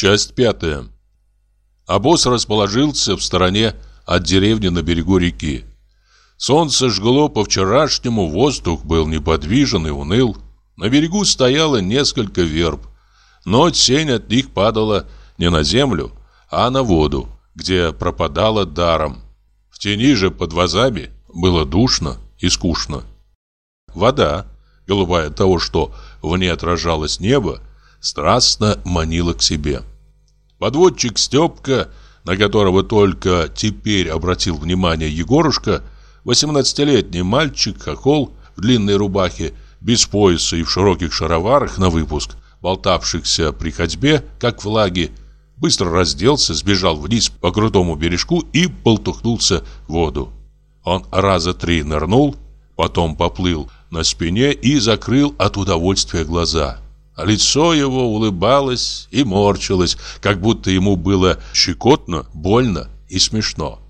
Часть пятая. Обоз расположился в стороне от деревни на берегу реки. Солнце жгло по-вчерашнему, воздух был неподвижен и уныл. На берегу стояло несколько верб, но тень от них падала не на землю, а на воду, где пропадала даром. В тени же под вазами было душно и скучно. Вода, голубая от того, что в ней отражалось небо, страстно манила к себе. Подводчик Степка, на которого только теперь обратил внимание Егорушка, 18-летний мальчик, хохол в длинной рубахе, без пояса и в широких шароварах на выпуск, болтавшихся при ходьбе, как флаги, быстро разделся, сбежал вниз по крутому бережку и полтухнулся в воду. Он раза три нырнул, потом поплыл на спине и закрыл от удовольствия глаза. А лицо его улыбалось и морщилось, как будто ему было щекотно, больно и смешно.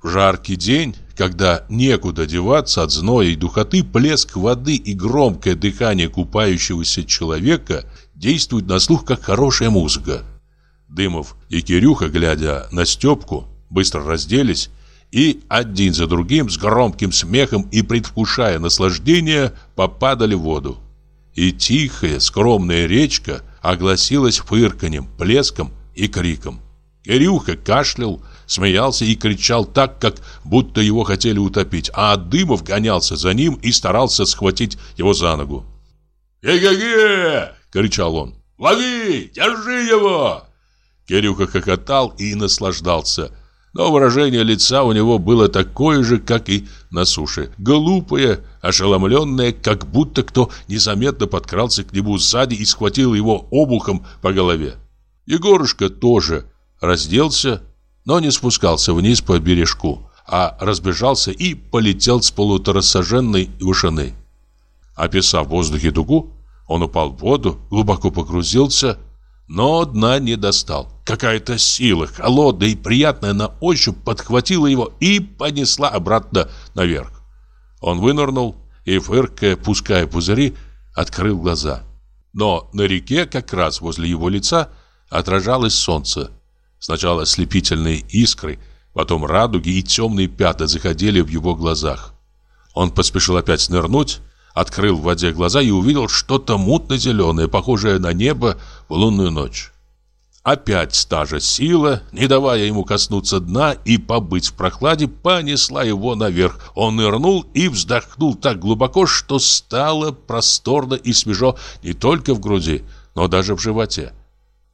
В жаркий день, когда некуда деваться от зноя и духоты, плеск воды и громкое дыхание купающегося человека действуют на слух, как хорошая музыка. Дымов и Кирюха, глядя на Степку, быстро разделись и один за другим с громким смехом и предвкушая наслаждение попадали в воду. И тихая, скромная речка огласилась фырканьем, плеском и криком. Кирюха кашлял, смеялся и кричал так, как будто его хотели утопить, а Дымов гонялся за ним и старался схватить его за ногу. «Ге-ге-ге!» — кричал он. «Лови! Держи его!» Кирюха хохотал и наслаждался – но выражение лица у него было такое же, как и на суше. Глупое, ошеломленное, как будто кто незаметно подкрался к нему сзади и схватил его обухом по голове. Егорушка тоже разделся, но не спускался вниз по бережку, а разбежался и полетел с полуторасоженной вышины. Описав в воздухе дугу, он упал в воду, глубоко погрузился но дна не достал. Какая-то сила, холодная и приятная на ощупь, подхватила его и понесла обратно наверх. Он вынырнул и, фыркая, пуская пузыри, открыл глаза. Но на реке, как раз возле его лица, отражалось солнце. Сначала ослепительные искры, потом радуги и темные пятна заходили в его глазах. Он поспешил опять нырнуть, открыл в воде глаза и увидел что-то мутно-зеленое, похожее на небо в лунную ночь. Опять та же сила, не давая ему коснуться дна и побыть в прохладе, понесла его наверх. Он нырнул и вздохнул так глубоко, что стало просторно и свежо не только в груди, но даже в животе.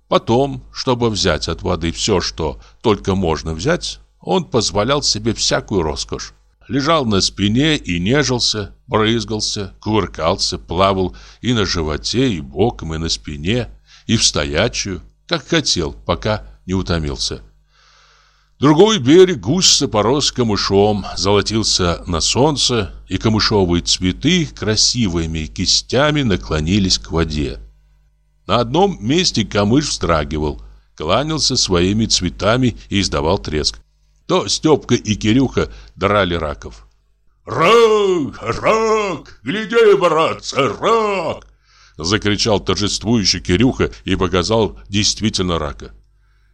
Потом, чтобы взять от воды все, что только можно взять, он позволял себе всякую роскошь лежал на спине и нежился, брызгался, кувыркался, плавал и на животе, и боком, и на спине, и в стоячую, как хотел, пока не утомился. Другой берег густо порос камышом, золотился на солнце, и камышовые цветы красивыми кистями наклонились к воде. На одном месте камыш встрагивал, кланялся своими цветами и издавал треск то Степка и Кирюха драли раков. «Рак! Рак! Гляди, братцы, рак!» Закричал торжествующий Кирюха и показал действительно рака.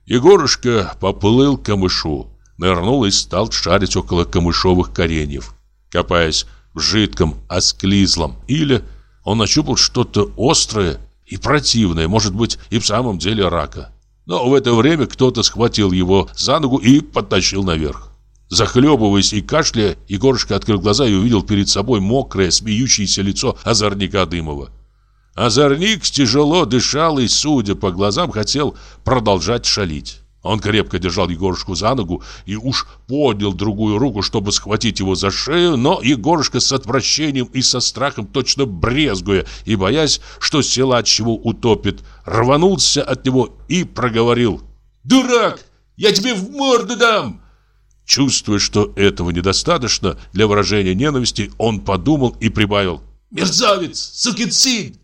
Егорушка поплыл к камышу, нырнул и стал шарить около камышовых кореньев. Копаясь в жидком осклизлом или он нащупал что-то острое и противное, может быть, и в самом деле рака. Но в это время кто-то схватил его за ногу и подтащил наверх. Захлебываясь и кашляя, Егорушка открыл глаза и увидел перед собой мокрое, смеющееся лицо озорника Дымова. Озорник тяжело дышал и, судя по глазам, хотел продолжать шалить. Он крепко держал Егорушку за ногу и уж поднял другую руку, чтобы схватить его за шею, но Егорушка с отвращением и со страхом, точно брезгуя и боясь, что силач его утопит, рванулся от него и проговорил «Дурак! Я тебе в морду дам!» Чувствуя, что этого недостаточно для выражения ненависти, он подумал и прибавил «Мерзавец! Сукин сын!»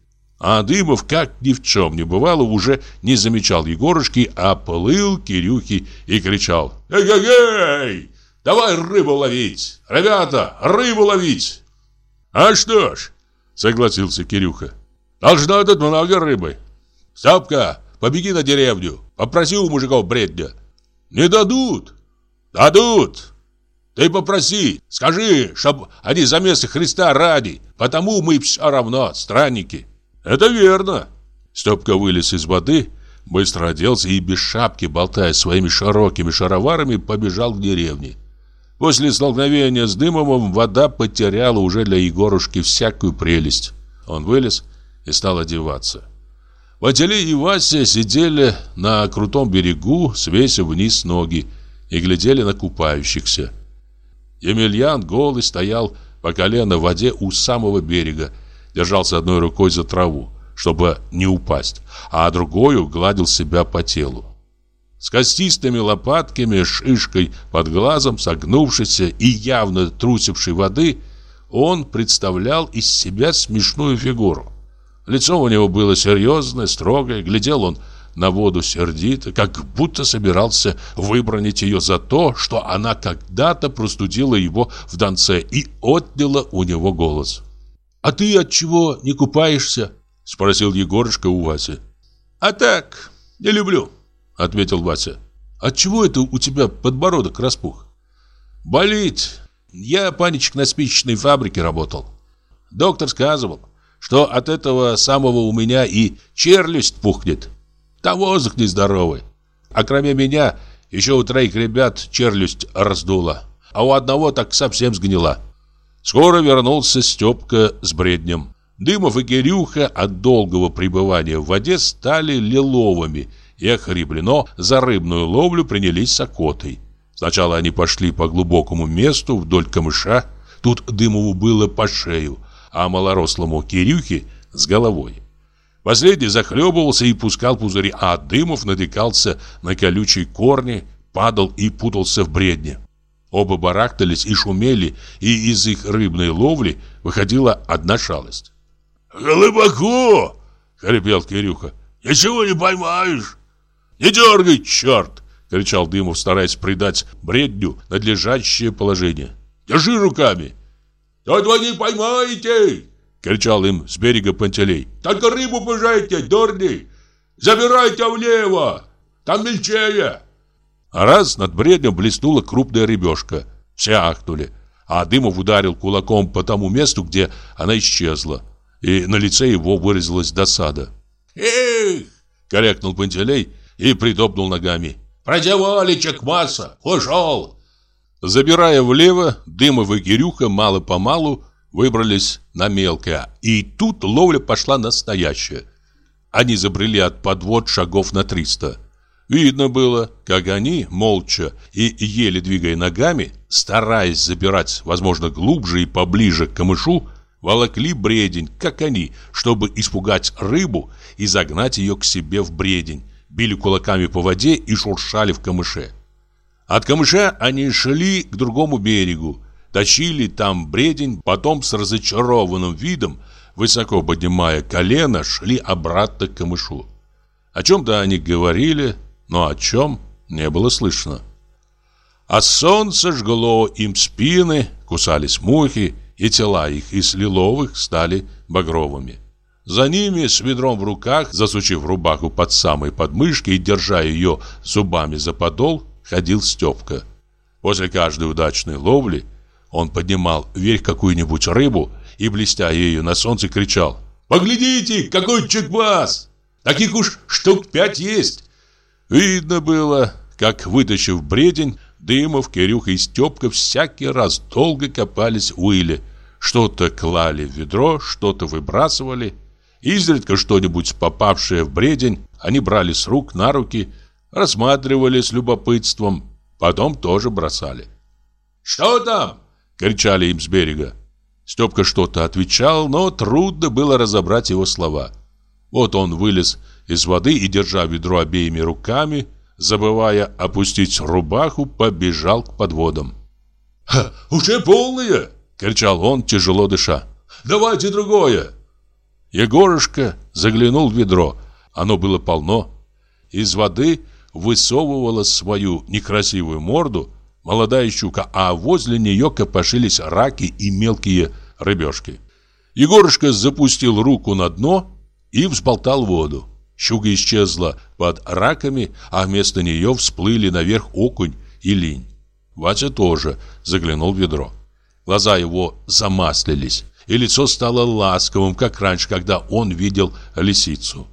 А Дымов, как ни в чем не бывало, уже не замечал Егорушки, а плыл Кирюхи и кричал «Эй-эй-эй! Давай рыбу ловить! Ребята, рыбу ловить!» «А что ж!» — согласился Кирюха. «Должно тут много рыбы. Стопка, побеги на деревню, попроси у мужиков бредня. Не дадут. Дадут. Ты попроси, скажи, чтоб они за место Христа ради, потому мы все равно странники. Это верно. Степка вылез из воды, быстро оделся и без шапки, болтая своими широкими шароварами, побежал в деревню. После столкновения с Дымовым вода потеряла уже для Егорушки всякую прелесть. Он вылез и стал одеваться. Василий и Вася сидели на крутом берегу, свесив вниз ноги, и глядели на купающихся. Емельян голый стоял по колено в воде у самого берега, держался одной рукой за траву, чтобы не упасть, а другой гладил себя по телу. С костистыми лопатками, шишкой под глазом, согнувшийся и явно трусивший воды, он представлял из себя смешную фигуру. Лицо у него было серьезное, строгое, глядел он на воду сердито, как будто собирался выбронить ее за то, что она когда-то простудила его в Донце и отняла у него голос. «А ты от чего не купаешься?» — спросил Егорушка у Васи. «А так, не люблю», — ответил Вася. «От чего это у тебя подбородок распух?» «Болит. Я паничек на спичечной фабрике работал. Доктор сказывал, что от этого самого у меня и челюсть пухнет. Там воздух нездоровый. А кроме меня, еще у троих ребят челюсть раздула. А у одного так совсем сгнила. Скоро вернулся Степка с бреднем. Дымов и Кирюха от долгого пребывания в воде стали лиловыми и охриблено за рыбную ловлю принялись с окотой. Сначала они пошли по глубокому месту вдоль камыша. Тут Дымову было по шею, а малорослому Кирюхе с головой. Последний захлебывался и пускал пузыри, а Дымов натыкался на колючие корни, падал и путался в бредне. Оба барахтались и шумели, и из их рыбной ловли выходила одна шалость. «Глубоко!» — хрипел Кирюха. «Ничего не поймаешь!» «Не дергай, черт!» — кричал Дымов, стараясь придать бредню надлежащее положение. «Держи руками!» «Тут вы не поймаете!» Кричал им с берега Пантелей. «Только рыбу пожайте, дурни! Забирайте влево! Там мельчее!» А раз над бреднем блеснула крупная рыбешка. Все ахнули. А Дымов ударил кулаком по тому месту, где она исчезла. И на лице его выразилась досада. «Эх!» — корякнул Пантелей и притопнул ногами. «Продевали чекмаса! Ушел!» Забирая влево, Дымов и Кирюха мало-помалу выбрались на мелкое, и тут ловля пошла настоящая. Они забрели от подвод шагов на триста. Видно было, как они, молча и еле двигая ногами, стараясь забирать, возможно, глубже и поближе к камышу, волокли бредень, как они, чтобы испугать рыбу и загнать ее к себе в бредень, били кулаками по воде и шуршали в камыше. От камыша они шли к другому берегу, Тащили там бредень, потом с разочарованным видом, высоко поднимая колено, шли обратно к камышу. О чем-то они говорили, но о чем не было слышно. А солнце жгло им спины, кусались мухи, и тела их из лиловых стали багровыми. За ними, с ведром в руках, засучив рубаху под самой подмышки и держа ее зубами за подол, ходил Степка. После каждой удачной ловли он поднимал вверх какую-нибудь рыбу и, блестя ею на солнце, кричал «Поглядите, какой чекбас! Таких уж штук пять есть!» Видно было, как, вытащив бредень, Дымов, Кирюха и Степка всякий раз долго копались в иле. Что-то клали в ведро, что-то выбрасывали. Изредка что-нибудь попавшее в бредень они брали с рук на руки, рассматривали с любопытством, потом тоже бросали. «Что там?» кричали им с берега. Степка что-то отвечал, но трудно было разобрать его слова. Вот он вылез из воды и, держа ведро обеими руками, забывая опустить рубаху, побежал к подводам. «Ха, «Уже полные!» — кричал он, тяжело дыша. «Давайте другое!» Егорушка заглянул в ведро. Оно было полно. Из воды высовывала свою некрасивую морду молодая щука, а возле нее копошились раки и мелкие рыбешки. Егорушка запустил руку на дно и взболтал воду. Щука исчезла под раками, а вместо нее всплыли наверх окунь и линь. Вася тоже заглянул в ведро. Глаза его замаслились, и лицо стало ласковым, как раньше, когда он видел лисицу.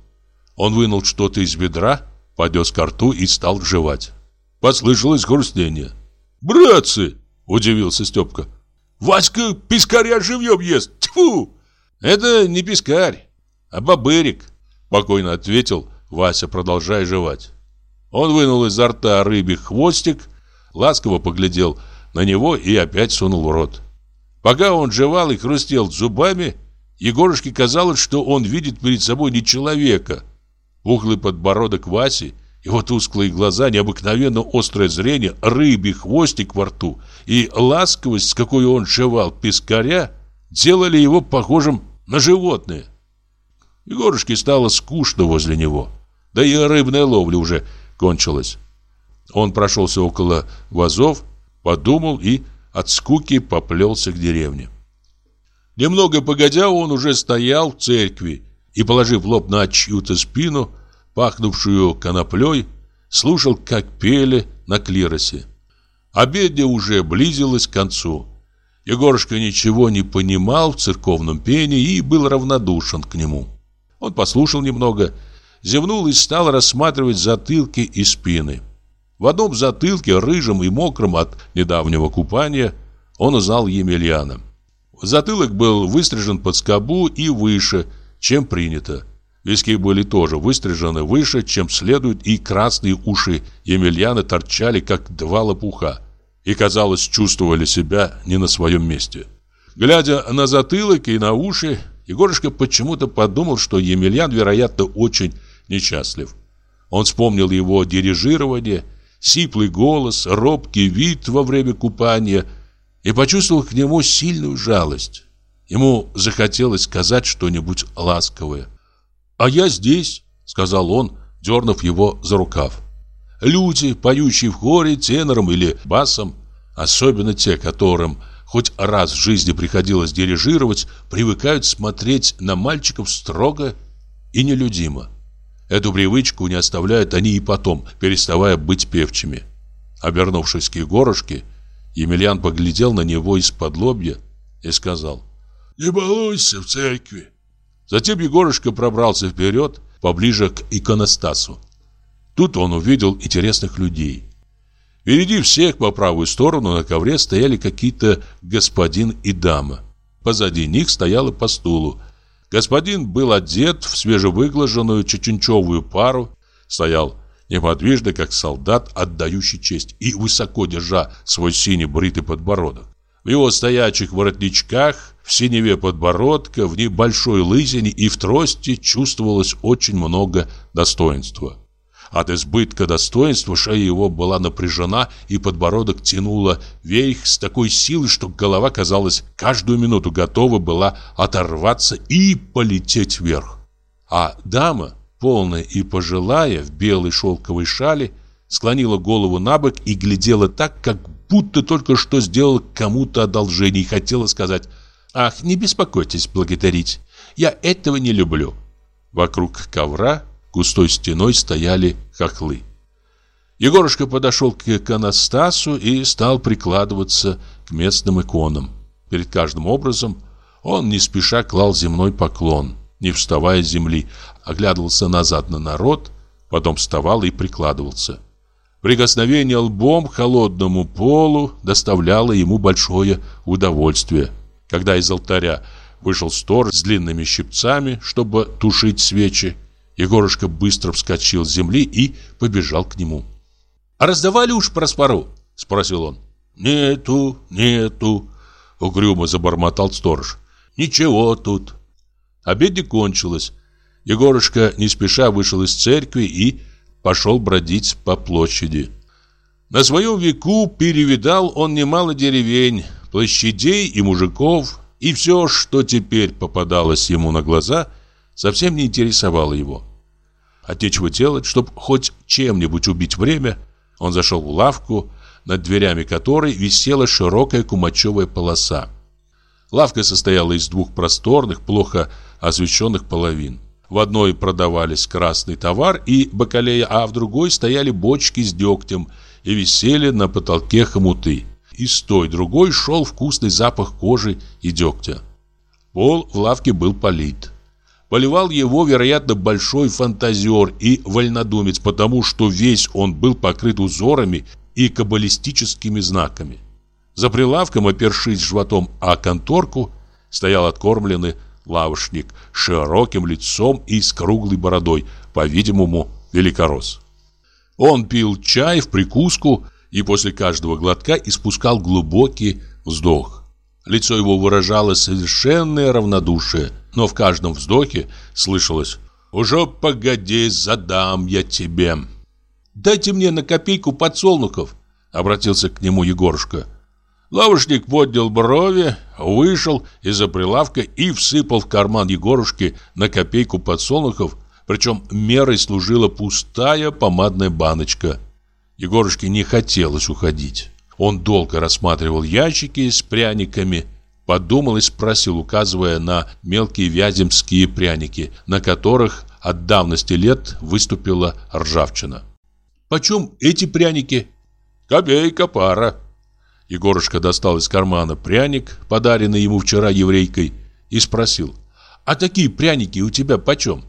Он вынул что-то из ведра, поднес ко рту и стал жевать. Послышалось хрустение. «Братцы!» – удивился Степка. «Васька пескаря живьем ест! Тьфу!» «Это не пескарь, а бобырик», – спокойно ответил Вася, продолжая жевать. Он вынул изо рта рыбий хвостик, ласково поглядел на него и опять сунул в рот. Пока он жевал и хрустел зубами, Егорушке казалось, что он видит перед собой не человека. Пухлый подбородок Васи – его тусклые глаза, необыкновенно острое зрение, рыбий хвостик во рту и ласковость, с какой он жевал пескаря, делали его похожим на животное. Егорушке стало скучно возле него. Да и рыбная ловля уже кончилась. Он прошелся около вазов, подумал и от скуки поплелся к деревне. Немного погодя, он уже стоял в церкви и, положив лоб на чью-то спину, пахнувшую коноплей, слушал, как пели на клиросе. Обедня уже близилась к концу. Егорушка ничего не понимал в церковном пении и был равнодушен к нему. Он послушал немного, зевнул и стал рассматривать затылки и спины. В одном затылке, рыжем и мокром от недавнего купания, он узнал Емельяна. Затылок был выстрижен под скобу и выше, чем принято. Виски были тоже выстрижены выше, чем следует, и красные уши Емельяна торчали, как два лопуха, и, казалось, чувствовали себя не на своем месте. Глядя на затылок и на уши, Егорушка почему-то подумал, что Емельян, вероятно, очень несчастлив. Он вспомнил его дирижирование, сиплый голос, робкий вид во время купания и почувствовал к нему сильную жалость. Ему захотелось сказать что-нибудь ласковое. «А я здесь», — сказал он, дернув его за рукав. Люди, поющие в хоре тенором или басом, особенно те, которым хоть раз в жизни приходилось дирижировать, привыкают смотреть на мальчиков строго и нелюдимо. Эту привычку не оставляют они и потом, переставая быть певчими. Обернувшись к Егорушке, Емельян поглядел на него из-под лобья и сказал «Не балуйся в церкви, Затем Егорушка пробрался вперед, поближе к иконостасу. Тут он увидел интересных людей. Впереди всех по правую сторону на ковре стояли какие-то господин и дама. Позади них стояла по стулу. Господин был одет в свежевыглаженную чеченчевую пару, стоял неподвижно, как солдат, отдающий честь, и высоко держа свой синий бритый подбородок. В его стоячих воротничках, в синеве подбородка, в небольшой лысине и в трости чувствовалось очень много достоинства. От избытка достоинства шея его была напряжена, и подбородок тянуло вверх с такой силой, что голова, казалось, каждую минуту готова была оторваться и полететь вверх. А дама, полная и пожилая, в белой шелковой шале, склонила голову на бок и глядела так, как будто только что сделала кому-то одолжение и хотела сказать «Ах, не беспокойтесь благодарить, я этого не люблю». Вокруг ковра густой стеной стояли хохлы. Егорушка подошел к иконостасу и стал прикладываться к местным иконам. Перед каждым образом он не спеша клал земной поклон, не вставая с земли, оглядывался назад на народ, потом вставал и прикладывался. Прикосновение лбом к холодному полу доставляло ему большое удовольствие. Когда из алтаря вышел стор с длинными щипцами, чтобы тушить свечи, Егорушка быстро вскочил с земли и побежал к нему. «А раздавали уж проспору?» – спросил он. «Нету, нету», – угрюмо забормотал сторож. «Ничего тут». Обедня кончилась. Егорушка не спеша вышел из церкви и пошел бродить по площади. На своем веку перевидал он немало деревень, площадей и мужиков, и все, что теперь попадалось ему на глаза, совсем не интересовало его. От нечего делать, чтобы хоть чем-нибудь убить время, он зашел в лавку, над дверями которой висела широкая кумачевая полоса. Лавка состояла из двух просторных, плохо освещенных половин. В одной продавались красный товар и бакалея, а в другой стояли бочки с дегтем и висели на потолке хомуты. Из той другой шел вкусный запах кожи и дегтя. Пол в лавке был полит. Поливал его, вероятно, большой фантазер и вольнодумец, потому что весь он был покрыт узорами и каббалистическими знаками. За прилавком, опершись животом о конторку, стоял откормленный лавочник с широким лицом и с круглой бородой, по-видимому, великорос. Он пил чай в прикуску и после каждого глотка испускал глубокий вздох. Лицо его выражало совершенное равнодушие, но в каждом вздохе слышалось «Уже погоди, задам я тебе». «Дайте мне на копейку подсолнухов», — обратился к нему Егорушка. Лавочник поднял брови, вышел из-за прилавка и всыпал в карман Егорушки на копейку подсолнухов, причем мерой служила пустая помадная баночка. Егорушке не хотелось уходить. Он долго рассматривал ящики с пряниками, подумал и спросил, указывая на мелкие вяземские пряники, на которых от давности лет выступила ржавчина. «Почем эти пряники?» «Копейка пара», Егорушка достал из кармана пряник, подаренный ему вчера еврейкой, и спросил, «А такие пряники у тебя почем?»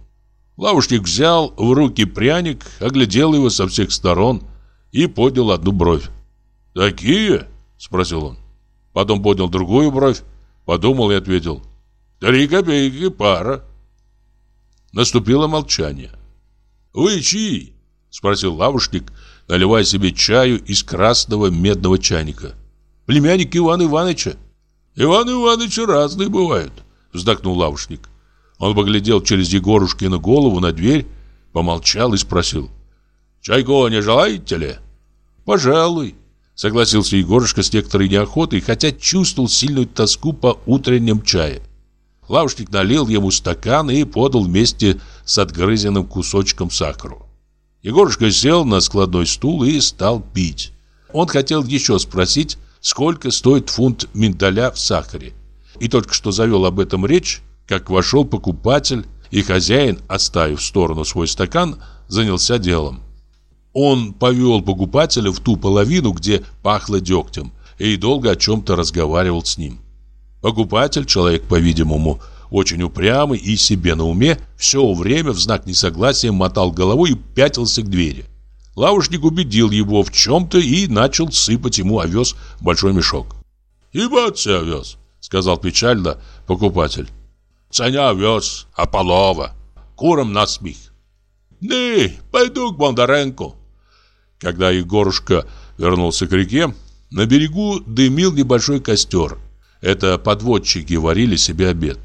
Лавушник взял в руки пряник, оглядел его со всех сторон и поднял одну бровь. «Такие?» – спросил он. Потом поднял другую бровь, подумал и ответил. «Три копейки пара». Наступило молчание. «Вы чьи?» – спросил лавушник, наливая себе чаю из красного медного чайника племянник Ивана Ивановича. Иван Ивановича разные бывают, вздохнул лавушник. Он поглядел через Егорушкину голову на дверь, помолчал и спросил. «Чайку не желаете ли?» «Пожалуй», — согласился Егорушка с некоторой неохотой, хотя чувствовал сильную тоску по утреннем чае. Лавушник налил ему стакан и подал вместе с отгрызенным кусочком сахару. Егорушка сел на складной стул и стал пить. Он хотел еще спросить, сколько стоит фунт миндаля в сахаре. И только что завел об этом речь, как вошел покупатель, и хозяин, отставив в сторону свой стакан, занялся делом. Он повел покупателя в ту половину, где пахло дегтем, и долго о чем-то разговаривал с ним. Покупатель, человек, по-видимому, очень упрямый и себе на уме, все время в знак несогласия мотал головой и пятился к двери. Лавушник убедил его в чем-то и начал сыпать ему овес в большой мешок. «Ебаться овес», — сказал печально покупатель. «Ценя овес, а полова, курам насмех». «Не, пойду к Бондаренко». Когда Егорушка вернулся к реке, на берегу дымил небольшой костер. Это подводчики варили себе обед.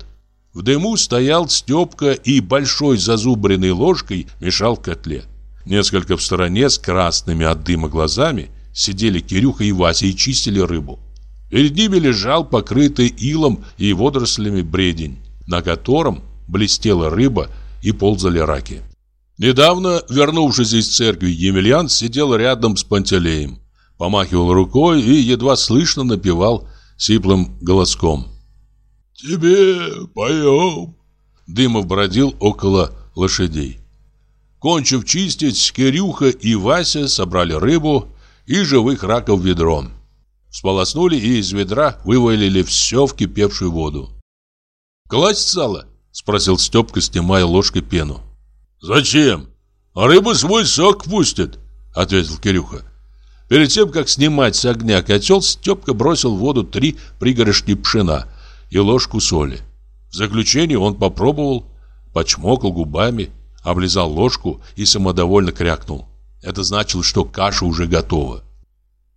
В дыму стоял Степка и большой зазубренной ложкой мешал в котле. Несколько в стороне с красными от дыма глазами сидели Кирюха и Вася и чистили рыбу. Перед ними лежал покрытый илом и водорослями бредень, на котором блестела рыба и ползали раки. Недавно, вернувшись из церкви, Емельян сидел рядом с Пантелеем, помахивал рукой и едва слышно напевал сиплым голоском. «Тебе поем!» Дымов бродил около лошадей. Кончив чистить, Кирюха и Вася собрали рыбу и живых раков в ведро. Сполоснули и из ведра вывалили все в кипевшую воду. «Класть сало?» – спросил Степка, снимая ложкой пену. «Зачем? Рыба свой сок пустит», – ответил Кирюха. Перед тем, как снимать с огня котел, Степка бросил в воду три пригоршни пшена и ложку соли. В заключение он попробовал, почмокал губами облизал ложку и самодовольно крякнул. Это значило, что каша уже готова.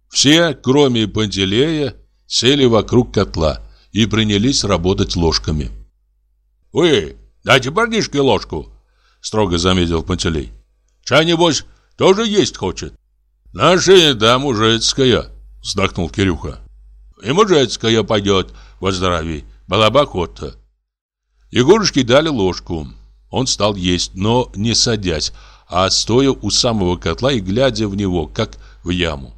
Все, кроме Пантелея, сели вокруг котла и принялись работать ложками. «Вы, дайте парнишке ложку!» — строго заметил Пантелей. «Чай, небось, тоже есть хочет?» «Наша еда мужицкая!» — вздохнул Кирюха. «И мужицкая пойдет, во здравии, была бы охота!» Егорушке дали ложку. Он стал есть, но не садясь, а стоя у самого котла и глядя в него, как в яму.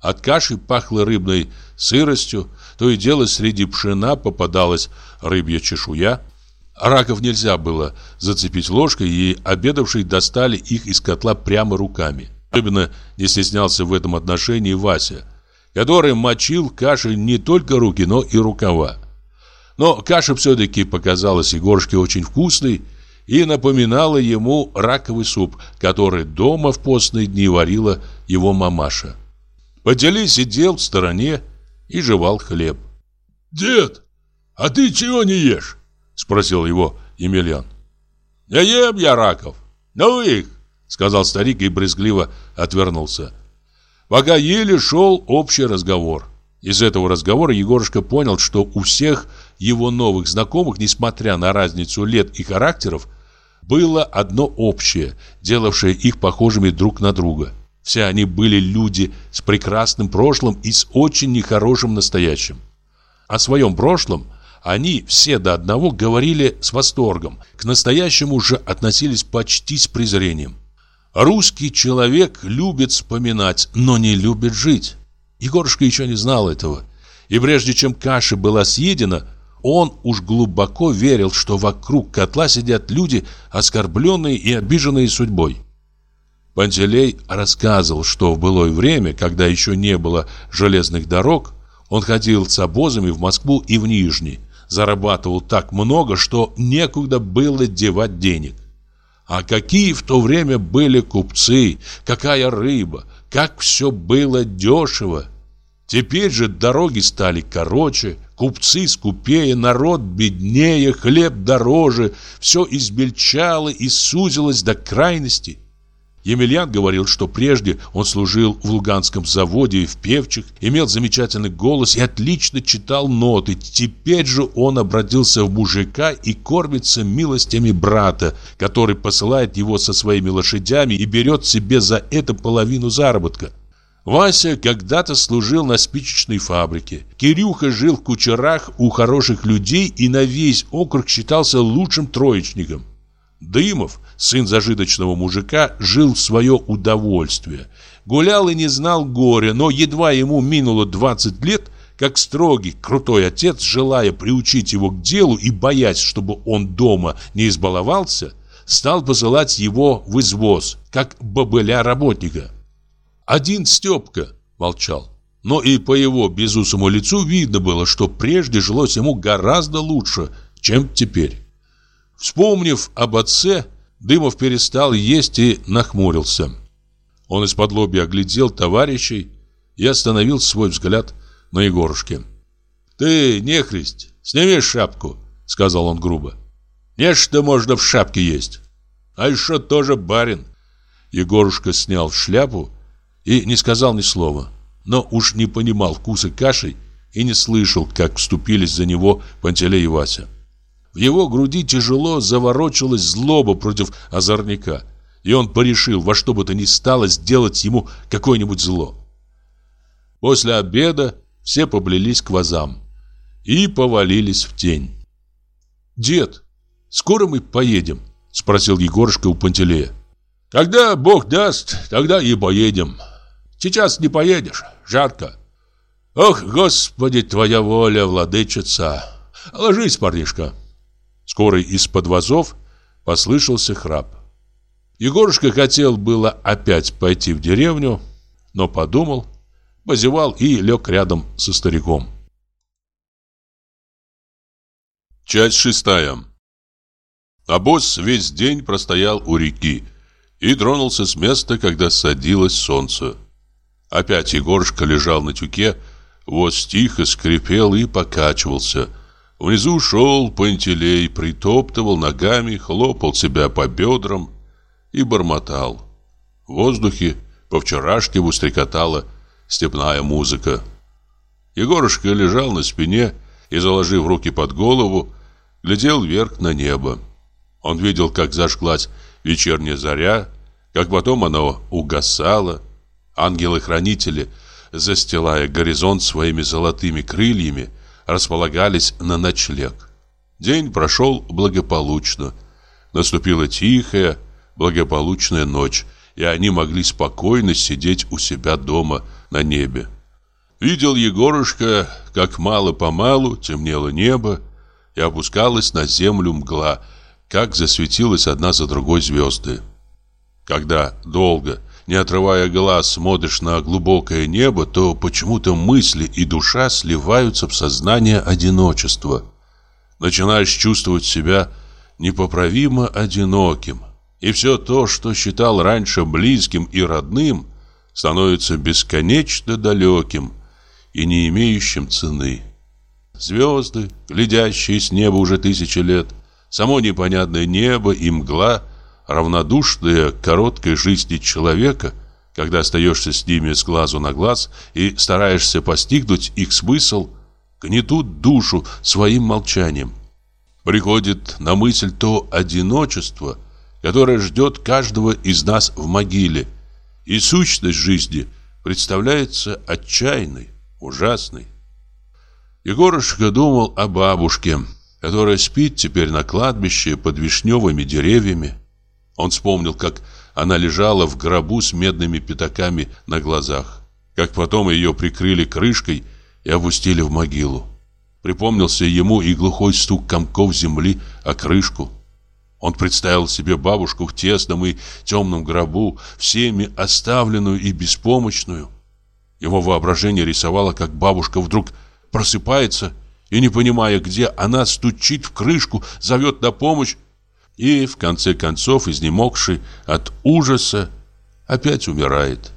От каши пахло рыбной сыростью, то и дело среди пшена попадалась рыбья чешуя, Раков нельзя было зацепить ложкой, и обедавшие достали их из котла прямо руками. Особенно не стеснялся в этом отношении Вася, который мочил кашей не только руки, но и рукава. Но каша все-таки показалась Егорушке очень вкусной и напоминала ему раковый суп, который дома в постные дни варила его мамаша. Подели сидел в стороне и жевал хлеб. «Дед, а ты чего не ешь?» Спросил его Емельян. «Не ем я раков. Ну их!» Сказал старик и брезгливо отвернулся. Пока еле шел общий разговор. Из этого разговора Егорушка понял, что у всех его новых знакомых, несмотря на разницу лет и характеров, было одно общее, делавшее их похожими друг на друга. Все они были люди с прекрасным прошлым и с очень нехорошим настоящим. О своем прошлом – они все до одного говорили с восторгом, к настоящему же относились почти с презрением. Русский человек любит вспоминать, но не любит жить. Егорушка еще не знал этого. И прежде чем каша была съедена, он уж глубоко верил, что вокруг котла сидят люди, оскорбленные и обиженные судьбой. Пантелей рассказывал, что в былое время, когда еще не было железных дорог, он ходил с обозами в Москву и в Нижний, зарабатывал так много, что некуда было девать денег. А какие в то время были купцы, какая рыба, как все было дешево. Теперь же дороги стали короче, купцы скупее, народ беднее, хлеб дороже, все измельчало и сузилось до крайности. Емельян говорил, что прежде он служил в Луганском заводе и в певчих, имел замечательный голос и отлично читал ноты. Теперь же он обратился в мужика и кормится милостями брата, который посылает его со своими лошадями и берет себе за это половину заработка. Вася когда-то служил на спичечной фабрике. Кирюха жил в кучерах у хороших людей и на весь округ считался лучшим троечником. Дымов, сын зажиточного мужика, жил в свое удовольствие. Гулял и не знал горя, но едва ему минуло 20 лет, как строгий, крутой отец, желая приучить его к делу и боясь, чтобы он дома не избаловался, стал посылать его в извоз, как бобыля-работника. Один Степка молчал. Но и по его безусому лицу видно было, что прежде жилось ему гораздо лучше, чем теперь. Вспомнив об отце, Дымов перестал есть и нахмурился. Он из-под лобья оглядел товарищей и остановил свой взгляд на Егорушке. «Ты, нехрист, сними шапку», — сказал он грубо. «Нечто можно в шапке есть. А еще тоже барин». Егорушка снял шляпу и не сказал ни слова, но уж не понимал вкуса каши и не слышал, как вступились за него Пантелей и Вася. В его груди тяжело заворочилась злоба против озорника, и он порешил во что бы то ни стало сделать ему какое-нибудь зло. После обеда все поблелись к вазам и повалились в тень. «Дед, скоро мы поедем?» — спросил Егорушка у Пантелея. «Когда Бог даст, тогда и поедем. Сейчас не поедешь, жарко. Ох, Господи, твоя воля, владычица! Ложись, парнишка!» Скоро из-под вазов послышался храп. Егорушка хотел было опять пойти в деревню, но подумал, позевал и лег рядом со стариком. Часть шестая. Обоз весь день простоял у реки и тронулся с места, когда садилось солнце. Опять Егорушка лежал на тюке, воз тихо скрипел и покачивался – Внизу шел Пантелей, притоптывал ногами, хлопал себя по бедрам и бормотал. В воздухе по-вчерашнему стрекотала степная музыка. Егорушка лежал на спине и, заложив руки под голову, глядел вверх на небо. Он видел, как зажглась вечерняя заря, как потом она угасала. Ангелы-хранители, застилая горизонт своими золотыми крыльями, располагались на ночлег. День прошел благополучно. Наступила тихая, благополучная ночь, и они могли спокойно сидеть у себя дома на небе. Видел Егорушка, как мало-помалу темнело небо, и опускалась на землю мгла, как засветилась одна за другой звезды. Когда долго, не отрывая глаз, смотришь на глубокое небо, то почему-то мысли и душа сливаются в сознание одиночества. Начинаешь чувствовать себя непоправимо одиноким, и все то, что считал раньше близким и родным, становится бесконечно далеким и не имеющим цены. Звезды, глядящие с неба уже тысячи лет, само непонятное небо и мгла, равнодушные к короткой жизни человека, когда остаешься с ними с глазу на глаз и стараешься постигнуть их смысл, гнетут душу своим молчанием. Приходит на мысль то одиночество, которое ждет каждого из нас в могиле, и сущность жизни представляется отчаянной, ужасной. Егорушка думал о бабушке, которая спит теперь на кладбище под вишневыми деревьями. Он вспомнил, как она лежала в гробу с медными пятаками на глазах, как потом ее прикрыли крышкой и опустили в могилу. Припомнился ему и глухой стук комков земли о крышку. Он представил себе бабушку в тесном и темном гробу, всеми оставленную и беспомощную. Его воображение рисовало, как бабушка вдруг просыпается и, не понимая где, она стучит в крышку, зовет на помощь и, в конце концов, изнемогший от ужаса, опять умирает.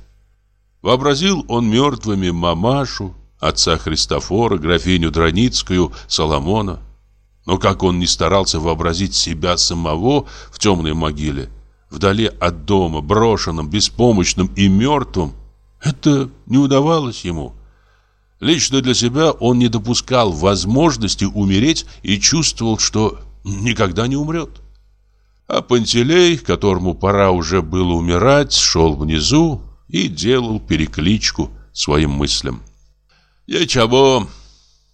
Вообразил он мертвыми мамашу, отца Христофора, графиню Драницкую, Соломона. Но как он не старался вообразить себя самого в темной могиле, вдали от дома, брошенным, беспомощным и мертвым, это не удавалось ему. Лично для себя он не допускал возможности умереть и чувствовал, что никогда не умрет. А Пантелей, которому пора уже было умирать, шел внизу и делал перекличку своим мыслям. «Ничего,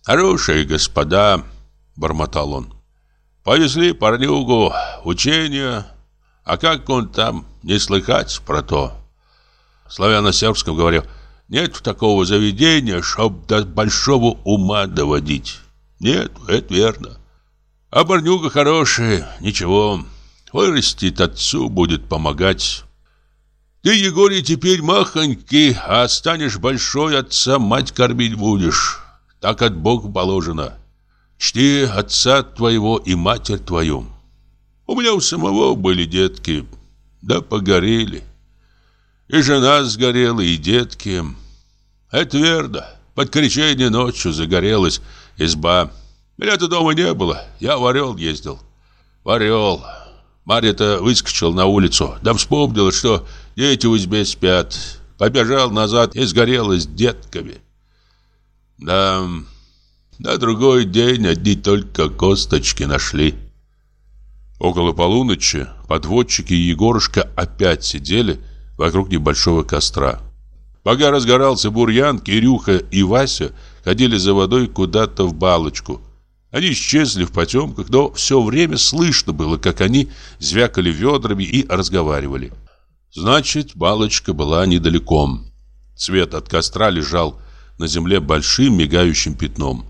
хорошие господа», — бормотал он, — «повезли парнюгу, учения, а как он там, не слыхать про то?» Славяно-сербском говорил — нет такого заведения, чтоб до большого ума доводить. Нет, это верно. А парнюга хорошая, ничего. Вырастет отцу, будет помогать. Ты, Егорий, теперь махонький, а станешь большой, отца мать кормить будешь. Так от Бога положено. Чти отца твоего и матерь твою. У меня у самого были детки, да погорели. И жена сгорела, и детки. Это верно. Под кричение ночью загорелась изба. Меня-то дома не было. Я в Орел ездил. В Орел. Марья-то выскочила на улицу. Да вспомнила, что дети в избе спят. Побежал назад и сгорела с детками. Да, на другой день одни только косточки нашли. Около полуночи подводчики и Егорушка опять сидели, вокруг небольшого костра. Пока разгорался бурьян, Кирюха и Вася ходили за водой куда-то в балочку. Они исчезли в потемках, но все время слышно было, как они звякали ведрами и разговаривали. Значит, балочка была недалеко. Свет от костра лежал на земле большим мигающим пятном.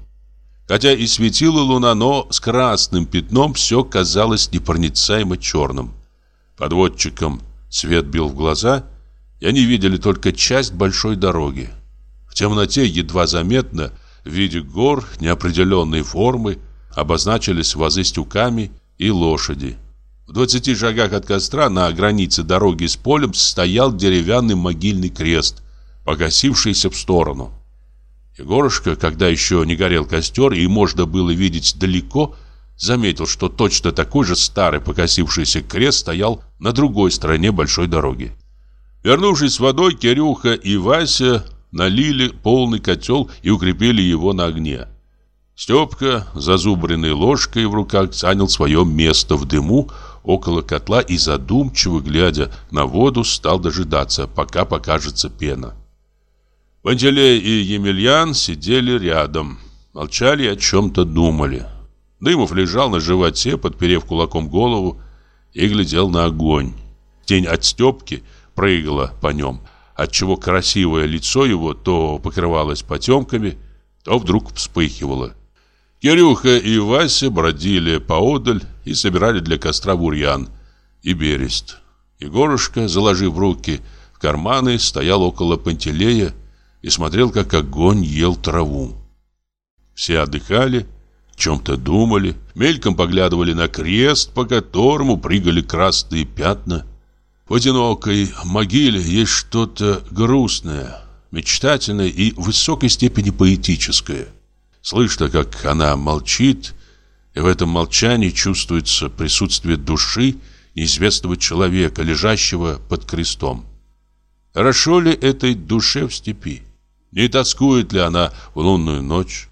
Хотя и светила луна, но с красным пятном все казалось непроницаемо черным. Подводчикам Свет бил в глаза, и они видели только часть большой дороги. В темноте едва заметно, в виде гор неопределенной формы, обозначились вазы с тюками и лошади. В двадцати шагах от костра на границе дороги с полем стоял деревянный могильный крест, погасившийся в сторону. Егорушка, когда еще не горел костер и можно было видеть далеко, заметил, что точно такой же старый покосившийся крест стоял на другой стороне большой дороги. Вернувшись с водой, Кирюха и Вася налили полный котел и укрепили его на огне. Степка, зазубренной ложкой в руках, занял свое место в дыму около котла и задумчиво, глядя на воду, стал дожидаться, пока покажется пена. Пантелей и Емельян сидели рядом, молчали и о чем-то думали. Дымов лежал на животе, подперев кулаком голову, и глядел на огонь. Тень от Степки прыгала по нем, отчего красивое лицо его то покрывалось потемками, то вдруг вспыхивало. Кирюха и Вася бродили поодаль и собирали для костра бурьян и берест. Егорушка, заложив руки в карманы, стоял около Пантелея и смотрел, как огонь ел траву. Все отдыхали, чем-то думали, мельком поглядывали на крест, по которому прыгали красные пятна. В одинокой могиле есть что-то грустное, мечтательное и в высокой степени поэтическое. Слышно, как она молчит, и в этом молчании чувствуется присутствие души неизвестного человека, лежащего под крестом. Хорошо ли этой душе в степи? Не тоскует ли она в лунную ночь?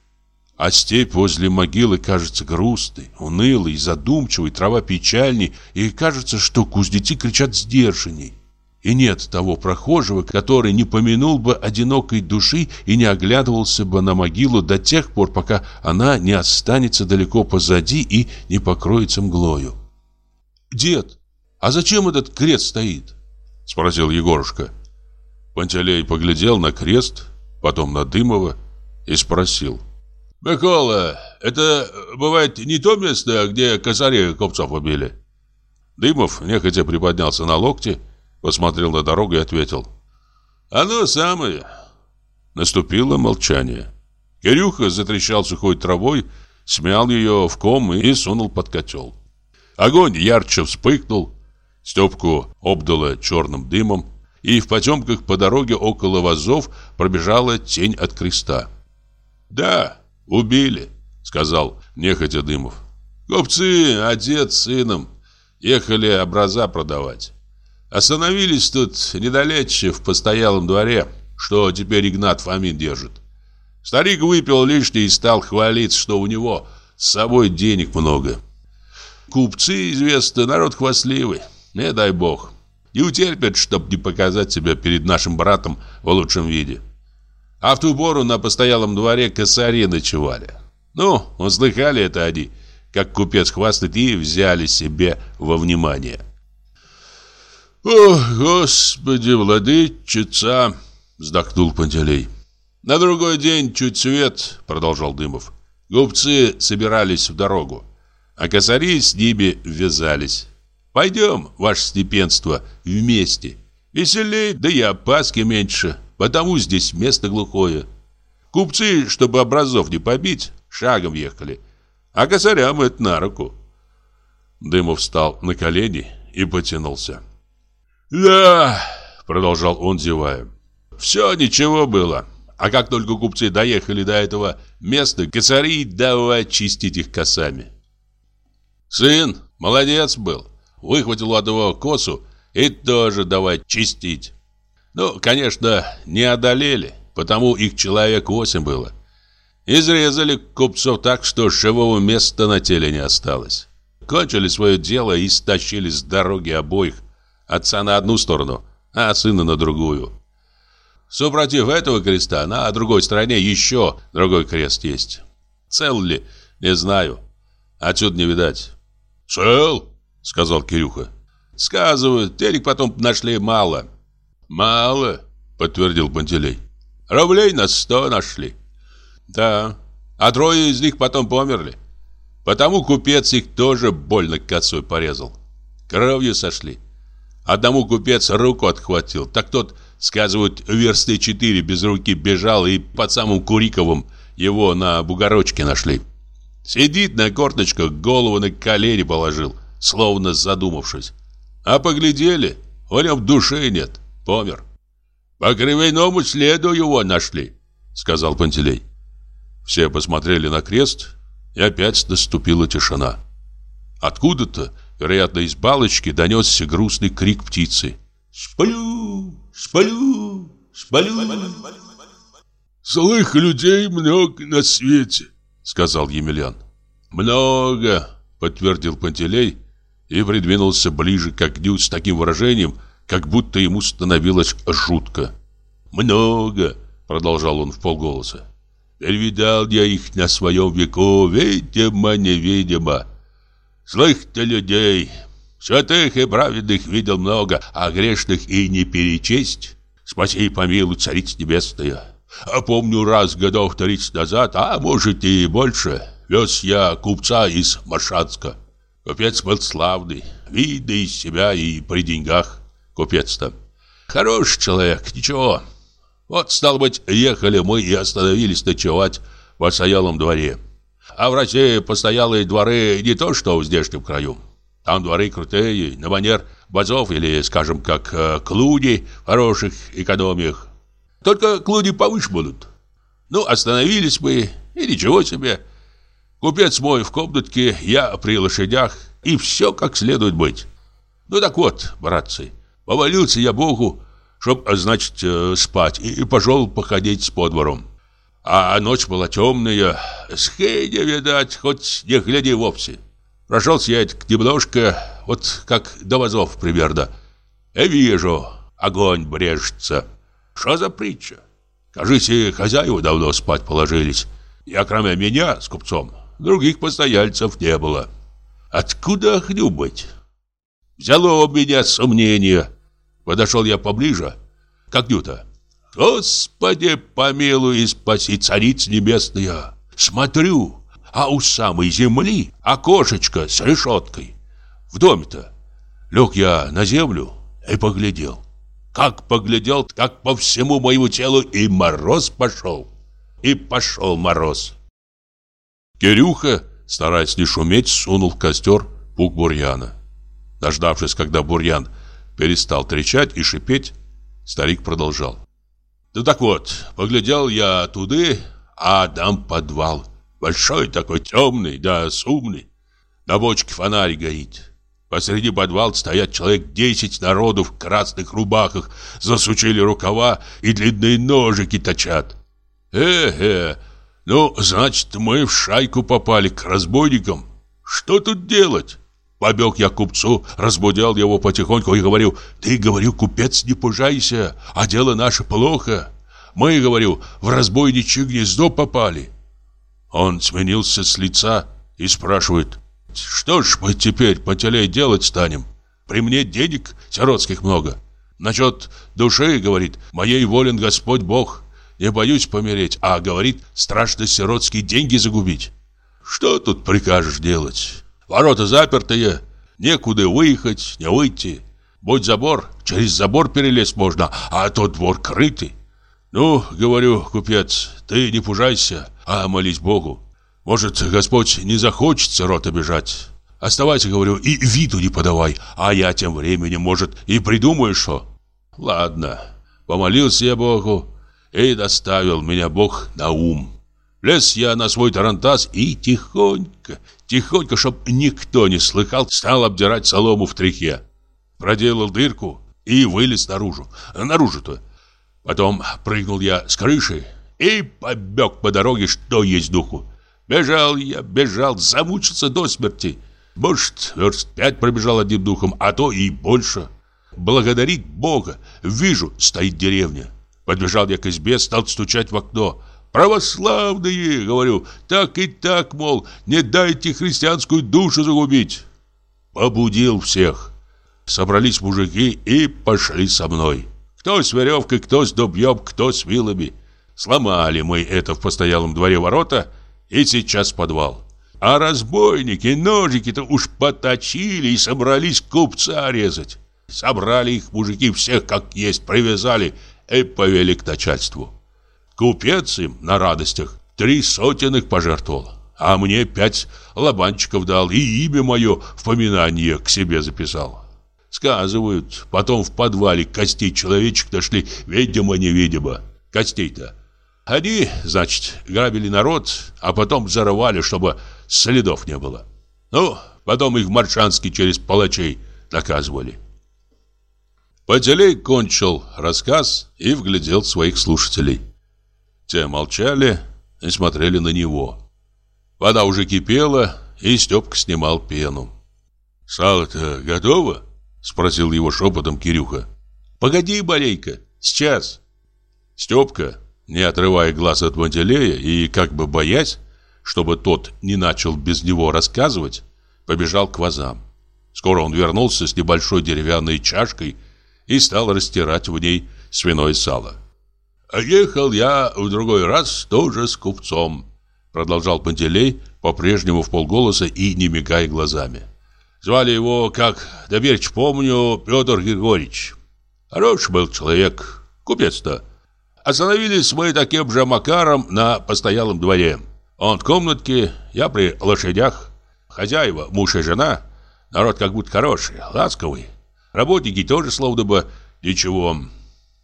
А степь возле могилы кажется грустной, унылой задумчивой, трава печальней, и кажется, что кузнецы кричат сдержанней. И нет того прохожего, который не помянул бы одинокой души и не оглядывался бы на могилу до тех пор, пока она не останется далеко позади и не покроется мглою. «Дед, а зачем этот крест стоит?» — спросил Егорушка. Пантелей поглядел на крест, потом на Дымова и спросил — «Микола, это бывает не то место, где косари купцов убили?» Дымов нехотя приподнялся на локте, посмотрел на дорогу и ответил. «Оно самое». Наступило молчание. Кирюха затрещал сухой травой, смял ее в ком и сунул под котел. Огонь ярче вспыхнул, Степку обдало черным дымом, и в потемках по дороге около вазов пробежала тень от креста. «Да, «Убили», — сказал нехотя Дымов. «Купцы, отец с сыном, ехали образа продавать. Остановились тут недалече в постоялом дворе, что теперь Игнат Фомин держит. Старик выпил лишнее и стал хвалиться, что у него с собой денег много. Купцы, известно, народ хвастливый, не дай бог. Не утерпят, чтоб не показать себя перед нашим братом в лучшем виде. А в ту пору на постоялом дворе косари ночевали. Ну, услыхали это они, как купец хвастает, и взяли себе во внимание. «О, Господи, владычица!» — вздохнул Пантелей. «На другой день чуть свет», — продолжал Дымов. Губцы собирались в дорогу, а косари с ними ввязались. «Пойдем, ваше степенство, вместе. Веселей, да и опаски меньше потому здесь место глухое. Купцы, чтобы образов не побить, шагом ехали, а косарям это на руку. Дымов встал на колени и потянулся. «Да», — продолжал он, зевая, — «все ничего было. А как только купцы доехали до этого места, косари давай чистить их косами». Сын молодец был, выхватил у одного косу и тоже давай чистить. Ну, конечно, не одолели, потому их человек восемь было. Изрезали купцов так, что живого места на теле не осталось. Кончили свое дело и стащили с дороги обоих. Отца на одну сторону, а сына на другую. Супротив этого креста на другой стороне еще другой крест есть. Цел ли, не знаю. Отсюда не видать. «Цел?» — сказал Кирюха. «Сказывают, денег потом нашли мало. «Мало», — подтвердил Пантелей. «Рублей на сто нашли». «Да, а трое из них потом померли. Потому купец их тоже больно косой порезал. Кровью сошли. Одному купец руку отхватил, так тот, сказывают, версты четыре без руки бежал и под самым Куриковым его на бугорочке нашли. Сидит на корточках, голову на колени положил, словно задумавшись. А поглядели, у него души нет. Помер. По кривийному следу его нашли, сказал Пантелей. Все посмотрели на крест, и опять наступила тишина. Откуда-то, вероятно, из балочки донесся грустный крик птицы. «Сплю! Сплю! Сплю!» «Злых людей много на свете», — сказал Емельян. «Много», — подтвердил Пантелей и придвинулся ближе к огню с таким выражением, как будто ему становилось жутко. «Много!» — продолжал он в полголоса. «Перевидал я их на своем веку, видимо-невидимо. Злых-то людей, святых и праведных видел много, а грешных и не перечесть. Спаси и помилуй, Царица Небесная. А помню раз годов тридцать назад, а может и больше, вез я купца из Маршанска. Купец был славный, видный из себя и при деньгах купец-то. Хороший человек, ничего. Вот, стало быть, ехали мы и остановились ночевать в постоялом дворе. А в России постоялые дворы не то, что в здешнем краю. Там дворы крутые, на манер базов или, скажем, как э, клуни в хороших экономиях. Только клуни повыше будут. Ну, остановились мы, и ничего себе. Купец мой в комнатке, я при лошадях, и все как следует быть. Ну так вот, братцы, помолился я Богу, чтоб, значит, э, спать, и пошел походить по дворам. А ночь была темная, схейня, видать, хоть не гляди вовсе. Прошелся я немножко, вот как до вазов примерно. И вижу, огонь брежется. Что за притча? Кажись, хозяева давно спать положились. Я, кроме меня с купцом, других постояльцев не было. Откуда огню быть? Взяло у меня сомнение. Подошел я поближе к огню-то. Господи, помилуй и спаси, царица небесная. Смотрю, а у самой земли окошечко с решеткой. В доме-то. Лег я на землю и поглядел. Как поглядел, как по всему моему телу и мороз пошел. И пошел мороз. Кирюха, стараясь не шуметь, сунул в костер пук бурьяна. Дождавшись, когда бурьян перестал трещать и шипеть, старик продолжал. Ну так вот, поглядел я туды, а там подвал. Большой такой, темный, да сумный. На бочке фонарь горит. Посреди подвала стоят человек десять народу в красных рубахах, засучили рукава и длинные ножики точат. Э-э, ну, значит, мы в шайку попали к разбойникам. Что тут делать? Побег я к купцу, разбудил его потихоньку и говорю, ты, говорю, купец, не пужайся, а дело наше плохо. Мы, говорю, в разбойничье гнездо попали. Он сменился с лица и спрашивает, что ж мы теперь по теле делать станем? При мне денег сиротских много. Насчет души, говорит, моей волен Господь Бог. Не боюсь помереть, а, говорит, страшно сиротские деньги загубить. Что тут прикажешь делать? Ворота запертые, некуда выехать, не выйти. Будь забор, через забор перелезть можно, а тот двор крытый. Ну, говорю, купец, ты не пужайся, а молись Богу. Может, Господь не захочет сирот обижать. Оставайся, говорю, и виду не подавай, а я тем временем, может, и придумаю что. Ладно, помолился я Богу, и доставил меня Бог на ум. Лез я на свой тарантас и тихонько, тихонько, чтоб никто не слыхал, стал обдирать солому в тряхе. Проделал дырку и вылез наружу. Наружу-то. Потом прыгнул я с крыши и побег по дороге, что есть духу. Бежал я, бежал, замучился до смерти. Может, верст пять пробежал одним духом, а то и больше. Благодарить Бога. Вижу, стоит деревня. Подбежал я к избе, стал стучать в окно. «Православные!» — говорю. «Так и так, мол, не дайте христианскую душу загубить!» Побудил всех. Собрались мужики и пошли со мной. Кто с веревкой, кто с дубьем, кто с вилами. Сломали мы это в постоялом дворе ворота и сейчас подвал. А разбойники ножики-то уж поточили и собрались купца резать. Собрали их мужики всех как есть, привязали и повели к начальству. Купец им на радостях три сотенных пожертвовал, а мне пять лобанчиков дал и имя мое в поминание к себе записал. Сказывают, потом в подвале костей человечек нашли, видимо-невидимо. Костей-то. Они, значит, грабили народ, а потом взорвали, чтобы следов не было. Ну, потом их в через палачей наказывали. Поделей кончил рассказ и вглядел своих слушателей. Те молчали и смотрели на него. Вода уже кипела, и Степка снимал пену. «Сало-то готово?» Спросил его шепотом Кирюха. Погоди, Борейка, сейчас. Степка, не отрывая глаз от Ванделея и как бы боясь, чтобы тот не начал без него рассказывать, побежал к вазам. Скоро он вернулся с небольшой деревянной чашкой и стал растирать в ней свиное сало. «А ехал я в другой раз тоже с купцом», продолжал Пантелей, по-прежнему в полголоса и не мигая глазами. Звали его, как доверче помню, Петр Григорьевич. Хороший был человек, купец-то. Остановились мы таким же макаром на постоялом дворе. Он в комнатке, я при лошадях. Хозяева, муж и жена. Народ как будто хороший, ласковый. Работники тоже словно бы ничего.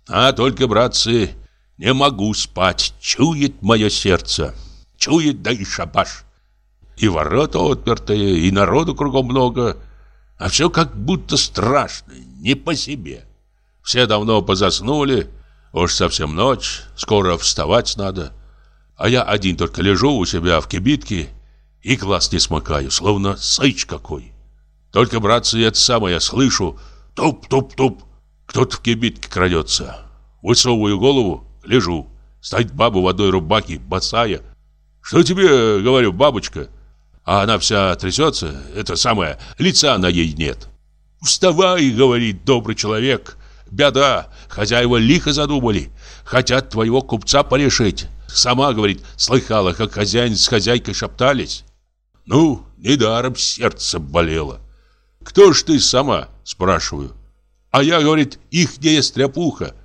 А только, братцы, не могу спать, чует мое сердце. Чует, да и шабаш. И ворота отпертые, и народу кругом много. А все как будто страшно, не по себе. Все давно позаснули, уж совсем ночь, скоро вставать надо. А я один только лежу у себя в кибитке и глаз не смыкаю, словно сыч какой. Только, братцы, это самое слышу, туп-туп-туп, кто-то в кибитке крадется. Высовываю голову, лежу. Стоит баба в одной рубаке, босая. Что тебе, говорю, бабочка? А она вся трясется, это самое, лица на ей нет. Вставай, говорит добрый человек. Беда, хозяева лихо задумали. Хотят твоего купца порешить. Сама, говорит, слыхала, как хозяин с хозяйкой шептались. Ну, недаром сердце болело. Кто ж ты сама, спрашиваю. А я, говорит, ихняя стряпуха.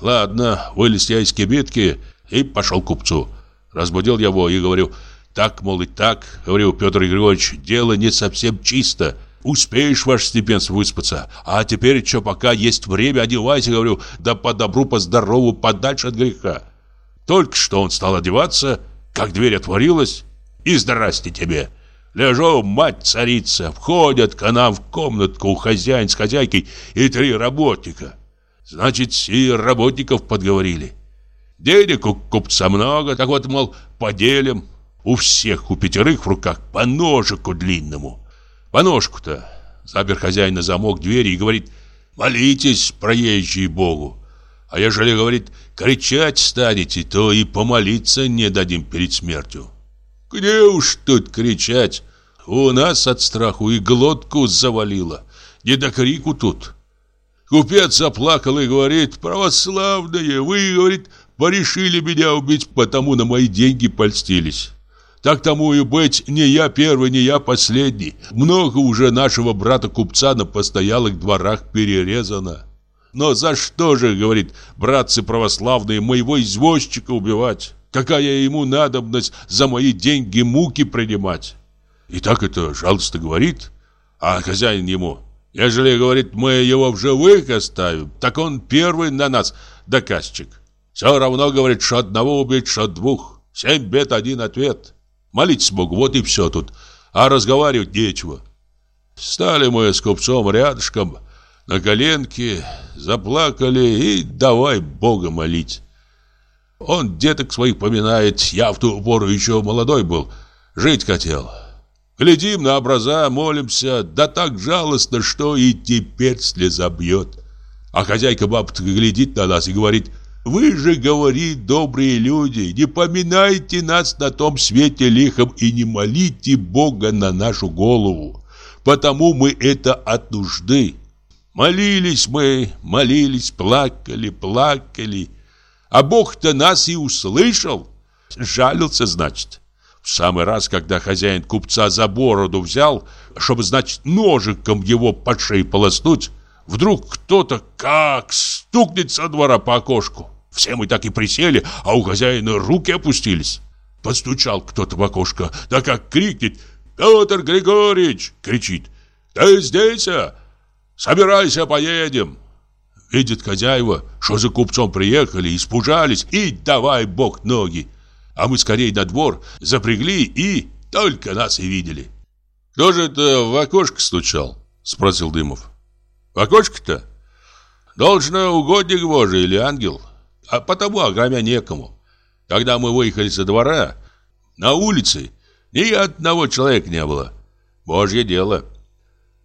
Ладно, вылез я из кибитки и пошел к купцу. Разбудил его и говорю, так, мол, и так, говорю, Петр Григорьевич, дело не совсем чисто. Успеешь, ваше степенство, выспаться. А теперь, что пока есть время, одевайся, говорю, да по добру, по здорову, подальше от греха. Только что он стал одеваться, как дверь отворилась, и здрасте тебе. Лежу, мать-царица, входят к нам в комнатку хозяин с хозяйкой и три работника. Значит, и работников подговорили. Денег у купца много, так вот, мол, поделим. У всех, у пятерых в руках по ножику длинному. По ножку-то. Запер хозяин на замок двери и говорит, молитесь, проезжие Богу. А ежели, говорит, кричать станете, то и помолиться не дадим перед смертью. Где уж тут кричать? У нас от страху и глотку завалило. Не до крику тут. Купец заплакал и говорит, православные, вы, говорит, порешили меня убить, потому на мои деньги польстились. Так тому и быть, не я первый, не я последний. Много уже нашего брата-купца на постоялых дворах перерезано. Но за что же, говорит, братцы православные, моего извозчика убивать? Какая ему надобность за мои деньги муки принимать? И так это жалостно говорит, а хозяин ему, ежели, говорит, мы его в живых оставим, так он первый на нас доказчик. Все равно, говорит, что одного убить, что двух. Семь бед, один ответ. Молитесь Богу, вот и все тут. А разговаривать нечего. Стали мы с купцом рядышком на коленки, заплакали и давай Бога молить. Он деток своих поминает, я в ту пору еще молодой был, жить хотел. Глядим на образа, молимся, да так жалостно, что и теперь слеза бьет. А хозяйка бабка глядит на нас и говорит – вы же, говорит, добрые люди, не поминайте нас на том свете лихом и не молите Бога на нашу голову, потому мы это от нужды. Молились мы, молились, плакали, плакали, а Бог-то нас и услышал. Жалился, значит. В самый раз, когда хозяин купца за бороду взял, чтобы, значит, ножиком его под шею полоснуть, вдруг кто-то как стукнет со двора по окошку. Все мы так и присели, а у хозяина руки опустились. Подстучал кто-то в окошко, да как крикнет «Петр Григорьевич!» кричит «Ты здесь? А? Собирайся, поедем!» Видят хозяева, что за купцом приехали, испужались и давай бог ноги. А мы скорее на двор запрягли и только нас и видели. «Кто же это в окошко стучал?» – спросил Дымов. «В окошко-то? Должно угодник Божий или ангел?» а потому огромя некому. Когда мы выехали со двора, на улице ни одного человека не было. Божье дело.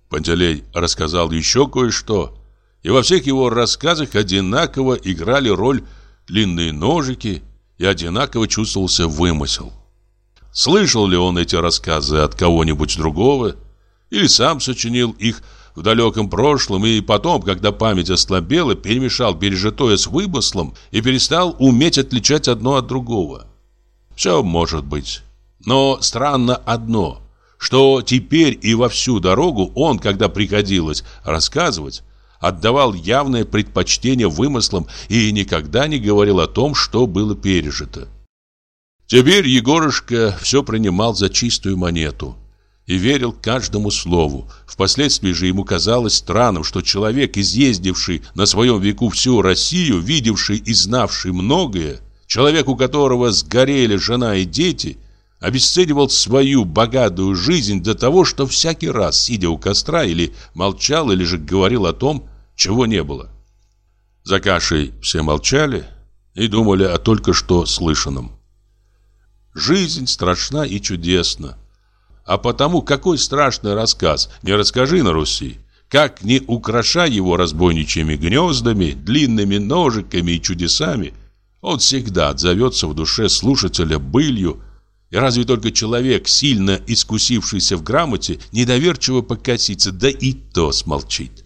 Пантелей рассказал еще кое-что, и во всех его рассказах одинаково играли роль длинные ножики и одинаково чувствовался вымысел. Слышал ли он эти рассказы от кого-нибудь другого, или сам сочинил их в далеком прошлом и потом, когда память ослабела, перемешал пережитое с вымыслом и перестал уметь отличать одно от другого. Все может быть. Но странно одно, что теперь и во всю дорогу он, когда приходилось рассказывать, отдавал явное предпочтение вымыслам и никогда не говорил о том, что было пережито. Теперь Егорушка все принимал за чистую монету и верил каждому слову. Впоследствии же ему казалось странным, что человек, изъездивший на своем веку всю Россию, видевший и знавший многое, человек, у которого сгорели жена и дети, обесценивал свою богатую жизнь до того, что всякий раз, сидя у костра, или молчал, или же говорил о том, чего не было. За кашей все молчали и думали о только что слышанном. Жизнь страшна и чудесна. А потому какой страшный рассказ не расскажи на Руси, как не украшай его разбойничьими гнездами, длинными ножиками и чудесами, он всегда отзовется в душе слушателя былью, и разве только человек, сильно искусившийся в грамоте, недоверчиво покосится, да и то смолчит.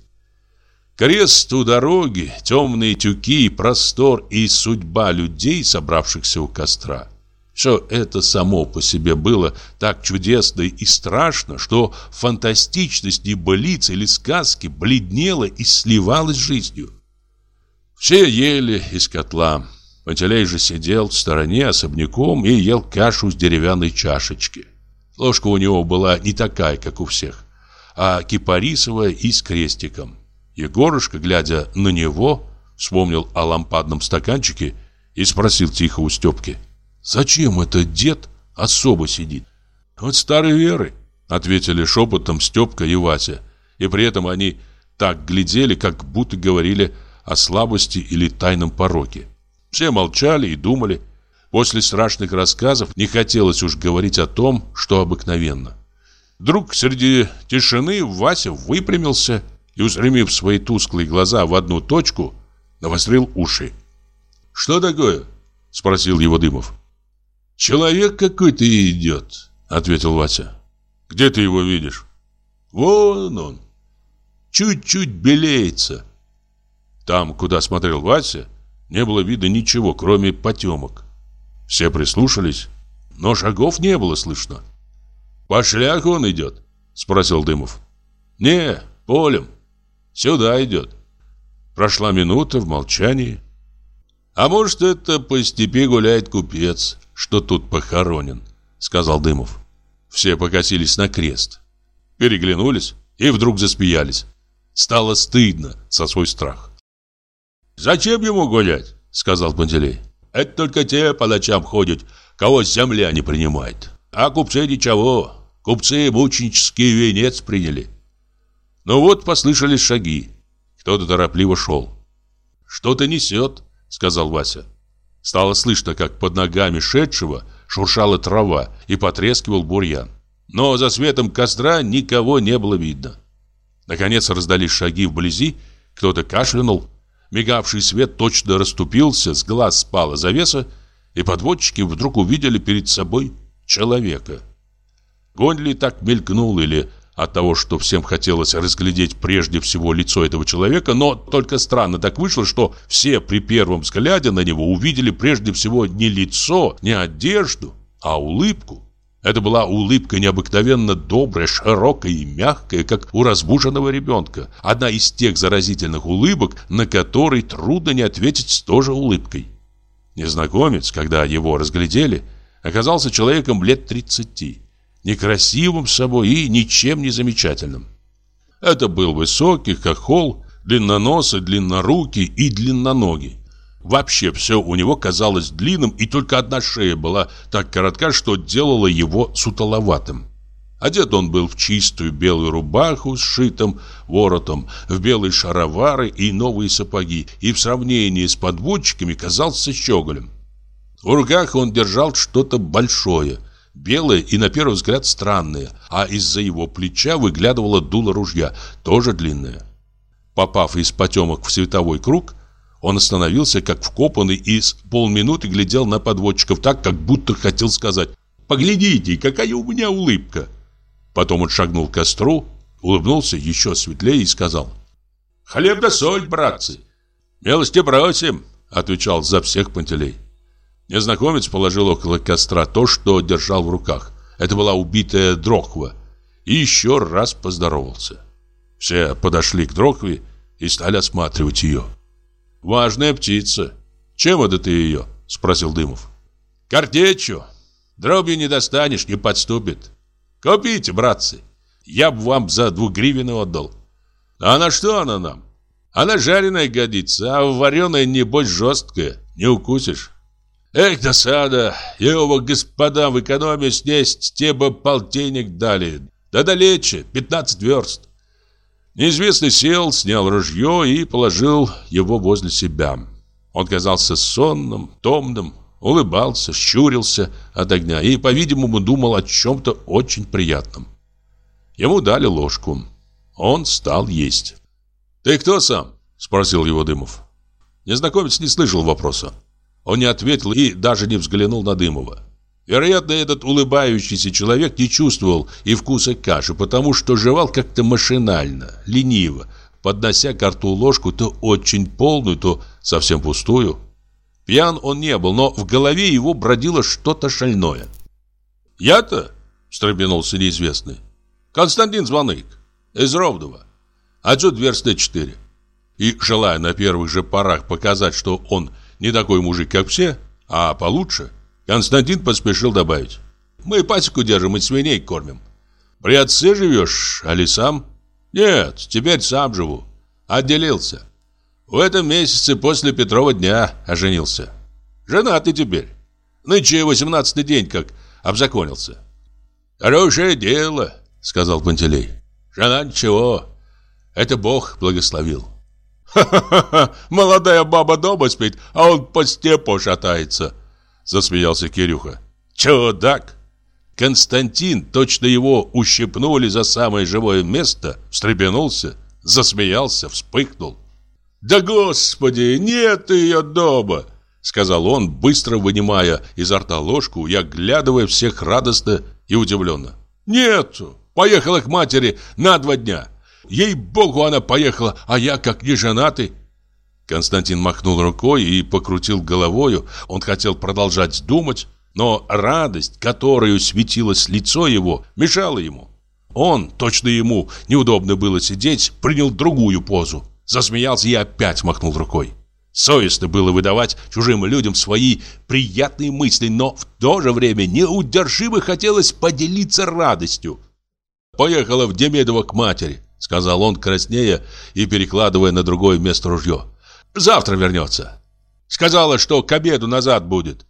Крест у дороги, темные тюки, простор и судьба людей, собравшихся у костра. Все это само по себе было так чудесно и страшно, что фантастичность небылиц или сказки бледнела и сливалась жизнью. Все ели из котла. Пантелей же сидел в стороне особняком и ел кашу с деревянной чашечки. Ложка у него была не такая, как у всех, а кипарисовая и с крестиком. Егорушка, глядя на него, вспомнил о лампадном стаканчике и спросил тихо у Степки. «Зачем этот дед особо сидит?» «Вот старой веры», — ответили шепотом Степка и Вася. И при этом они так глядели, как будто говорили о слабости или тайном пороке. Все молчали и думали. После страшных рассказов не хотелось уж говорить о том, что обыкновенно. Вдруг среди тишины Вася выпрямился и, устремив свои тусклые глаза в одну точку, навострил уши. «Что такое?» — спросил его Дымов. «Человек какой-то идет», — ответил Вася. «Где ты его видишь?» «Вон он. Чуть-чуть белеется». Там, куда смотрел Вася, не было видно ничего, кроме потемок. Все прислушались, но шагов не было слышно. «По шляху он идет?» — спросил Дымов. «Не, полем. Сюда идет. Прошла минута в молчании. А может, это по степи гуляет купец, что тут похоронен, сказал Дымов. Все покосились на крест. Переглянулись и вдруг засмеялись. Стало стыдно за свой страх. «Зачем ему гулять?» — сказал Пантелей. «Это только те по ночам ходят, кого земля не принимает. А купцы ничего, купцы мученический венец приняли. Но вот послышались шаги. Кто-то торопливо шел. «Что-то несет», — сказал Вася. Стало слышно, как под ногами шедшего шуршала трава и потрескивал бурьян. Но за светом костра никого не было видно. Наконец раздались шаги вблизи, кто-то кашлянул. Мигавший свет точно расступился, с глаз спала завеса, и подводчики вдруг увидели перед собой человека. Гонь ли так мелькнул или от того, что всем хотелось разглядеть прежде всего лицо этого человека, но только странно так вышло, что все при первом взгляде на него увидели прежде всего не лицо, не одежду, а улыбку. Это была улыбка необыкновенно добрая, широкая и мягкая, как у разбуженного ребенка. Одна из тех заразительных улыбок, на которой трудно не ответить тоже улыбкой. Незнакомец, когда его разглядели, оказался человеком лет тридцати некрасивым собой и ничем не замечательным. Это был высокий, как холл, длинноносый, длиннорукий и длинноногий. Вообще все у него казалось длинным, и только одна шея была так коротка, что делала его сутоловатым. Одет он был в чистую белую рубаху с шитым воротом, в белые шаровары и новые сапоги, и в сравнении с подводчиками казался щеголем. В руках он держал что-то большое – белое и на первый взгляд странное, а из-за его плеча выглядывало дуло ружья, тоже длинное. Попав из потемок в световой круг, он остановился как вкопанный и с полминуты глядел на подводчиков так, как будто хотел сказать «Поглядите, какая у меня улыбка!» Потом он шагнул к костру, улыбнулся еще светлее и сказал «Хлеб да соль, братцы!» «Милости просим!» — отвечал за всех Пантелей. Незнакомец положил около костра то, что держал в руках. Это была убитая дрохва. И еще раз поздоровался. Все подошли к дрохве и стали осматривать ее. «Важная птица. Чем это ты ее?» – спросил Дымов. «Картечью. Дробью не достанешь, не подступит. Купите, братцы. Я бы вам за двугривенную отдал. А на что она нам? Она жареная годится, а вареная, небось, жесткая. Не укусишь. Эх, досада, его господам в экономе снесть, те бы полтинник дали. Да далече, 15 верст. Неизвестный сел, снял ружье и положил его возле себя. Он казался сонным, томным, улыбался, щурился от огня и, по-видимому, думал о чем-то очень приятном. Ему дали ложку. Он стал есть. «Ты кто сам?» – спросил его Дымов. Незнакомец не слышал вопроса. Он не ответил и даже не взглянул на Дымова. Вероятно, этот улыбающийся человек не чувствовал и вкуса каши, потому что жевал как-то машинально, лениво, поднося к рту ложку то очень полную, то совсем пустую. Пьян он не был, но в голове его бродило что-то шальное. «Я-то?» – встрепенулся неизвестный. «Константин Звонык, из Ровдова. Отсюда версты четыре». И, желая на первых же порах показать, что он не такой мужик, как все, а получше – Константин поспешил добавить. «Мы пасеку держим и свиней кормим. При отце живешь, али сам?» «Нет, теперь сам живу. Отделился. В этом месяце после Петрова дня оженился. Женатый теперь. Нынче восемнадцатый день, как обзаконился». «Хорошее дело», — сказал Пантелей. «Жена ничего. Это Бог благословил». «Ха-ха-ха! Молодая баба дома спит, а он по степу шатается», Засмеялся Кирюха. Чудак! Константин, точно его ущипнули за самое живое место, встрепенулся, засмеялся, вспыхнул. «Да господи, нет ее дома!» Сказал он, быстро вынимая изо рта ложку и оглядывая всех радостно и удивленно. «Нету! Поехала к матери на два дня! Ей-богу, она поехала, а я, как не женатый, Константин махнул рукой и покрутил головою. Он хотел продолжать думать, но радость, которую светилось лицо его, мешала ему. Он, точно ему неудобно было сидеть, принял другую позу. Засмеялся и опять махнул рукой. Совестно было выдавать чужим людям свои приятные мысли, но в то же время неудержимо хотелось поделиться радостью. «Поехала в Демидово к матери», — сказал он краснея и перекладывая на другое место ружье. Завтра вернется. Сказала, что к обеду назад будет.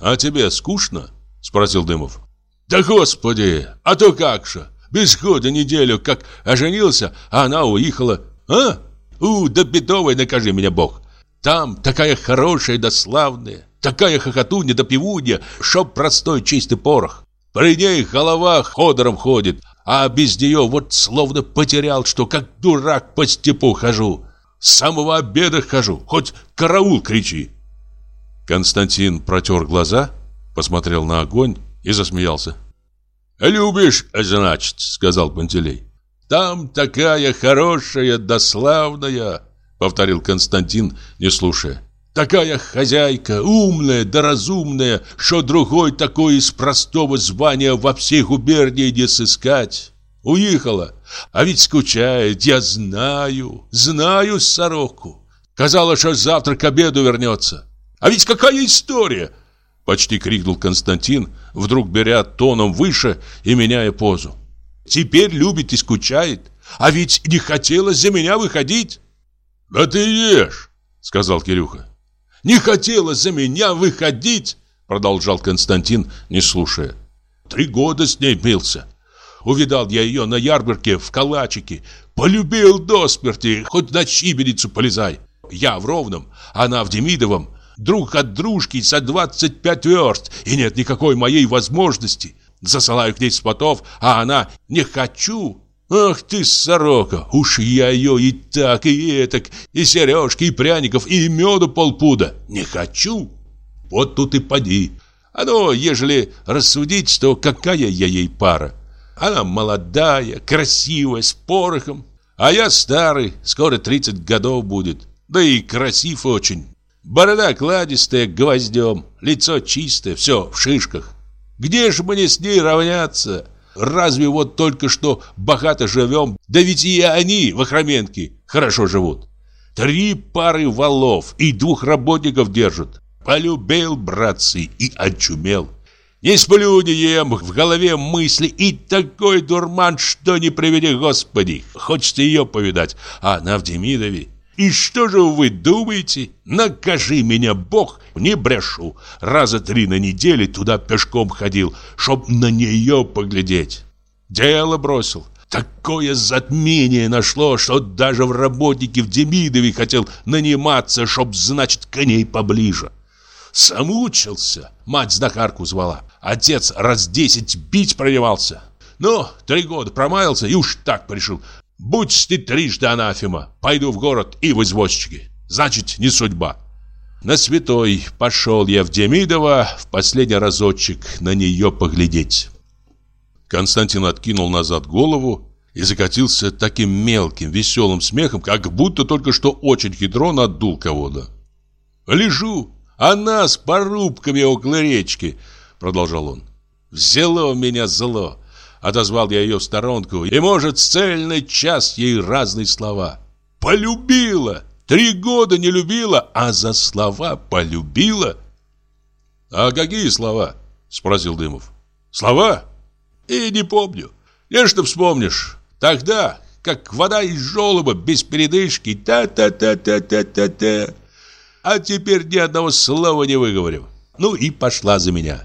А тебе скучно? Спросил Дымов. Да господи, а то как же. Без года неделю, как оженился, а она уехала. А? У, да бедовой накажи меня Бог. Там такая хорошая да славная, такая хохотунья да пивунья, чтоб простой чистый порох. При ней голова ходором ходит, а без нее вот словно потерял, что как дурак по степу хожу. С самого обеда хожу, хоть караул кричи. Константин протер глаза, посмотрел на огонь и засмеялся. «Любишь, значит», — сказал Пантелей. «Там такая хорошая да славная», — повторил Константин, не слушая. «Такая хозяйка, умная да разумная, что другой такой из простого звания во всей губернии не сыскать. Уехала, а ведь скучает, я знаю, знаю сороку. Казалось, что завтра к обеду вернется. А ведь какая история!» Почти крикнул Константин, вдруг беря тоном выше и меняя позу. «Теперь любит и скучает, а ведь не хотелось за меня выходить!» «Да ты ешь!» — сказал Кирюха. «Не хотелось за меня выходить!» Продолжал Константин, не слушая. «Три года с ней бился. Увидал я ее на ярмарке в калачике. Полюбил до смерти, хоть на чиберицу полезай. Я в Ровном, она в Демидовом. Друг от дружки за 25 верст, и нет никакой моей возможности. Засылаю к ней спотов, а она «не хочу». Ах ты, сорока, уж я ее и так, и этак, и сережки, и пряников, и меду полпуда. Не хочу. Вот тут и поди. А ну, ежели рассудить, то какая я ей пара? Она молодая, красивая, с порохом. А я старый, скоро 30 годов будет. Да и красив очень. Борода кладистая, гвоздем, лицо чистое, все в шишках. Где же мне с ней равняться? Разве вот только что богато живем, да ведь и они, вахроменки, хорошо живут. Три пары валов и двух работников держат. Полюбил, братцы, и очумел. Не сплю, не ем, в голове мысли и такой дурман, что не приведи Господи. Хочется ее повидать, а на Авдемидове. И что же вы думаете? Накажи меня, Бог, не брешу. Раза три на неделе туда пешком ходил, чтоб на нее поглядеть. Дело бросил. Такое затмение нашло, что даже в работнике в Демидове хотел наниматься, чтоб, значит, к ней поближе. Замучился. Мать знахарку звала. Отец раз десять бить проявался. Ну, три года промаялся и уж так пришел. Будь ты трижды анафема, пойду в город и в извозчики. Значит, не судьба. На святой пошел я в Демидово в последний разочек на нее поглядеть. Константин откинул назад голову и закатился таким мелким, веселым смехом, как будто только что очень хитро надул кого-то. Лежу, а нас порубками около речки, продолжал он. Взяло меня зло. Отозвал я ее в сторонку, и, может, цельный час ей разные слова. Полюбила! Три года не любила, а за слова полюбила. «А какие слова?» — спросил Дымов. «Слова? И не помню. Нечто вспомнишь. Тогда, как вода из желоба, без передышки, та-та-та-та-та-та-та. А теперь ни одного слова не выговорю. Ну и пошла за меня.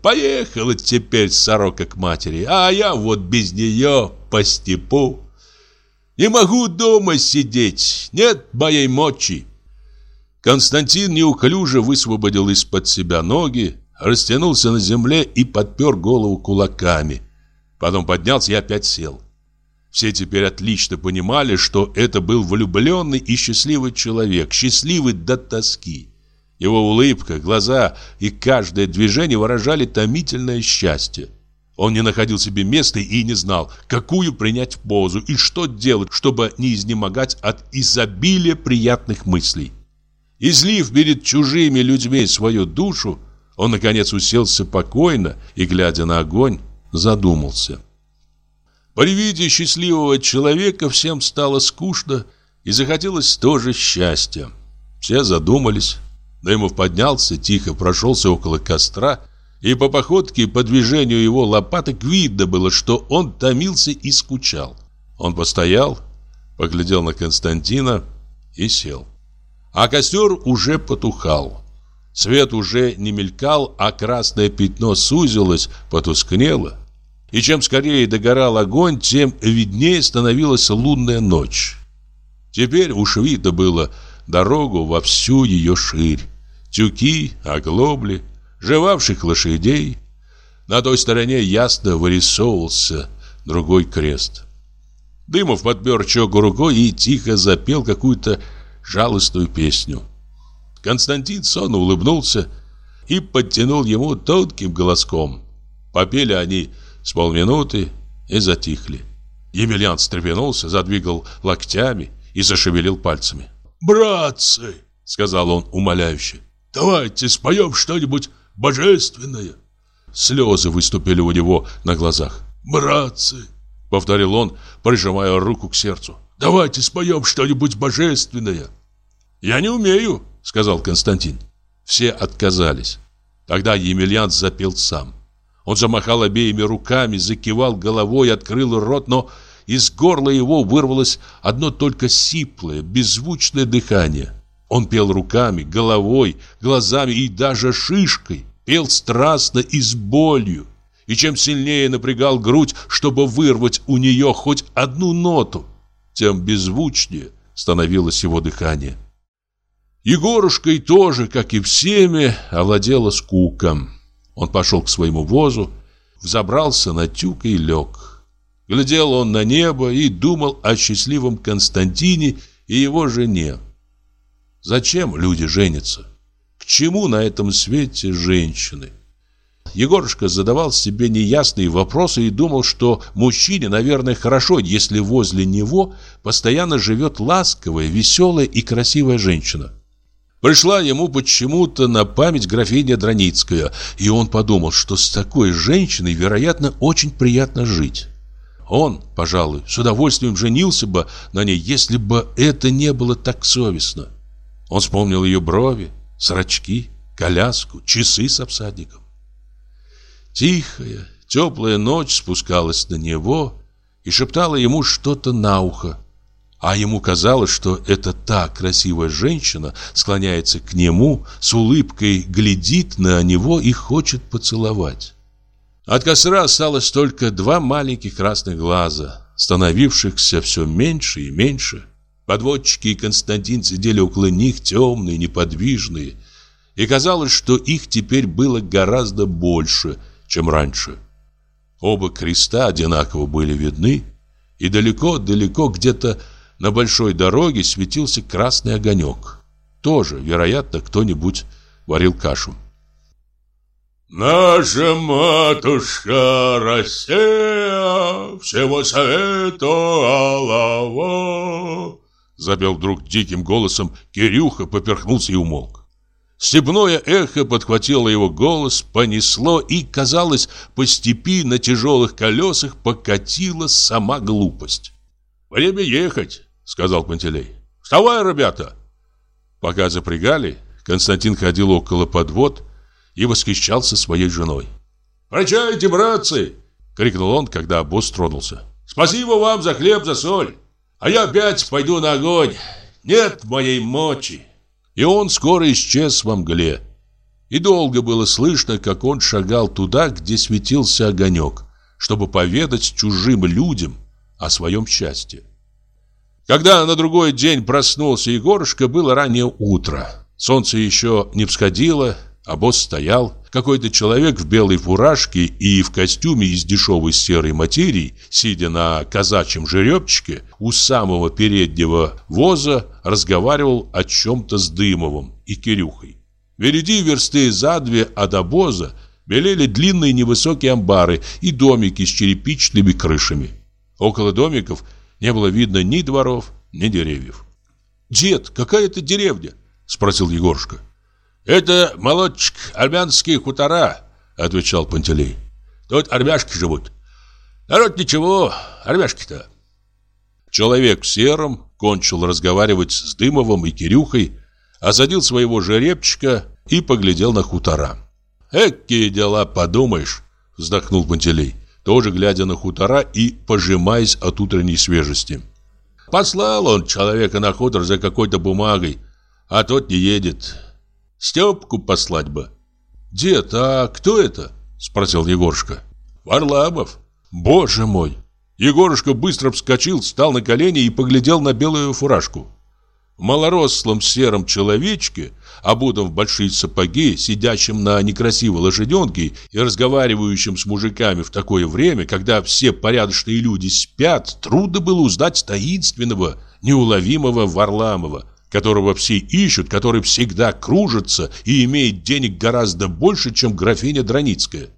Поехала теперь сорока к матери, а я вот без нее по степу. Не могу дома сидеть, нет моей мочи. Константин неуклюже высвободил из-под себя ноги, растянулся на земле и подпер голову кулаками. Потом поднялся и опять сел. Все теперь отлично понимали, что это был влюбленный и счастливый человек, счастливый до тоски. Его улыбка, глаза и каждое движение выражали томительное счастье. Он не находил себе места и не знал, какую принять позу и что делать, чтобы не изнемогать от изобилия приятных мыслей. Излив перед чужими людьми свою душу, он, наконец, уселся покойно и, глядя на огонь, задумался. При виде счастливого человека всем стало скучно и захотелось тоже счастья. Все задумались. Дымов поднялся, тихо прошелся около костра, и по походке и по движению его лопаток видно было, что он томился и скучал. Он постоял, поглядел на Константина и сел. А костер уже потухал. Свет уже не мелькал, а красное пятно сузилось, потускнело. И чем скорее догорал огонь, тем виднее становилась лунная ночь. Теперь уж видно было дорогу во всю ее ширь тюки, оглобли, жевавших лошадей. На той стороне ясно вырисовывался другой крест. Дымов подпер чоку рукой и тихо запел какую-то жалостную песню. Константин сонно улыбнулся и подтянул ему тонким голоском. Попели они с полминуты и затихли. Емельян встрепенулся, задвигал локтями и зашевелил пальцами. «Братцы!» — сказал он умоляюще. Давайте споем что-нибудь божественное. Слезы выступили у него на глазах. «Братцы!» — повторил он, прижимая руку к сердцу. «Давайте споем что-нибудь божественное!» «Я не умею!» — сказал Константин. Все отказались. Тогда Емельян запел сам. Он замахал обеими руками, закивал головой, открыл рот, но из горла его вырвалось одно только сиплое, беззвучное дыхание. Он пел руками, головой, глазами и даже шишкой. Пел страстно и с болью. И чем сильнее напрягал грудь, чтобы вырвать у нее хоть одну ноту, тем беззвучнее становилось его дыхание. Егорушкой тоже, как и всеми, овладела скуком. Он пошел к своему возу, взобрался на тюк и лег. Глядел он на небо и думал о счастливом Константине и его жене. Зачем люди женятся? К чему на этом свете женщины? Егорушка задавал себе неясные вопросы и думал, что мужчине, наверное, хорошо, если возле него постоянно живет ласковая, веселая и красивая женщина. Пришла ему почему-то на память графиня Драницкая, и он подумал, что с такой женщиной, вероятно, очень приятно жить. Он, пожалуй, с удовольствием женился бы на ней, если бы это не было так совестно. Он вспомнил ее брови, зрачки, коляску, часы с обсадником. Тихая, теплая ночь спускалась на него и шептала ему что-то на ухо. А ему казалось, что это та красивая женщина склоняется к нему, с улыбкой глядит на него и хочет поцеловать. От костра осталось только два маленьких красных глаза, становившихся все меньше и меньше. Подводчики и Константин сидели около них темные, неподвижные, и казалось, что их теперь было гораздо больше, чем раньше. Оба креста одинаково были видны, и далеко-далеко где-то на большой дороге светился красный огонек. Тоже, вероятно, кто-нибудь варил кашу. Наша матушка Россия всего совета алава Запел вдруг диким голосом Кирюха, поперхнулся и умолк. Степное эхо подхватило его голос, понесло и, казалось, по степи на тяжелых колесах покатила сама глупость. «Время ехать», — сказал Пантелей. «Вставай, ребята!» Пока запрягали, Константин ходил около подвод, и восхищался своей женой. «Прощайте, братцы!» — крикнул он, когда обоз тронулся. «Спасибо вам за хлеб, за соль! А я опять пойду на огонь! Нет моей мочи!» И он скоро исчез во мгле. И долго было слышно, как он шагал туда, где светился огонек, чтобы поведать чужим людям о своем счастье. Когда на другой день проснулся Егорушка, было раннее утро. Солнце еще не всходило, а босс стоял. Какой-то человек в белой фуражке и в костюме из дешевой серой материи, сидя на казачьем жеребчике, у самого переднего воза разговаривал о чем-то с Дымовым и Кирюхой. Впереди версты за две от обоза белели длинные невысокие амбары и домики с черепичными крышами. Около домиков не было видно ни дворов, ни деревьев. «Дед, какая это деревня?» – спросил Егорушка. «Это, молодчик, армянские хутора», — отвечал Пантелей. «Тут армяшки живут. Народ ничего, армяшки-то». Человек в сером кончил разговаривать с Дымовым и Кирюхой, осадил своего жеребчика и поглядел на хутора. «Экие дела, подумаешь», — вздохнул Пантелей, тоже глядя на хутора и пожимаясь от утренней свежести. «Послал он человека на хутор за какой-то бумагой, а тот не едет. Степку послать бы. Дед, а кто это? Спросил Егорушка. Варламов. Боже мой. Егорушка быстро вскочил, встал на колени и поглядел на белую фуражку. Малорослом сером человечке, обутом в большие сапоги, сидящем на некрасивой лошаденке и разговаривающем с мужиками в такое время, когда все порядочные люди спят, трудно было узнать таинственного, неуловимого Варламова, которого все ищут, который всегда кружится и имеет денег гораздо больше, чем графиня Драницкая.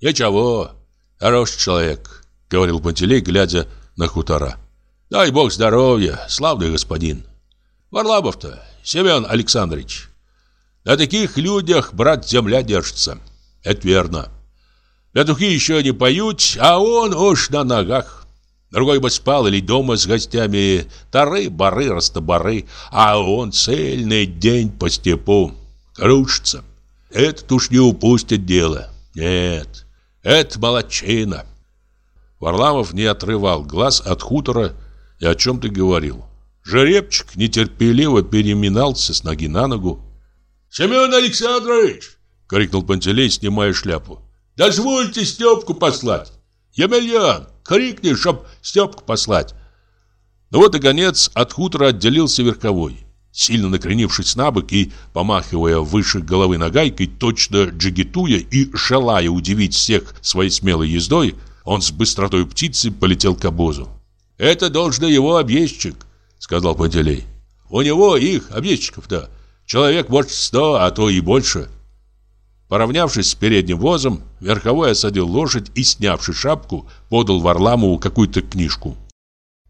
«Ничего, хороший человек», — говорил Пантелей, глядя на хутора. «Дай бог здоровья, славный господин. Варламов-то, Семен Александрович. На таких людях, брат, земля держится. Это верно. Петухи еще не поют, а он уж на ногах. Другой бы спал или дома с гостями, тары-бары, растобары, а он цельный день по степу кружится. Этот уж не упустит дело. Нет, это молодчина. Варламов не отрывал глаз от хутора и о чем-то говорил. Жеребчик нетерпеливо переминался с ноги на ногу. «Семен Александрович!» — крикнул Пантелей, снимая шляпу. «Дозвольте Степку послать! Емельян, крикни, чтоб Степку послать!» Но вот и гонец от хутора отделился верховой. Сильно накренившись на бок и помахивая выше головы нагайкой, точно джигитуя и желая удивить всех своей смелой ездой, он с быстротой птицы полетел к обозу. «Это должно его объездчик», — сказал Пантелей. «У него их, объездчиков-то, человек, может, сто, а то и больше». Поравнявшись с передним возом, верховой осадил лошадь и, снявши шапку, подал Варламову какую-то книжку.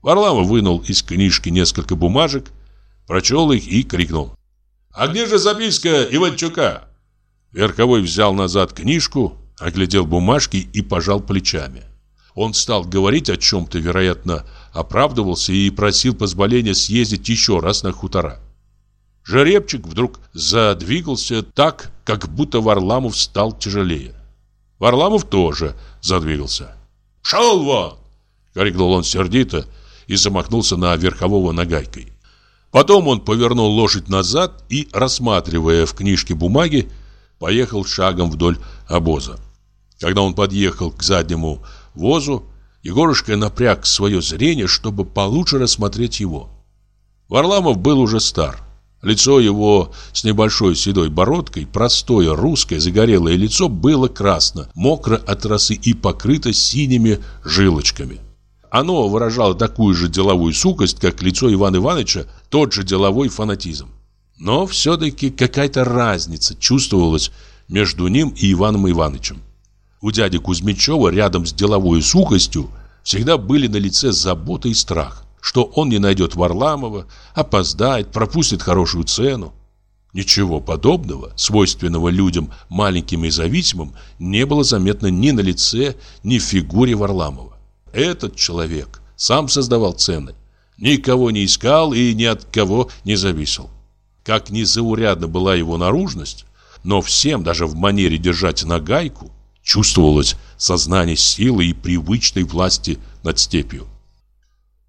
Варламов вынул из книжки несколько бумажек, прочел их и крикнул. А где же записка Иванчука? Верховой взял назад книжку, оглядел бумажки и пожал плечами. Он стал говорить о чем-то, вероятно, оправдывался и просил позволения съездить еще раз на хутора. Жеребчик вдруг задвигался так, как будто Варламов стал тяжелее. Варламов тоже задвигался. «Шел вон!» — крикнул он сердито и замахнулся на верхового нагайкой. Потом он повернул лошадь назад и, рассматривая в книжке бумаги, поехал шагом вдоль обоза. Когда он подъехал к заднему возу, Егорушка напряг свое зрение, чтобы получше рассмотреть его. Варламов был уже стар. Лицо его с небольшой седой бородкой, простое русское загорелое лицо было красно, мокро от росы и покрыто синими жилочками. Оно выражало такую же деловую сукость, как лицо Ивана Ивановича, тот же деловой фанатизм. Но все-таки какая-то разница чувствовалась между ним и Иваном Ивановичем. У дяди Кузьмичева рядом с деловой сухостью всегда были на лице забота и страх, что он не найдет Варламова, опоздает, пропустит хорошую цену. Ничего подобного, свойственного людям маленьким и зависимым, не было заметно ни на лице, ни в фигуре Варламова. Этот человек сам создавал цены, никого не искал и ни от кого не зависел. Как незаурядна была его наружность, но всем, даже в манере держать нагайку, Чувствовалось сознание силы и привычной власти над степью.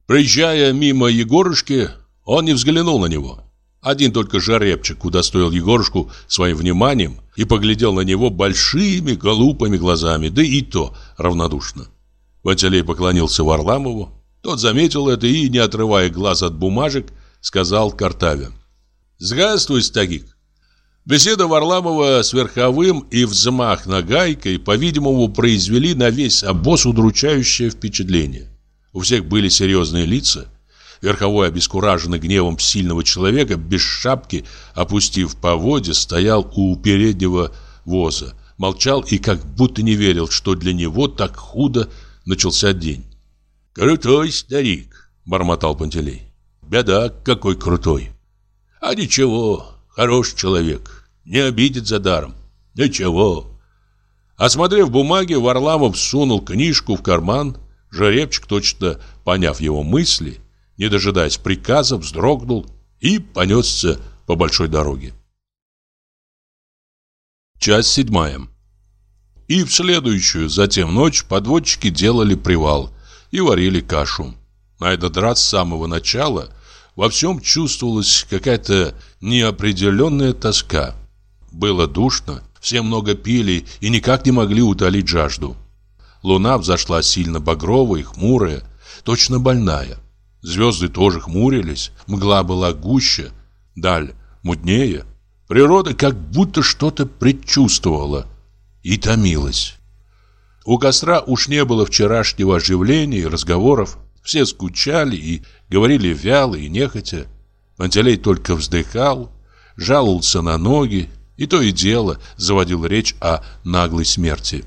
Проезжая мимо Егорушки, он не взглянул на него. Один только жеребчик удостоил Егорушку своим вниманием и поглядел на него большими голубыми глазами, да и то равнодушно. Ватилей поклонился Варламову. Тот заметил это и, не отрывая глаз от бумажек, сказал Картаве. «Здравствуй, Стагик. Беседа Варламова с Верховым и взмах нагайкой, по-видимому, произвели на весь обоз удручающее впечатление. У всех были серьезные лица. Верховой, обескураженный гневом сильного человека, без шапки, опустив поводья, стоял у переднего воза, молчал и как будто не верил, что для него так худо начался день. «Крутой старик», — бормотал Пантелей. «Беда какой крутой!» «А ничего, хороший человек, не обидит за даром. Ничего. Осмотрев бумаги, Варламов сунул книжку в карман. Жеребчик, точно поняв его мысли, не дожидаясь приказа, вздрогнул и понесся по большой дороге. Часть седьмая. И в следующую затем ночь подводчики делали привал и варили кашу. На этот раз с самого начала во всем чувствовалась какая-то неопределенная тоска. Было душно, все много пили и никак не могли утолить жажду. Луна взошла сильно багровая хмурая, точно больная. Звезды тоже хмурились, мгла была гуще, даль мутнее. Природа как будто что-то предчувствовала и томилась. У костра уж не было вчерашнего оживления и разговоров. Все скучали и говорили вяло и нехотя. Пантелей только вздыхал, жаловался на ноги и то и дело заводил речь о наглой смерти.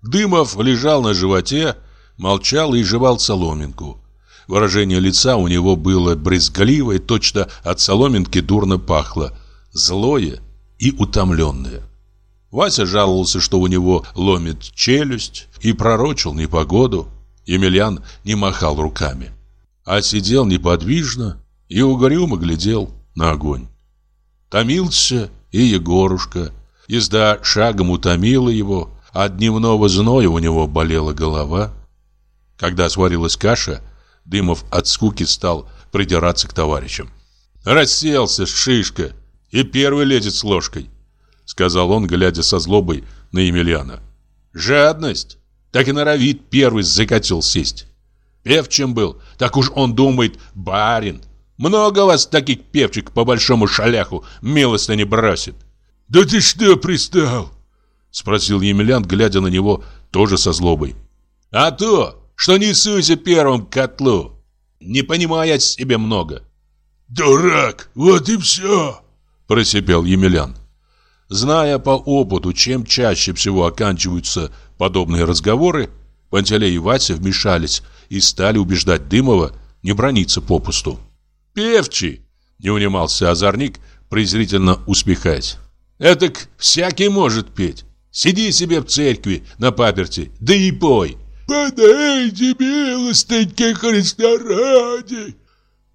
Дымов лежал на животе, молчал и жевал соломинку. Выражение лица у него было брезгливое, точно от соломинки дурно пахло, злое и утомленное. Вася жаловался, что у него ломит челюсть, и пророчил непогоду. Емельян не махал руками, а сидел неподвижно и угрюмо глядел на огонь. Томился и Егорушка. Езда шагом утомила его, от дневного зноя у него болела голова. Когда сварилась каша, Дымов от скуки стал придираться к товарищам. «Расселся, шишка, и первый лезет с ложкой», — сказал он, глядя со злобой на Емельяна. «Жадность! Так и норовит первый закатил сесть. Певчим был, так уж он думает, барин, много вас таких певчик по большому шаляху милостыни бросит. Да ты что пристал? Спросил Емельян, глядя на него тоже со злобой. А то, что не суйся первым к котлу. Не понимаю я себе много. Дурак, вот и все, просипел Емельян. Зная по опыту, чем чаще всего оканчиваются подобные разговоры, Пантелей и Вася вмешались и стали убеждать Дымова не брониться попусту. Певчий, не унимался озорник, презрительно усмехаясь. «Этак всякий может петь. Сиди себе в церкви на паперти, да и пой». «Подайте милостыньки Христа ради!»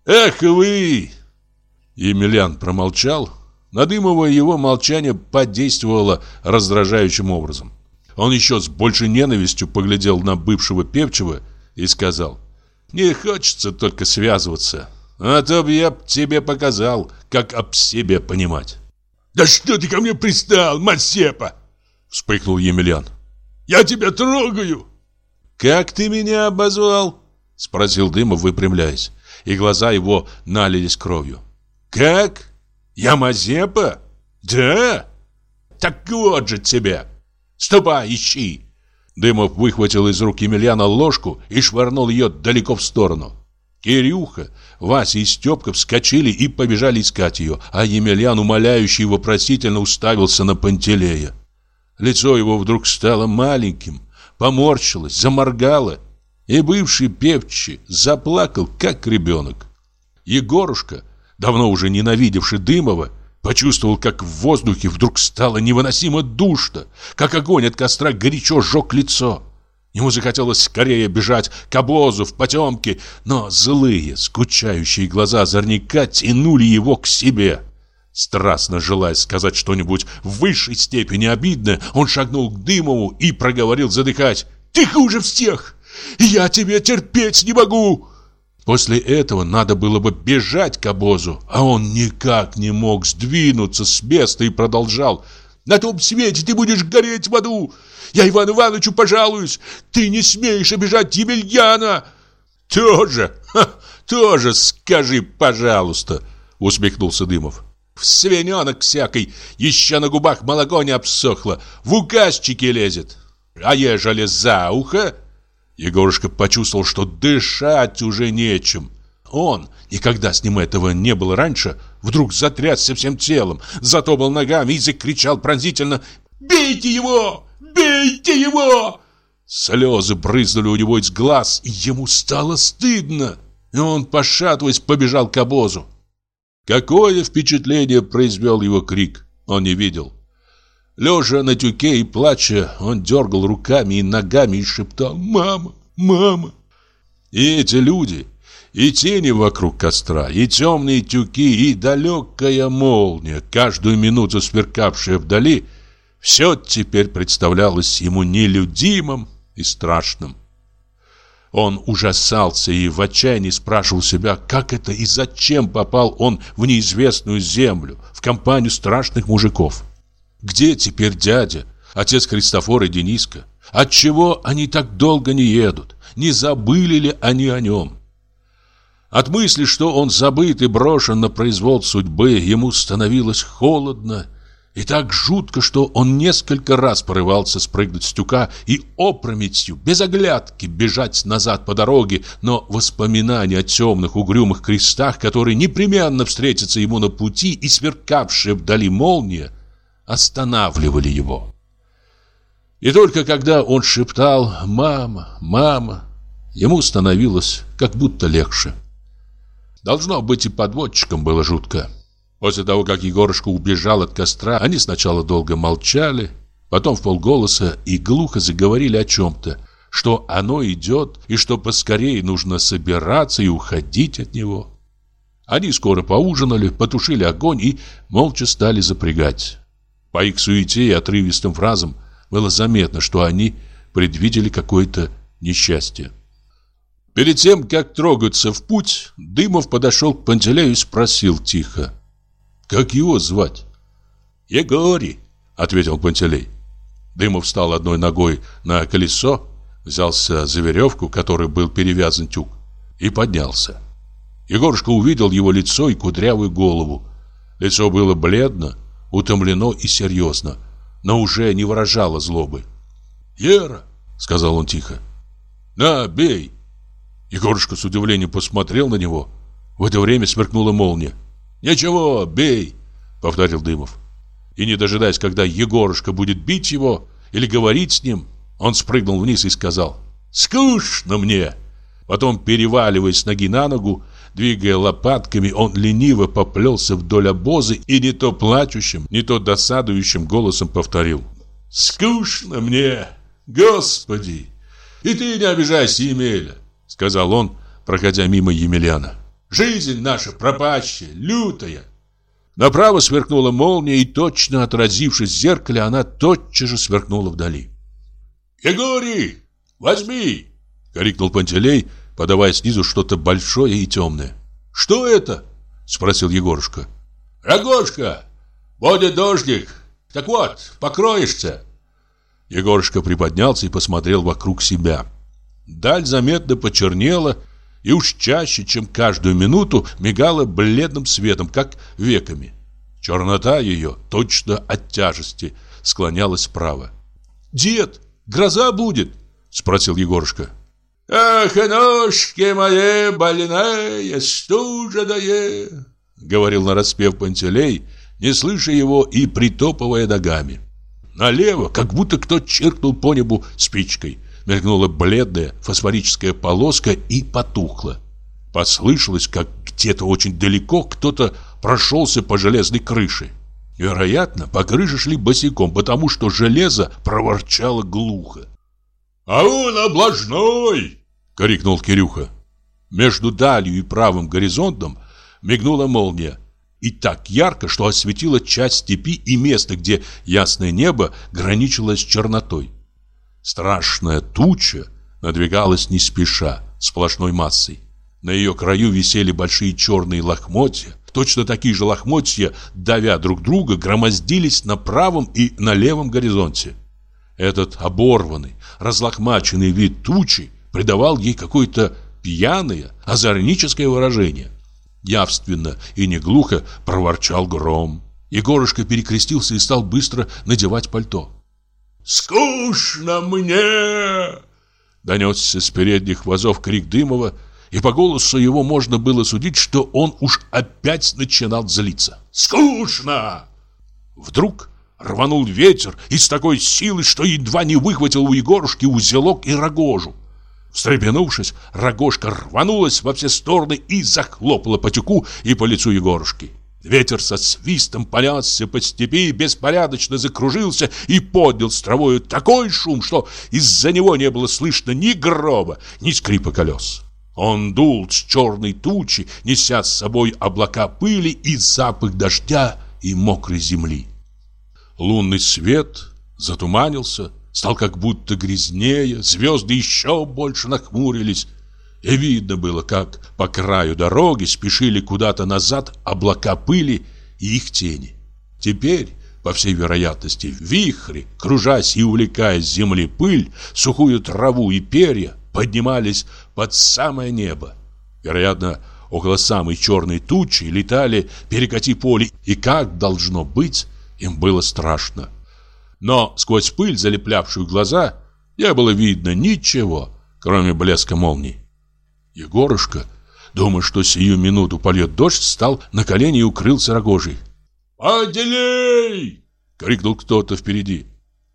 «Эх вы!» Емельян промолчал. На его молчание подействовало раздражающим образом. Он еще с большей ненавистью поглядел на бывшего певчего и сказал «Не хочется только связываться, а то б я тебе показал, как об себе понимать». «Да что ты ко мне пристал, Масепа?» Вспыхнул Емельян. «Я тебя трогаю!» «Как ты меня обозвал?» Спросил Дымов, выпрямляясь, и глаза его налились кровью. «Как? Я Мазепа? Да? Так вот же тебя! Ступай, ищи!» Дымов выхватил из рук Емельяна ложку и швырнул ее далеко в сторону. Кирюха, Вася и Степка вскочили и побежали искать ее, а Емельян, умоляющий и вопросительно уставился на Пантелея. Лицо его вдруг стало маленьким, поморщилось, заморгало, и бывший певчий заплакал, как ребенок. Егорушка, давно уже ненавидевший Дымова, почувствовал, как в воздухе вдруг стало невыносимо душно, как огонь от костра горячо сжег лицо. Ему захотелось скорее бежать к обозу в потемке, но злые, скучающие глаза озорника тянули его к себе. Страстно желая сказать что-нибудь в высшей степени обидное, он шагнул к Дымову и проговорил задыхать. «Ты хуже всех! Я тебя терпеть не могу!» После этого надо было бы бежать к обозу, а он никак не мог сдвинуться с места и продолжал. «На том свете ты будешь гореть в аду! Я Ивану Ивановичу пожалуюсь! Ты не смеешь обижать Емельяна!» «Тоже, ха, тоже скажи, пожалуйста!» усмехнулся Дымов. В свиненок всякой еще на губах молоко не обсохло, в указчики лезет. А ежели за ухо... Егорушка почувствовал, что дышать уже нечем. Он, никогда с ним этого не было раньше, вдруг затрясся всем телом, затопал ногами и закричал пронзительно «Бейте его! Бейте его!» Слезы брызнули у него из глаз, и ему стало стыдно. И он, пошатываясь, побежал к обозу. Какое впечатление произвел его крик, он не видел. Лежа на тюке и плача, он дергал руками и ногами и шептал «Мама! Мама!». И эти люди, и тени вокруг костра, и темные тюки, и далекая молния, каждую минуту сверкавшая вдали, все теперь представлялось ему нелюдимым и страшным. Он ужасался и в отчаянии спрашивал себя, как это и зачем попал он в неизвестную землю, в компанию страшных мужиков. Где теперь дядя, отец Христофор и Дениска? Отчего они так долго не едут? Не забыли ли они о нем? От мысли, что он забыт и брошен на произвол судьбы, ему становилось холодно и так жутко, что он несколько раз порывался спрыгнуть с тюка и опрометью, без оглядки, бежать назад по дороге, но воспоминания о темных угрюмых крестах, которые непременно встретятся ему на пути и сверкавшие вдали молния, останавливали его. И только когда он шептал «мама, мама», ему становилось как будто легче. Должно быть, и подводчикам было жутко. После того, как Егорушка убежал от костра, они сначала долго молчали, потом в полголоса и глухо заговорили о чем-то, что оно идет и что поскорее нужно собираться и уходить от него. Они скоро поужинали, потушили огонь и молча стали запрягать. По их суете и отрывистым фразам было заметно, что они предвидели какое-то несчастье. Перед тем, как трогаться в путь, Дымов подошел к Пантелею и спросил тихо. Как его звать? Егорий, ответил Пантелей. Дымов встал одной ногой на колесо, взялся за веревку, которой был перевязан тюк, и поднялся. Егорушка увидел его лицо и кудрявую голову. Лицо было бледно, утомлено и серьезно, но уже не выражало злобы. «Ера!» — сказал он тихо. «На, бей!» Егорушка с удивлением посмотрел на него. В это время сверкнула молния. «Ничего, бей!» — повторил Дымов. И не дожидаясь, когда Егорушка будет бить его или говорить с ним, он спрыгнул вниз и сказал «Скучно мне!» Потом, переваливаясь ноги на ногу, Двигая лопатками, он лениво поплелся вдоль обоза и не то плачущим, не то досадующим голосом повторил. «Скучно мне, Господи! И ты не обижайся, Емеля!» Сказал он, проходя мимо Емельяна. «Жизнь наша пропащая, лютая!» Направо сверкнула молния, и точно отразившись в зеркале, она тотчас же сверкнула вдали. «Егорий, возьми!» — крикнул Пантелей, подавая снизу что-то большое и темное. «Что это?» — спросил Егорушка. «Рогожка! Будет дождик! Так вот, покроешься!» Егорушка приподнялся и посмотрел вокруг себя. Даль заметно почернела и уж чаще, чем каждую минуту, мигала бледным светом, как веками. Чернота ее, точно от тяжести, склонялась вправо. «Дед, гроза будет?» — спросил Егорушка. «Ах, ножки мои больные, стужаные!» — говорил нараспев Пантелей, не слыша его и притопывая ногами. Налево, как будто кто чиркнул по небу спичкой, мелькнула бледная фосфорическая полоска и потухла. Послышалось, как где-то очень далеко кто-то прошелся по железной крыше. Вероятно, по крыше шли босиком, потому что железо проворчало глухо. «А он облажной!» — крикнул Кирюха. Между далью и правым горизонтом мигнула молния. И так ярко, что осветила часть степи и место, где ясное небо граничило с чернотой. Страшная туча надвигалась не спеша, сплошной массой. На ее краю висели большие черные лохмотья. Точно такие же лохмотья, давя друг друга, громоздились на правом и на левом горизонте. Этот оборванный, разлохмаченный вид тучи придавал ей какое-то пьяное, озорническое выражение. Явственно и неглухо проворчал гром. Егорушка перекрестился и стал быстро надевать пальто. «Скучно мне!» Донесся с передних вазов крик Дымова, и по голосу его можно было судить, что он уж опять начинал злиться. «Скучно!» Вдруг Рванул ветер и с такой силой, что едва не выхватил у Егорушки узелок и рогожу. Встрепенувшись, рогожка рванулась во все стороны и захлопала по тюку и по лицу Егорушки. Ветер со свистом понесся по степи, беспорядочно закружился и поднял с травою такой шум, что из-за него не было слышно ни гроба, ни скрипа колес. Он дул с черной тучи, неся с собой облака пыли и запах дождя и мокрой земли. Лунный свет затуманился, стал как будто грязнее, звезды еще больше нахмурились. И видно было, как по краю дороги спешили куда-то назад облака пыли и их тени. Теперь, по всей вероятности, вихри, кружась и увлекая с земли пыль, сухую траву и перья, поднимались под самое небо. Вероятно, около самой черной тучи летали перекати поле, и как должно быть, им было страшно. Но сквозь пыль, залеплявшую глаза, не было видно ничего, кроме блеска молний. Егорушка, думая, что сию минуту польет дождь, стал на колени и укрылся рогожей. «Поделей!» — крикнул кто-то впереди.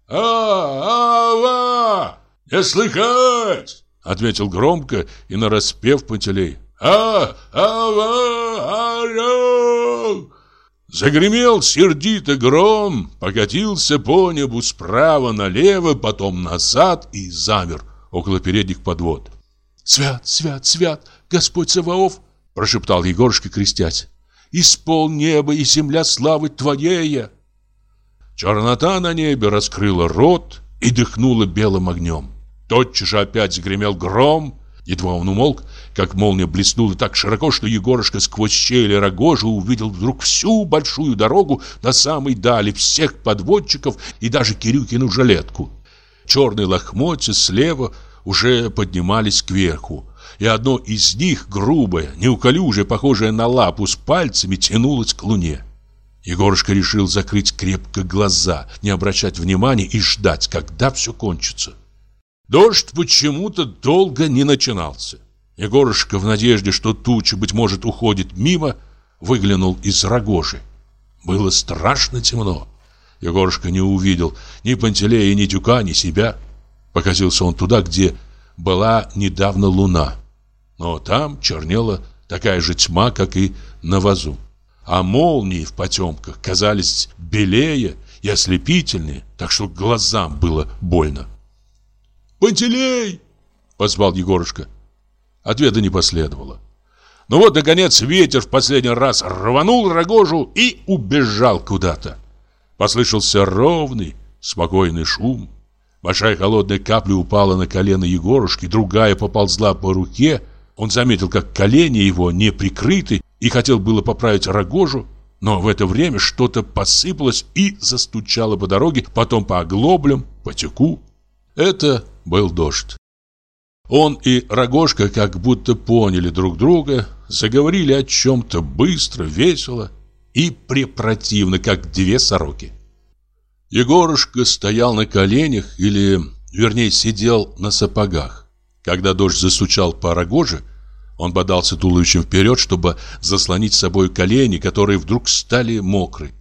«А-а-ва! Не слыхать!» — ответил громко и нараспев Пантелей. «А-а-ва! Загремел сердито гром, покатился по небу справа налево, потом назад и замер около передних подвод. «Свят, свят, свят, Господь Саваоф!» – прошептал Егорушка, крестясь. «Испол небо и земля славы Твоей!» Чернота на небе раскрыла рот и дыхнула белым огнем. Тотчас же опять загремел гром, Едва он умолк, как молния блеснула так широко, что Егорушка сквозь щели рогожи увидел вдруг всю большую дорогу до самой дали, всех подводчиков и даже Кирюкину жилетку. Черные лохмотья слева уже поднимались кверху, и одно из них, грубое, неуколюжее, похожее на лапу с пальцами, тянулось к луне. Егорушка решил закрыть крепко глаза, не обращать внимания и ждать, когда все кончится. Дождь почему-то долго не начинался. Егорушка в надежде, что туча, быть может, уходит мимо, выглянул из рогожи. Было страшно темно. Егорушка не увидел ни Пантелея, ни Тюка, ни себя. Покосился он туда, где была недавно луна. Но там чернела такая же тьма, как и на вазу. А молнии в потемках казались белее и ослепительнее, так что глазам было больно. «Пантелей!» — позвал Егорушка. Ответа не последовало. Ну вот, наконец, ветер в последний раз рванул рогожу и убежал куда-то. Послышался ровный, спокойный шум. Большая холодная капля упала на колено Егорушки, другая поползла по руке. Он заметил, как колени его не прикрыты, и хотел было поправить рогожу, но в это время что-то посыпалось и застучало по дороге, потом по оглоблям, по тюку. Это был дождь. Он и Рогожка как будто поняли друг друга, заговорили о чем-то быстро, весело и препротивно, как две сороки. Егорушка стоял на коленях или, вернее, сидел на сапогах. Когда дождь застучал по Рогоже, он подался туловищем вперед, чтобы заслонить с собой колени, которые вдруг стали мокры.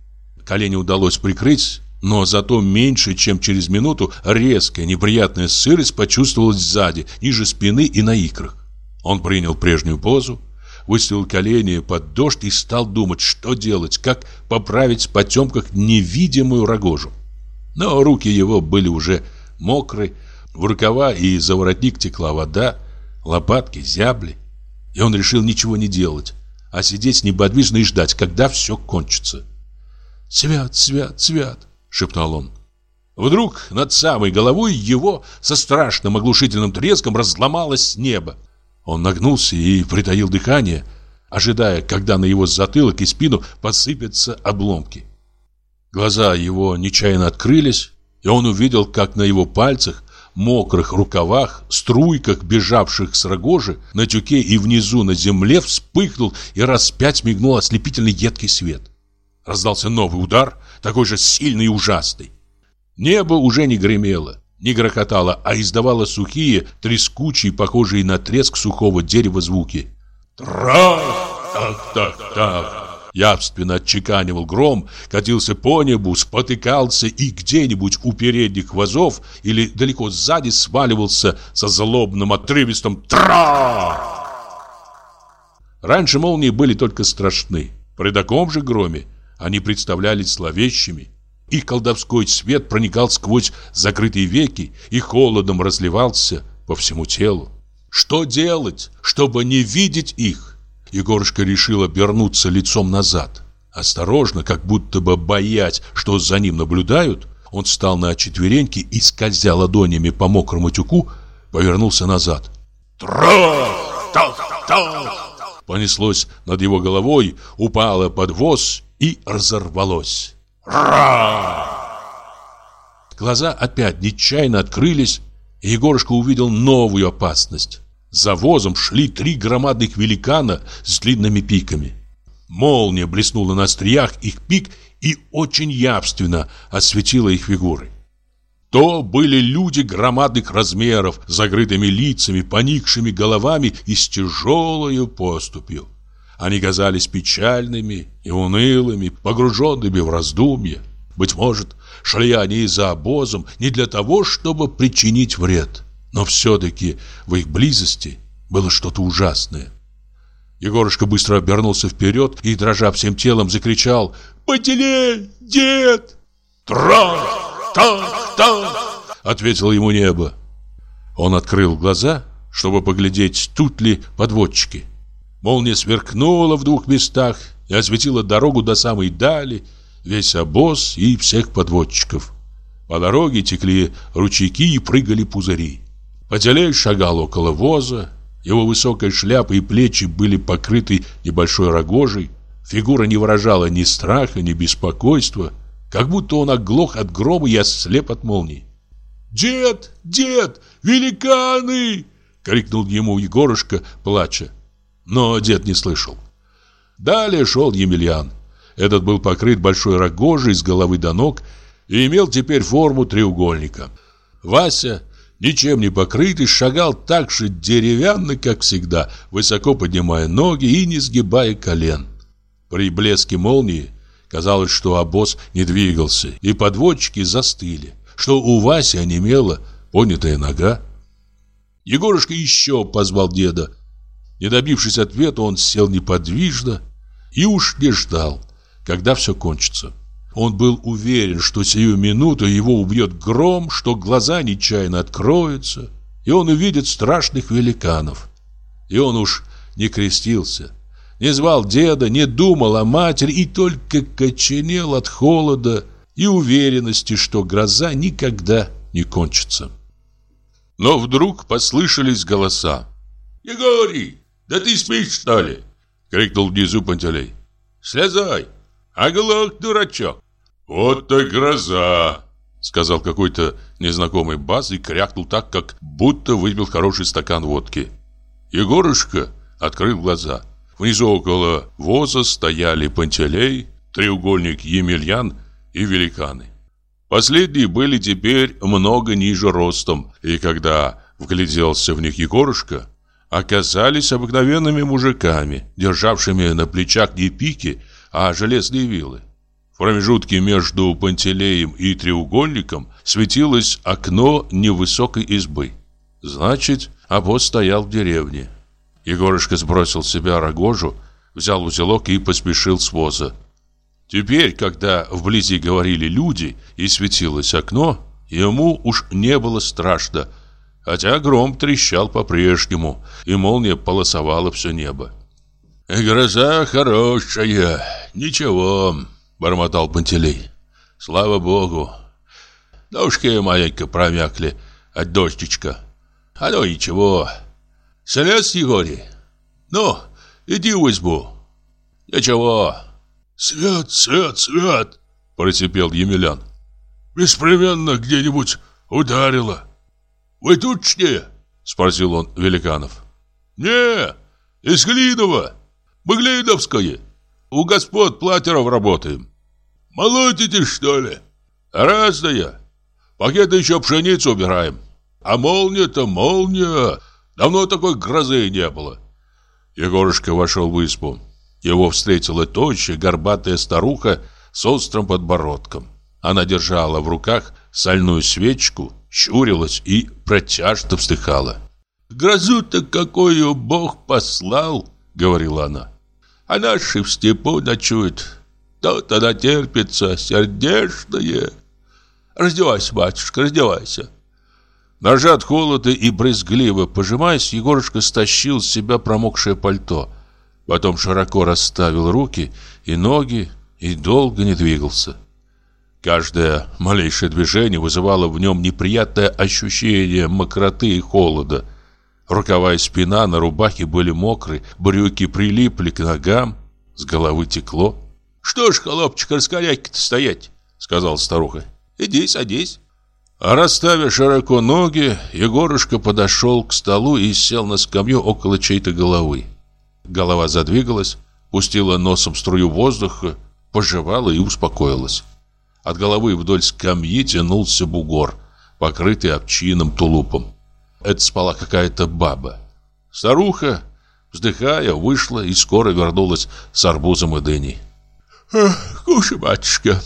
Колени удалось прикрыть, но зато меньше, чем через минуту, резкая неприятная сырость почувствовалась сзади, ниже спины и на икрах. Он принял прежнюю позу, выставил колени под дождь и стал думать, что делать, как поправить в потемках невидимую рогожу. Но руки его были уже мокры, в рукава и за воротник текла вода, лопатки зябли. И он решил ничего не делать, а сидеть неподвижно и ждать, когда все кончится. «Свят, свят, свят!» шептал он. Вдруг над самой головой его со страшным оглушительным треском разломалось небо. Он нагнулся и притаил дыхание, ожидая, когда на его затылок и спину посыпятся обломки. Глаза его нечаянно открылись, и он увидел, как на его пальцах, мокрых рукавах, струйках, бежавших с рогожи, на тюке и внизу на земле вспыхнул и раз пять мигнул ослепительный едкий свет. Раздался новый удар, такой же сильный и ужасный. Небо уже не гремело, не грохотало, а издавало сухие, трескучие, похожие на треск сухого дерева звуки. Трах, так, так, так. Явственно отчеканивал гром, катился по небу, спотыкался и где-нибудь у передних вазов или далеко сзади сваливался со злобным отрывистым «Тра!». Раньше молнии были только страшны. При таком же громе они представлялись зловещими. Их колдовской свет проникал сквозь закрытые веки и холодом разливался по всему телу. Что делать, чтобы не видеть их? Егорушка решил обернуться лицом назад. Осторожно, как будто бы боясь, что за ним наблюдают, он встал на четвереньки и, скользя ладонями по мокрому тюку, повернулся назад. «Трах! Тах! Тах!» Понеслось над его головой, упало под воз и разорвалось. Ра! Глаза опять нечаянно открылись, и Егорушка увидел новую опасность. За возом шли три громадных великана с длинными пиками. Молния блеснула на стриях их пик и очень явственно осветила их фигуры. То были люди громадных размеров, с закрытыми лицами, поникшими головами и с тяжелой поступью. Они казались печальными и унылыми, погруженными в раздумья. Быть может, шли они за обозом не для того, чтобы причинить вред, но все-таки в их близости было что-то ужасное. Егорушка быстро обернулся вперед и, дрожа всем телом, закричал «Потелей, дед!» «Трах! Тах! Тах!» — ответило ему небо. Он открыл глаза, чтобы поглядеть, тут ли подводчики. Молния сверкнула в двух местах и осветила дорогу до самой дали, весь обоз и всех подводчиков. По дороге текли ручейки и прыгали пузыри. Потелей шагал около воза, его высокая шляпа и плечи были покрыты небольшой рогожей. Фигура не выражала ни страха, ни беспокойства, как будто он оглох от грома и ослеп от молнии. «Дед! Дед! Великаны!» — крикнул ему Егорушка, плача. Но дед не слышал. Далее шел Емельян. Этот был покрыт большой рогожей с головы до ног и имел теперь форму треугольника. Вася, ничем не покрытый, шагал так же деревянно, как всегда, высоко поднимая ноги и не сгибая колен. При блеске молнии казалось, что обоз не двигался, и подводчики застыли, что у Васи онемела понятая нога. Егорушка еще позвал деда, Не добившись ответа, он сел неподвижно и уж не ждал, когда все кончится. Он был уверен, что сию минуту его убьет гром, что глаза нечаянно откроются, и он увидит страшных великанов. И он уж не крестился, не звал деда, не думал о матери и только коченел от холода и уверенности, что гроза никогда не кончится. Но вдруг послышались голоса. «Егорий, да ты спишь, что ли?» — крикнул внизу Пантелей. «Слезай, оглох, дурачок!» «Вот так гроза!» — сказал какой-то незнакомый бас и крякнул так, как будто выпил хороший стакан водки. Егорушка открыл глаза. Внизу около воза стояли Пантелей, треугольник Емельян и великаны. Последние были теперь много ниже ростом, и когда вгляделся в них Егорушка, оказались обыкновенными мужиками, державшими на плечах не пики, а железные вилы. В промежутке между Пантелеем и треугольником светилось окно невысокой избы. Значит, обоз стоял в деревне. Егорушка сбросил с себя рогожу, взял узелок и поспешил с воза. Теперь, когда вблизи говорили люди и светилось окно, ему уж не было страшно, хотя гром трещал по-прежнему, и молния полосовала все небо. «Гроза хорошая, ничего», — бормотал Пантелей. «Слава Богу! Ножки маленько промякли от дождичка. Ну ничего. Слез, Егорий? Ну, иди в избу. Ничего, «Свет, свет, свет!» – просипел Емельян. «Беспременно где-нибудь ударило». «Вы тучнее?» – спросил он великанов. «Не, из Глинова, Баглейновское. У господ Платеров работаем». «Молотите, что ли?» «Разная. Пакеты еще пшеницу убираем. А молния-то молния. Давно такой грозы не было». Егорушка вошел в избу. Его встретила тощая, горбатая старуха с острым подбородком. Она держала в руках сальную свечку, щурилась и протяжно вздыхала. «Грозу-то какую Бог послал!» — говорила она. «А наши в степу ночуют. Тот она терпится, сердечное. Раздевайся, батюшка, раздевайся!» Дрожа от холода и брезгливо пожимаясь, Егорушка стащил с себя промокшее пальто — Потом широко расставил руки и ноги и долго не двигался. Каждое малейшее движение вызывало в нем неприятное ощущение мокроты и холода. Рукава и спина на рубахе были мокры, брюки прилипли к ногам, с головы текло. «Что ж, холопчик, раскаляйки-то стоять?» — сказала старуха. «Иди, садись». А расставив широко ноги, Егорушка подошел к столу и сел на скамью около чьей-то головы. Голова задвигалась, пустила носом струю воздуха, пожевала и успокоилась. От головы вдоль скамьи тянулся бугор, покрытый овчиным тулупом. Это спала какая-то баба. Старуха, вздыхая, вышла и скоро вернулась с арбузом и дыней. «Кушай, батюшка,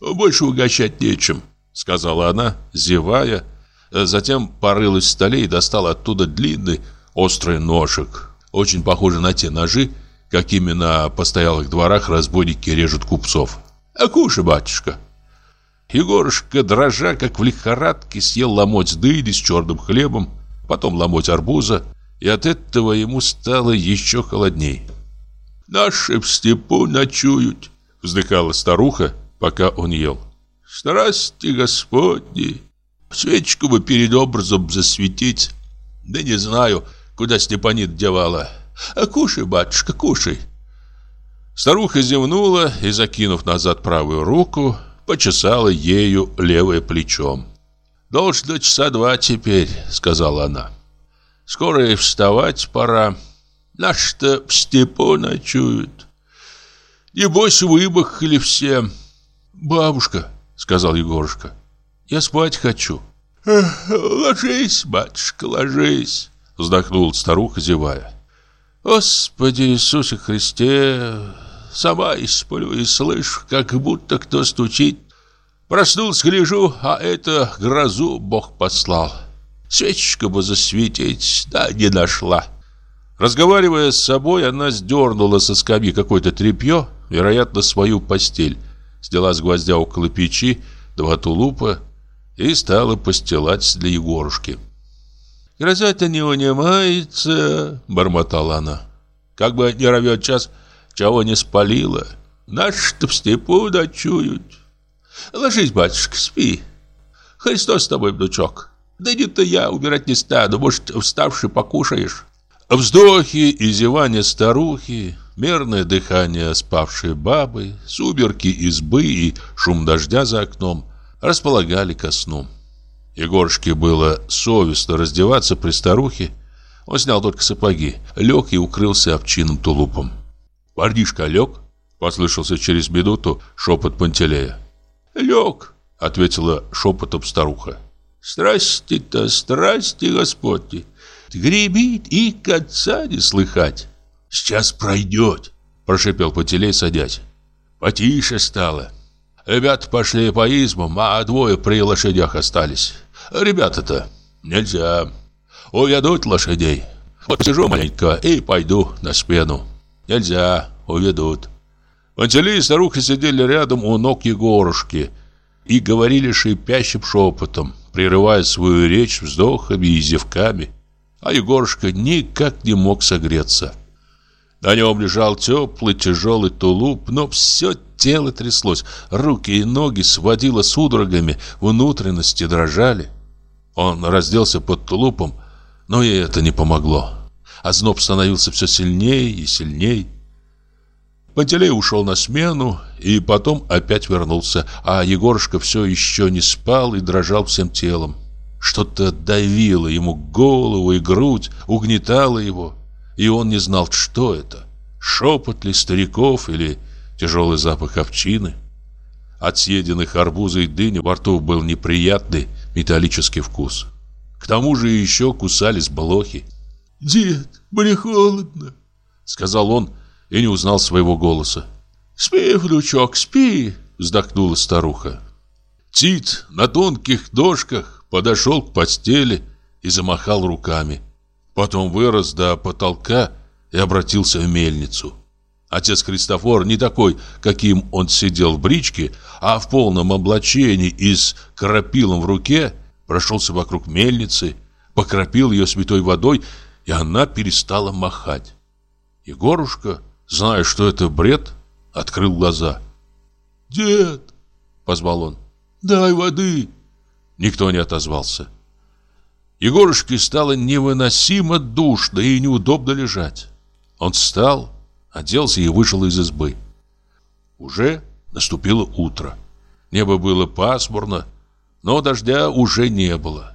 больше угощать нечем», — сказала она, зевая. Затем порылась в столе и достала оттуда длинный острый ножик очень похожи на те ножи, какими на постоялых дворах разбойники режут купцов. «А кушай, батюшка!» Егорушка, дрожа, как в лихорадке, съел ломоть дыни с черным хлебом, потом ломоть арбуза, и от этого ему стало еще холодней. «Наши в степу ночуют», — вздыхала старуха, пока он ел. «Страсти Господни! Свечку бы перед образом засветить. Да не знаю, — куда Степанит девала. А кушай, батюшка, кушай. Старуха зевнула и, закинув назад правую руку, почесала ею левое плечом. «Должно часа два теперь», — сказала она. «Скоро и вставать пора. Наши-то в степу ночуют. Небось, выбахали все». «Бабушка», — сказал Егорушка, — «я спать хочу». «Ложись, батюшка, ложись». Вздохнул старуха, зевая. Господи Иисусе Христе, сама и и слышу, как будто кто стучит. Проснулся, гляжу, а это грозу Бог послал. Свечечка бы засветить, да не нашла. Разговаривая с собой, она сдернула со скамьи какое-то тряпье, вероятно, свою постель, сняла с гвоздя около печи два тулупа и стала постилать для Егорушки. «Гроза-то не унимается», — бормотала она. «Как бы не ровет час, чего не спалила. Наши-то в степу ночуют. Ложись, батюшка, спи. Христос с тобой, внучок. Да не-то я убирать не стану, может, вставший покушаешь». Вздохи и зевания старухи, мерное дыхание спавшей бабы, суберки избы и шум дождя за окном располагали ко сну. Егорушке было совестно раздеваться при старухе. Он снял только сапоги, лег и укрылся овчинным тулупом. «Парнишка лег?» — послышался через минуту шепот Пантелея. «Лег», — ответила шепотом старуха. «Страсти-то, страсти, Господи! Гребит и конца не слыхать!» «Сейчас пройдет», — прошипел Пантелей, садясь. «Потише стало. Ребята пошли по избам, а двое при лошадях остались. Ребята-то нельзя. Уведут лошадей. Вот сижу маленько и пойду на спину. Нельзя, уведут. Пантелей и старуха сидели рядом у ног Егорушки и говорили шипящим шепотом, прерывая свою речь вздохами и зевками. А Егорушка никак не мог согреться. На нем лежал теплый тяжелый тулуп, но все тело тряслось, руки и ноги сводило судорогами, внутренности дрожали. Он разделся под тулупом, но и это не помогло. А зноб становился все сильнее и сильнее. Пантелей ушел на смену и потом опять вернулся, а Егорушка все еще не спал и дрожал всем телом. Что-то давило ему голову и грудь, угнетало его и он не знал, что это. Шепот ли стариков или тяжелый запах овчины. От съеденных арбуза и дыни во рту был неприятный металлический вкус. К тому же еще кусались блохи. «Дед, мне холодно», — сказал он и не узнал своего голоса. «Спи, внучок, спи», — вздохнула старуха. Тит на тонких ножках подошел к постели и замахал руками. Потом вырос до потолка и обратился в мельницу. Отец Христофор не такой, каким он сидел в бричке, а в полном облачении и с крапилом в руке прошелся вокруг мельницы, покропил ее святой водой, и она перестала махать. Егорушка, зная, что это бред, открыл глаза. «Дед!» — позвал он. «Дай воды!» Никто не отозвался. Егорушке стало невыносимо душно и неудобно лежать. Он встал, оделся и вышел из избы. Уже наступило утро. Небо было пасмурно, но дождя уже не было.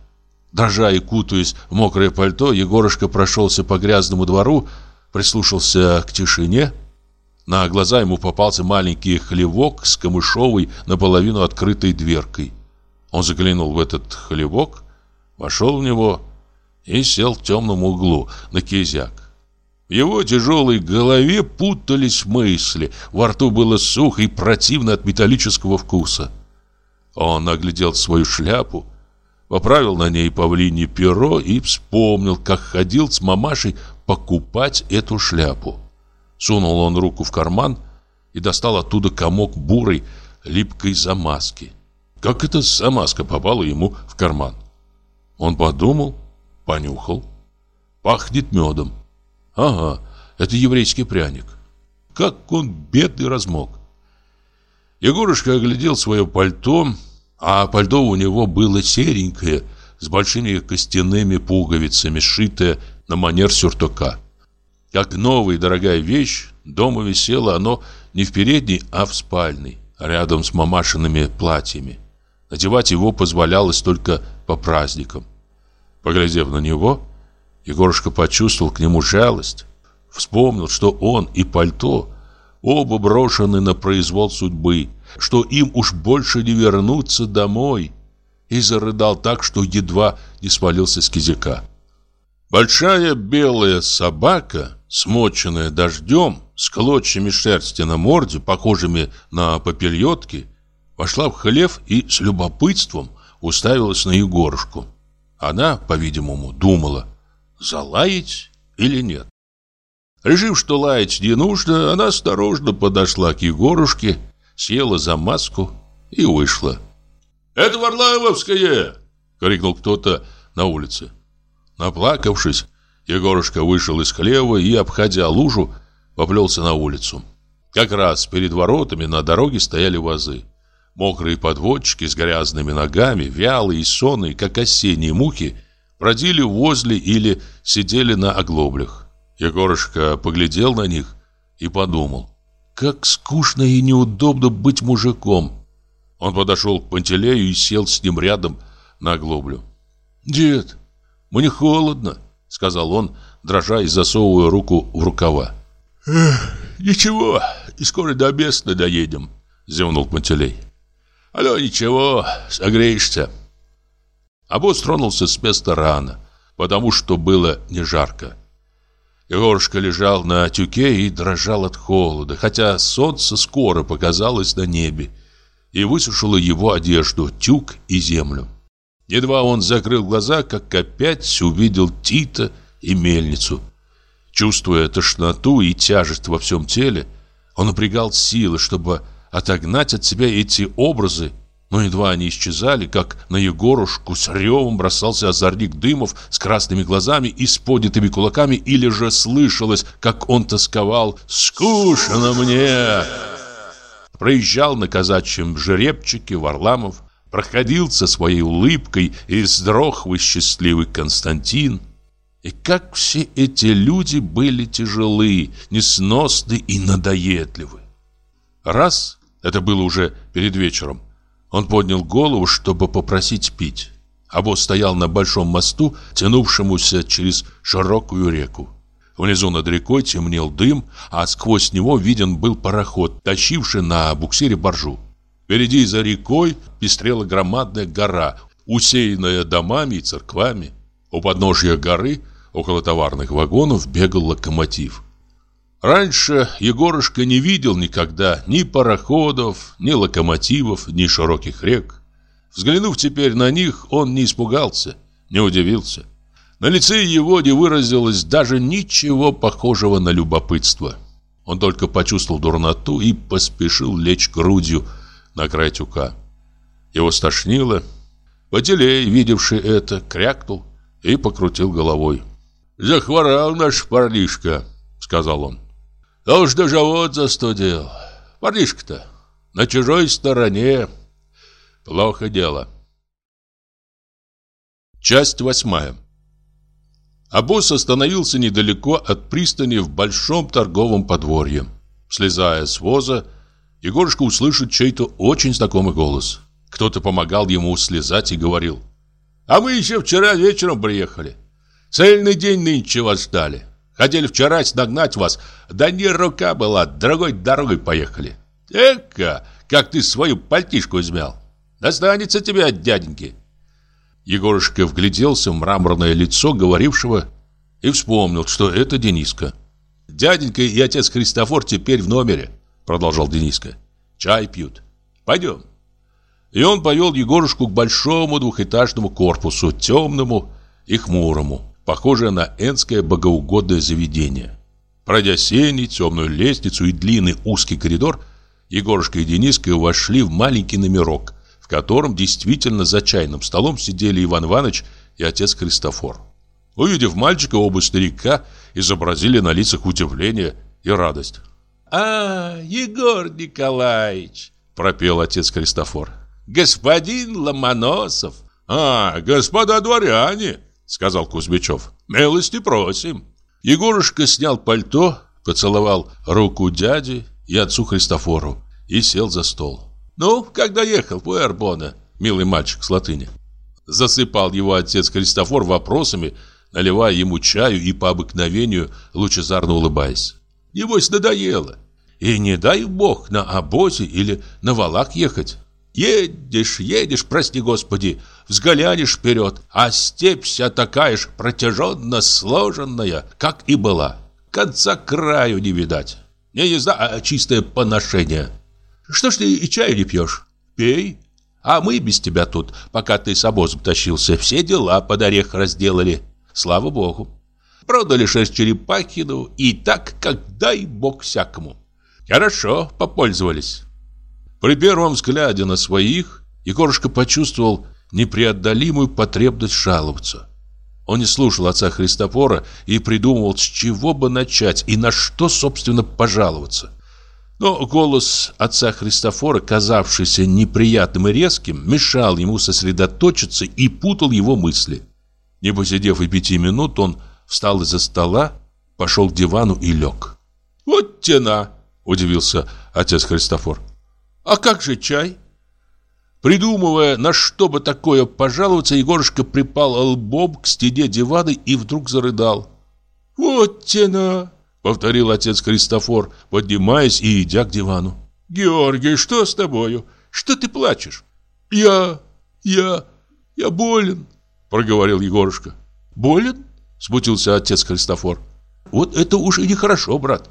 Дрожа и кутаясь в мокрое пальто, Егорушка прошелся по грязному двору, прислушался к тишине. На глаза ему попался маленький хлевок с камышовой наполовину открытой дверкой. Он заглянул в этот хлевок вошел в него и сел в темном углу на кизяк. В его тяжелой голове путались мысли, во рту было сухо и противно от металлического вкуса. Он оглядел свою шляпу, поправил на ней павлинье перо и вспомнил, как ходил с мамашей покупать эту шляпу. Сунул он руку в карман и достал оттуда комок бурой, липкой замазки. Как эта замазка попала ему в карман? Он подумал, понюхал. Пахнет медом. Ага, это еврейский пряник. Как он бедный размок. Егорушка оглядел свое пальто, а пальто у него было серенькое, с большими костяными пуговицами, сшитое на манер сюртука. Как новая дорогая вещь, дома висело оно не в передней, а в спальной, рядом с мамашиными платьями. Надевать его позволялось только по праздникам. Поглядев на него, Егорушка почувствовал к нему жалость. Вспомнил, что он и пальто оба брошены на произвол судьбы, что им уж больше не вернуться домой. И зарыдал так, что едва не свалился с кизяка. Большая белая собака, смоченная дождем, с клочьями шерсти на морде, похожими на попельотки, вошла в хлев и с любопытством уставилась на Егорушку. Она, по-видимому, думала, залаять или нет. Решив, что лаять не нужно, она осторожно подошла к Егорушке, села за маску и вышла. «Это Варлаевская!» — крикнул кто-то на улице. Наплакавшись, Егорушка вышел из хлева и, обходя лужу, поплелся на улицу. Как раз перед воротами на дороге стояли вазы. Мокрые подводчики с грязными ногами, вялые и сонные, как осенние мухи, бродили возле или сидели на оглоблях. Егорушка поглядел на них и подумал, как скучно и неудобно быть мужиком. Он подошел к Пантелею и сел с ним рядом на оглоблю. «Дед, мне холодно», — сказал он, дрожа и засовывая руку в рукава. «Ничего, и скоро до Бесны доедем», — зевнул Пантелей. «Алло, ничего, согреешься». Обоз тронулся с места рано, потому что было не жарко. Егорушка лежал на тюке и дрожал от холода, хотя солнце скоро показалось на небе и высушило его одежду, тюк и землю. Едва он закрыл глаза, как опять увидел Тита и мельницу. Чувствуя тошноту и тяжесть во всем теле, он напрягал силы, чтобы отогнать от себя эти образы, но едва они исчезали, как на Егорушку с ревом бросался озорник Дымов с красными глазами и с поднятыми кулаками, или же слышалось, как он тосковал «Скучно мне!» Проезжал на казачьем жеребчике Варламов, проходил со своей улыбкой и сдрохвый счастливый Константин. И как все эти люди были тяжелы, несносны и надоедливы. Раз, это было уже перед вечером, он поднял голову, чтобы попросить пить. Обоз стоял на большом мосту, тянувшемуся через широкую реку. Внизу над рекой темнел дым, а сквозь него виден был пароход, тащивший на буксире баржу. Впереди за рекой пестрела громадная гора, усеянная домами и церквами. У подножья горы, около товарных вагонов, бегал локомотив. Раньше Егорушка не видел никогда ни пароходов, ни локомотивов, ни широких рек. Взглянув теперь на них, он не испугался, не удивился. На лице его не выразилось даже ничего похожего на любопытство. Он только почувствовал дурноту и поспешил лечь грудью на край тюка. Его стошнило. Потелей, видевший это, крякнул и покрутил головой. «Захворал наш парнишка», — сказал он. «Да уж даже вот застудил. Парнишка-то на чужой стороне. Плохо дело». Часть восьмая. Обоз остановился недалеко от пристани в большом торговом подворье. Слезая с воза, Егорушка услышит чей-то очень знакомый голос. Кто-то помогал ему слезать и говорил. «А мы еще вчера вечером приехали. Цельный день нынче вас ждали. Хотели вчера нагнать вас, да не рука была, другой дорогой поехали. Эка, как ты свою пальтишку измял. Достанется тебе от дяденьки». Егорушка вгляделся в мраморное лицо говорившего и вспомнил, что это Дениска. «Дяденька и отец Христофор теперь в номере», — продолжал Дениска. «Чай пьют. Пойдем». И он повел Егорушку к большому двухэтажному корпусу, темному и хмурому, похожее на энское богоугодное заведение. Пройдя сени, темную лестницу и длинный узкий коридор, Егорушка и Дениска вошли в маленький номерок, в котором действительно за чайным столом сидели Иван Иванович и отец Христофор. Увидев мальчика, оба старика изобразили на лицах удивление и радость. «А, Егор Николаевич!» – пропел отец Христофор. «Господин Ломоносов!» «А, господа дворяне!» – сказал Кузьмичев. «Милости просим!» Егорушка снял пальто, поцеловал руку дяди и отцу Христофору и сел за стол. «Ну, как доехал, Пуэрбона, милый мальчик с латыни?» Засыпал его отец Христофор вопросами, наливая ему чаю и по обыкновению лучезарно улыбаясь. «Небось, надоело. И не дай бог на обозе или на валак ехать. Едешь, едешь, прости господи, взглянешь вперед, а степь вся такая же протяженно сложенная, как и была. Конца краю не видать. Не езда, а чистое поношение». Что ж ты и чаю не пьешь? Пей. А мы без тебя тут, пока ты с обозом тащился, все дела под орех разделали. Слава богу. Продали шесть черепахину и так, как дай бог всякому. Хорошо попользовались. При первом взгляде на своих Егорушка почувствовал непреодолимую потребность жаловаться. Он не слушал отца Христофора и придумывал, с чего бы начать и на что, собственно, пожаловаться. Но голос отца Христофора, казавшийся неприятным и резким, мешал ему сосредоточиться и путал его мысли. Не посидев и пяти минут, он встал из-за стола, пошел к дивану и лег. «Вот тена!» – удивился отец Христофор. «А как же чай?» Придумывая, на что бы такое пожаловаться, Егорушка припал лбом к стене дивана и вдруг зарыдал. «Вот тена!» — повторил отец Христофор, поднимаясь и идя к дивану. «Георгий, что с тобою? Что ты плачешь?» «Я... я... я болен», — проговорил Егорушка. «Болен?» — смутился отец Христофор. «Вот это уж и нехорошо, брат.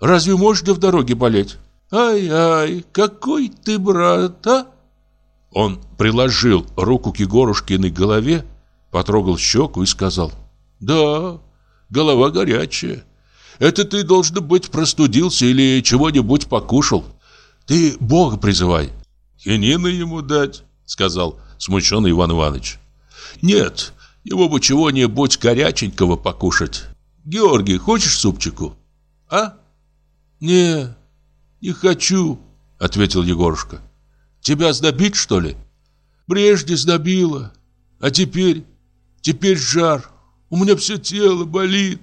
Разве можно в дороге болеть?» «Ай-ай, какой ты брат, а?» Он приложил руку к Егорушкиной голове, потрогал щеку и сказал, «Да, голова горячая. Это ты, должно быть, простудился или чего-нибудь покушал. Ты Бога призывай». «Хинины ему дать», — сказал смущенный Иван Иванович. «Нет, его бы чего-нибудь горяченького покушать. Георгий, хочешь супчику?» «А?» «Не, не хочу», — ответил Егорушка. Тебя сдобить, что ли? Прежде сдобило, а теперь, теперь жар. У меня все тело болит.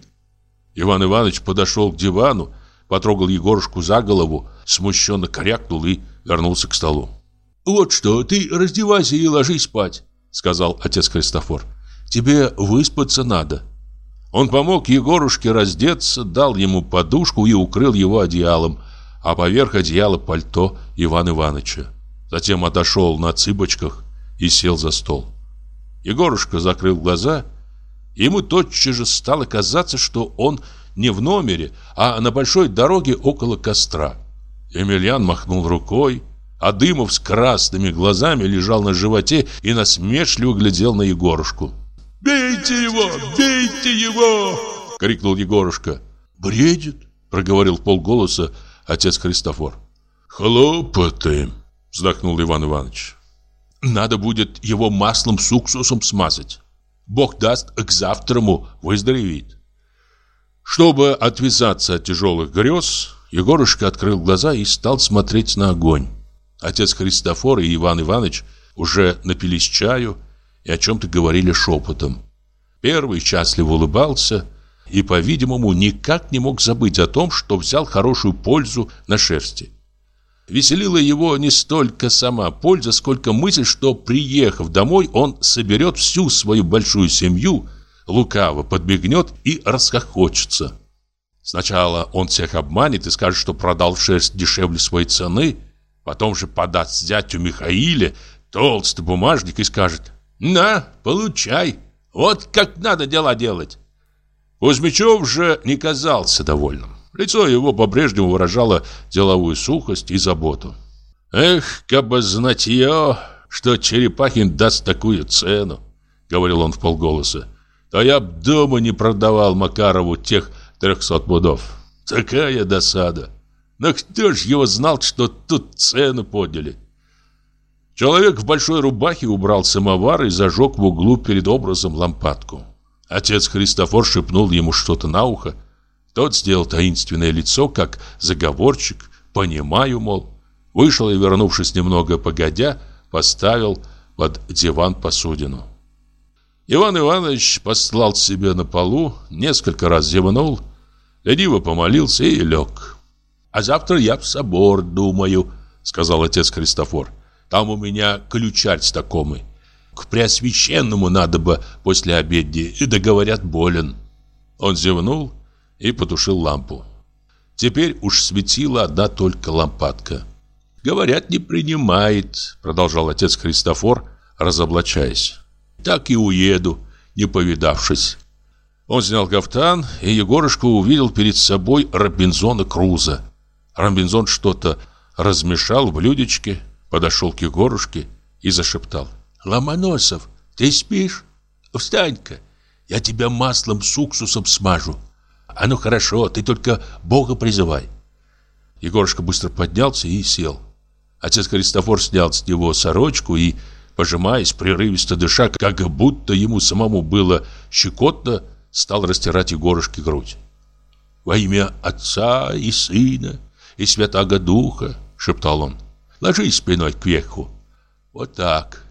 Иван Иванович подошел к дивану, потрогал Егорушку за голову, смущенно корякнул и вернулся к столу. «Вот что, ты раздевайся и ложись спать», — сказал отец Христофор. «Тебе выспаться надо». Он помог Егорушке раздеться, дал ему подушку и укрыл его одеялом, а поверх одеяла пальто Ивана Ивановича. Затем отошел на цыпочках и сел за стол. Егорушка закрыл глаза. Ему тотчас же стало казаться, что он не в номере, а на большой дороге около костра. Емельян махнул рукой, а Дымов с красными глазами лежал на животе и насмешливо глядел на Егорушку. «Бейте его! Бейте его!» — крикнул Егорушка. «Бредит!» — проговорил полголоса отец Христофор. «Хлопоты!» вздохнул Иван Иванович. Надо будет его маслом с уксусом смазать. Бог даст, к завтраму выздоровеет. Чтобы отвязаться от тяжелых грез, Егорушка открыл глаза и стал смотреть на огонь. Отец Христофор и Иван Иванович уже напились чаю и о чем-то говорили шепотом. Первый счастливо улыбался и, по-видимому, никак не мог забыть о том, что взял хорошую пользу на шерсти. Веселила его не столько сама польза, сколько мысль, что, приехав домой, он соберет всю свою большую семью, лукаво подбегнет и расхохочется. Сначала он всех обманет и скажет, что продал шерсть дешевле своей цены, потом же подаст зятю Михаиле толстый бумажник и скажет «На, получай, вот как надо дела делать». Кузьмичев же не казался довольным. Лицо его по-прежнему выражало деловую сухость и заботу. «Эх, как бы знать я, что Черепахин даст такую цену!» — говорил он в полголоса. «То я б дома не продавал Макарову тех трехсот пудов. Такая досада! Но кто ж его знал, что тут цену подняли?» Человек в большой рубахе убрал самовар и зажег в углу перед образом лампадку. Отец Христофор шепнул ему что-то на ухо, тот сделал таинственное лицо, как заговорщик, понимаю, мол. Вышел и, вернувшись немного погодя, поставил под диван посудину. Иван Иванович послал себе на полу, несколько раз зевнул, лениво помолился и лег. «А завтра я в собор думаю», — сказал отец Христофор. «Там у меня ключарь знакомый. К Преосвященному надо бы после обедни, и договорят болен». Он зевнул и потушил лампу. Теперь уж светила одна только лампадка. «Говорят, не принимает», — продолжал отец Христофор, разоблачаясь. «Так и уеду, не повидавшись». Он снял кафтан, и Егорушка увидел перед собой Робинзона Круза. Робинзон что-то размешал в блюдечке, подошел к Егорушке и зашептал. «Ломоносов, ты спишь? Встань-ка, Я тебя маслом с уксусом смажу. А ну хорошо, ты только Бога призывай. Егорушка быстро поднялся и сел. Отец Христофор снял с него сорочку и, пожимаясь, прерывисто дыша, как будто ему самому было щекотно, стал растирать Егорушке грудь. «Во имя Отца и Сына и Святаго Духа», — шептал он, — «ложись спиной кверху. Вот так.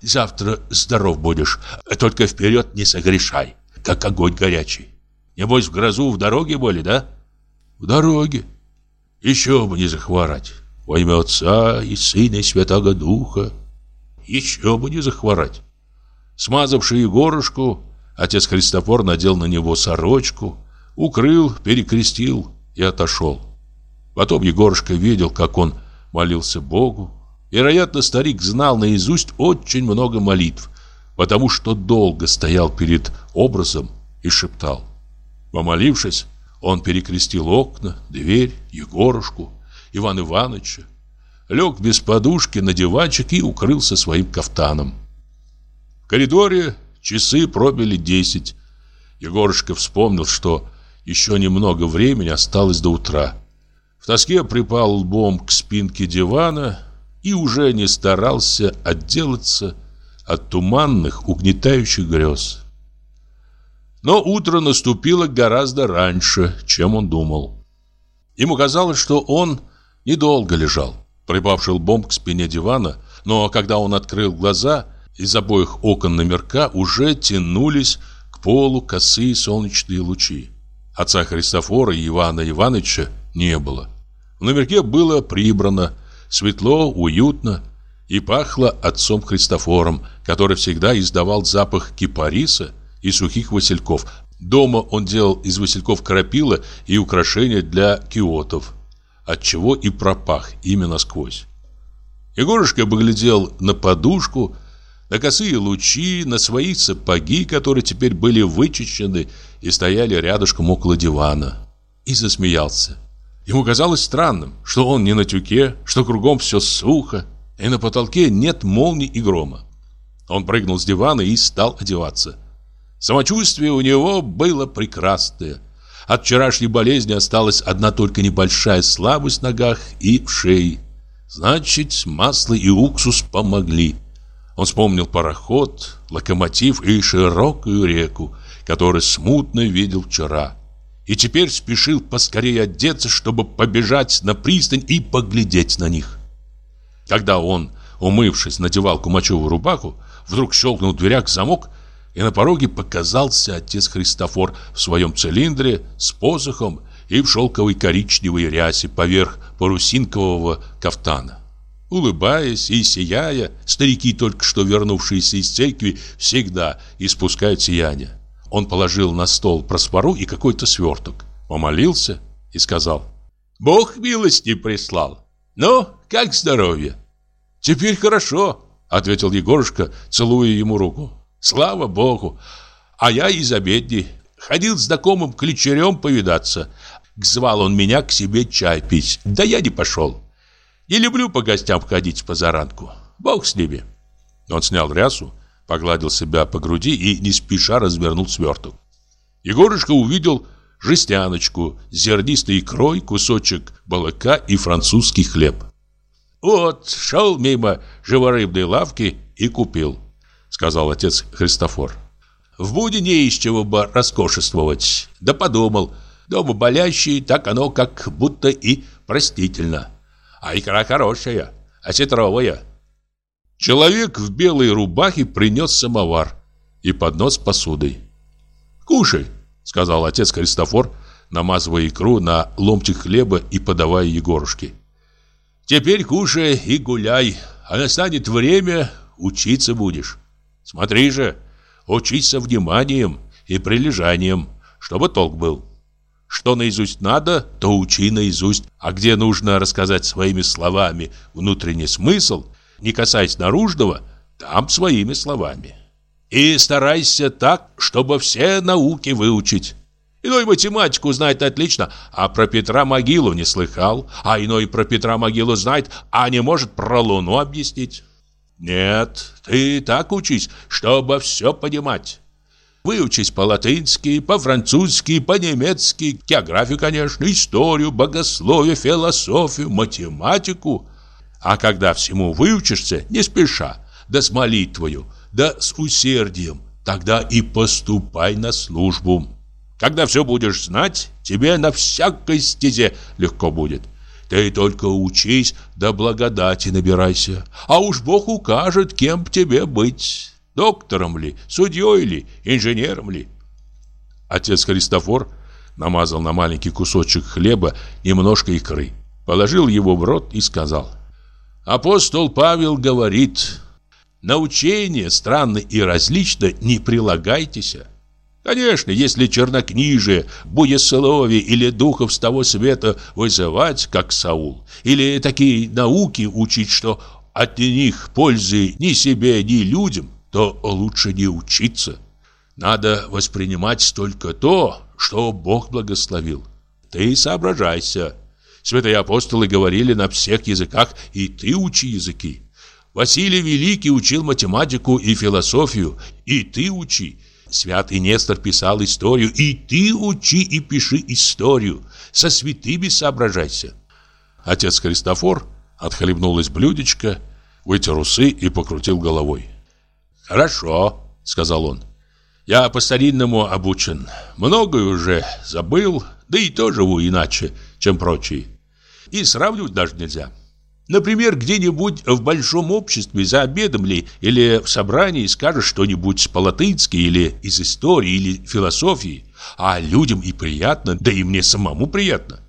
Завтра здоров будешь, только вперед не согрешай, как огонь горячий. Небось, в грозу в дороге были, да?» «В дороге. Еще бы не захворать. Во имя Отца и Сына и Святаго Духа. Еще бы не захворать». Смазавший Егорушку, отец Христофор надел на него сорочку, укрыл, перекрестил и отошел. Потом Егорушка видел, как он молился Богу. Вероятно, старик знал наизусть очень много молитв, потому что долго стоял перед образом и шептал. Помолившись, он перекрестил окна, дверь, Егорушку, Ивана Ивановича, лег без подушки на диванчик и укрылся своим кафтаном. В коридоре часы пробили десять. Егорушка вспомнил, что еще немного времени осталось до утра. В тоске припал лбом к спинке дивана и уже не старался отделаться от туманных, угнетающих грез. Но утро наступило гораздо раньше, чем он думал. Ему казалось, что он недолго лежал, припавший лбом к спине дивана, но когда он открыл глаза, из обоих окон номерка уже тянулись к полу косые солнечные лучи. Отца Христофора и Ивана Ивановича не было. В номерке было прибрано, светло, уютно и пахло отцом Христофором, который всегда издавал запах кипариса и сухих васильков. Дома он делал из васильков крапила и украшения для киотов, отчего и пропах именно сквозь. Егорушка поглядел на подушку, на косые лучи, на свои сапоги, которые теперь были вычищены и стояли рядышком около дивана, и засмеялся. Ему казалось странным, что он не на тюке, что кругом все сухо, и на потолке нет молний и грома. Он прыгнул с дивана и стал одеваться. Самочувствие у него было прекрасное. От вчерашней болезни осталась одна только небольшая слабость в ногах и в шее. Значит, масло и уксус помогли. Он вспомнил пароход, локомотив и широкую реку, которую смутно видел вчера. И теперь спешил поскорее одеться, чтобы побежать на пристань и поглядеть на них. Когда он, умывшись, надевал кумачевую рубаху, вдруг щелкнул в дверях замок, и на пороге показался отец Христофор в своем цилиндре с посохом и в шелковой коричневой рясе поверх парусинкового кафтана. Улыбаясь и сияя, старики, только что вернувшиеся из церкви, всегда испускают сияние. Он положил на стол проспору и какой-то сверток, помолился и сказал «Бог милости прислал. Ну, как здоровье?» «Теперь хорошо», — ответил Егорушка, целуя ему руку. «Слава Богу! А я из обедни. Ходил с знакомым ключерем повидаться. Звал он меня к себе чай пить. Да я не пошел. Не люблю по гостям ходить позаранку. Бог с ними. Он снял рясу, погладил себя по груди и не спеша развернул сверток. Егорушка увидел жестяночку, зернистой икрой, кусочек балыка и французский хлеб. «Вот, шел мимо живорыбной лавки и купил», — сказал отец Христофор. «В буде не из чего бы роскошествовать. Да подумал, дома болящий, так оно как будто и простительно». А икра хорошая, осетровая. Человек в белой рубахе принес самовар и поднос с посудой. «Кушай», — сказал отец Христофор, намазывая икру на ломтик хлеба и подавая Егорушке. «Теперь кушай и гуляй, а настанет время, учиться будешь. Смотри же, учиться вниманием и прилежанием, чтобы толк был». Что наизусть надо, то учи наизусть, а где нужно рассказать своими словами внутренний смысл, не касаясь наружного, там своими словами. И старайся так, чтобы все науки выучить. Иной математику знает отлично, а про Петра могилу не слыхал, а иной про Петра могилу знает, а не может про Луну объяснить. Нет, ты так учись, чтобы все понимать. Выучись по-латынски, по-французски, по-немецки, географию, конечно, историю, богословие, философию, математику. А когда всему выучишься, не спеша, да с молитвою, да с усердием, тогда и поступай на службу. Когда все будешь знать, тебе на всякой стезе легко будет. Ты только учись, да благодати набирайся. А уж Бог укажет, кем тебе быть. Доктором ли, судьей ли, инженером ли. Отец Христофор намазал на маленький кусочек хлеба немножко икры, положил его в рот и сказал. Апостол Павел говорит, на учение странно и различно не прилагайтесь. Конечно, если чернокнижие, буесловие или духов с того света вызывать, как Саул, или такие науки учить, что от них пользы ни себе, ни людям, то лучше не учиться. Надо воспринимать только то, что Бог благословил. Ты соображайся. Святые апостолы говорили на всех языках, и ты учи языки. Василий Великий учил математику и философию, и ты учи. Святый Нестор писал историю, и ты учи и пиши историю. Со святыми соображайся. Отец Христофор отхлебнул из блюдечка, вытер усы и покрутил головой. «Хорошо», — сказал он. «Я по-старинному обучен. Многое уже забыл, да и то живу иначе, чем прочие. И сравнивать даже нельзя. Например, где-нибудь в большом обществе за обедом ли или в собрании скажешь что-нибудь по-латынски или из истории или философии, а людям и приятно, да и мне самому приятно.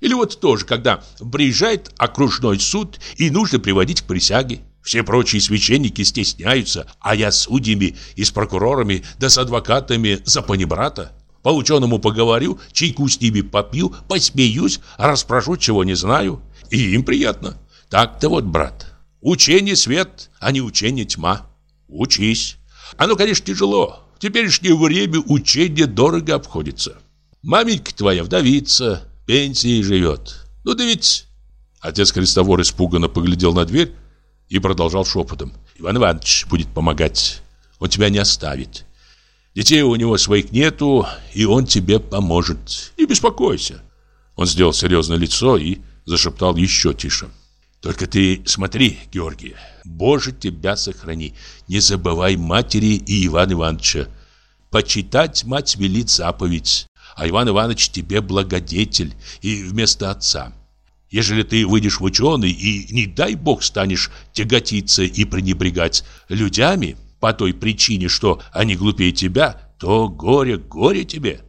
Или вот тоже, когда приезжает окружной суд и нужно приводить к присяге. Все прочие священники стесняются, а я с судьями и с прокурорами, да с адвокатами за панибрата. По ученому поговорю, чайку с ними попью, посмеюсь, расспрошу, чего не знаю. И им приятно. Так-то вот, брат, учение свет, а не учение тьма. Учись. Оно, конечно, тяжело. В теперешнее время учение дорого обходится. Маменька твоя вдовица, пенсией живет. Ну да ведь... Отец Христофор испуганно поглядел на дверь и продолжал шепотом. Иван Иванович будет помогать. Он тебя не оставит. Детей у него своих нету, и он тебе поможет. Не беспокойся. Он сделал серьезное лицо и зашептал еще тише. Только ты смотри, Георгий, Боже тебя сохрани. Не забывай матери и Ивана Ивановича. Почитать мать велит заповедь, а Иван Иванович тебе благодетель и вместо отца. Ежели ты выйдешь в ученый и, не дай бог, станешь тяготиться и пренебрегать людьми по той причине, что они глупее тебя, то горе, горе тебе.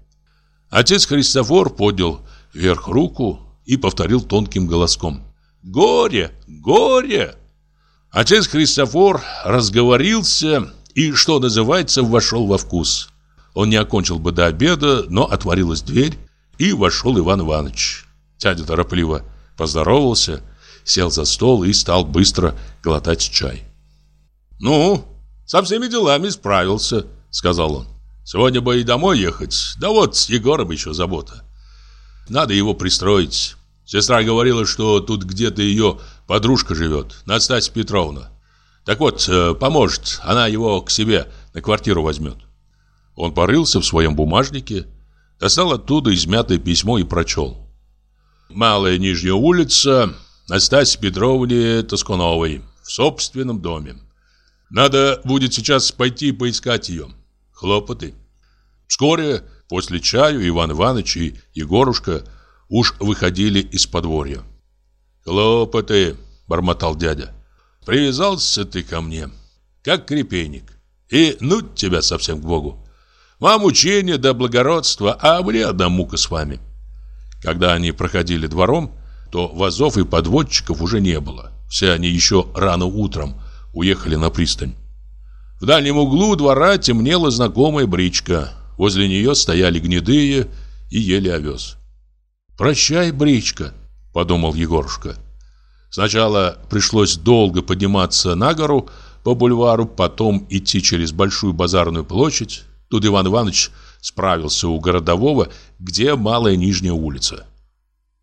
Отец Христофор поднял вверх руку и повторил тонким голоском. Горе, горе! Отец Христофор разговорился и, что называется, вошел во вкус. Он не окончил бы до обеда, но отворилась дверь, и вошел Иван Иванович. Дядя торопливо поздоровался, сел за стол и стал быстро глотать чай. «Ну, со всеми делами справился», — сказал он. «Сегодня бы и домой ехать, да вот с Егором еще забота. Надо его пристроить. Сестра говорила, что тут где-то ее подружка живет, Настасья Петровна. Так вот, э, поможет, она его к себе на квартиру возьмет». Он порылся в своем бумажнике, достал оттуда измятое письмо и прочел. Малая Нижняя улица, Настасье Петровне Тоскуновой, в собственном доме. Надо будет сейчас пойти поискать ее. Хлопоты. Вскоре, после чаю, Иван Иванович и Егорушка уж выходили из подворья. «Хлопоты», — бормотал дядя. «Привязался ты ко мне, как крепейник. И ну тебя совсем к Богу. Вам учение до благородства, а мне одна мука с вами». Когда они проходили двором, то вазов и подводчиков уже не было. Все они еще рано утром уехали на пристань. В дальнем углу двора темнела знакомая бричка. Возле нее стояли гнедые и ели овес. «Прощай, бричка», — подумал Егорушка. Сначала пришлось долго подниматься на гору по бульвару, потом идти через Большую базарную площадь. Тут Иван Иванович справился у городового, где Малая Нижняя улица.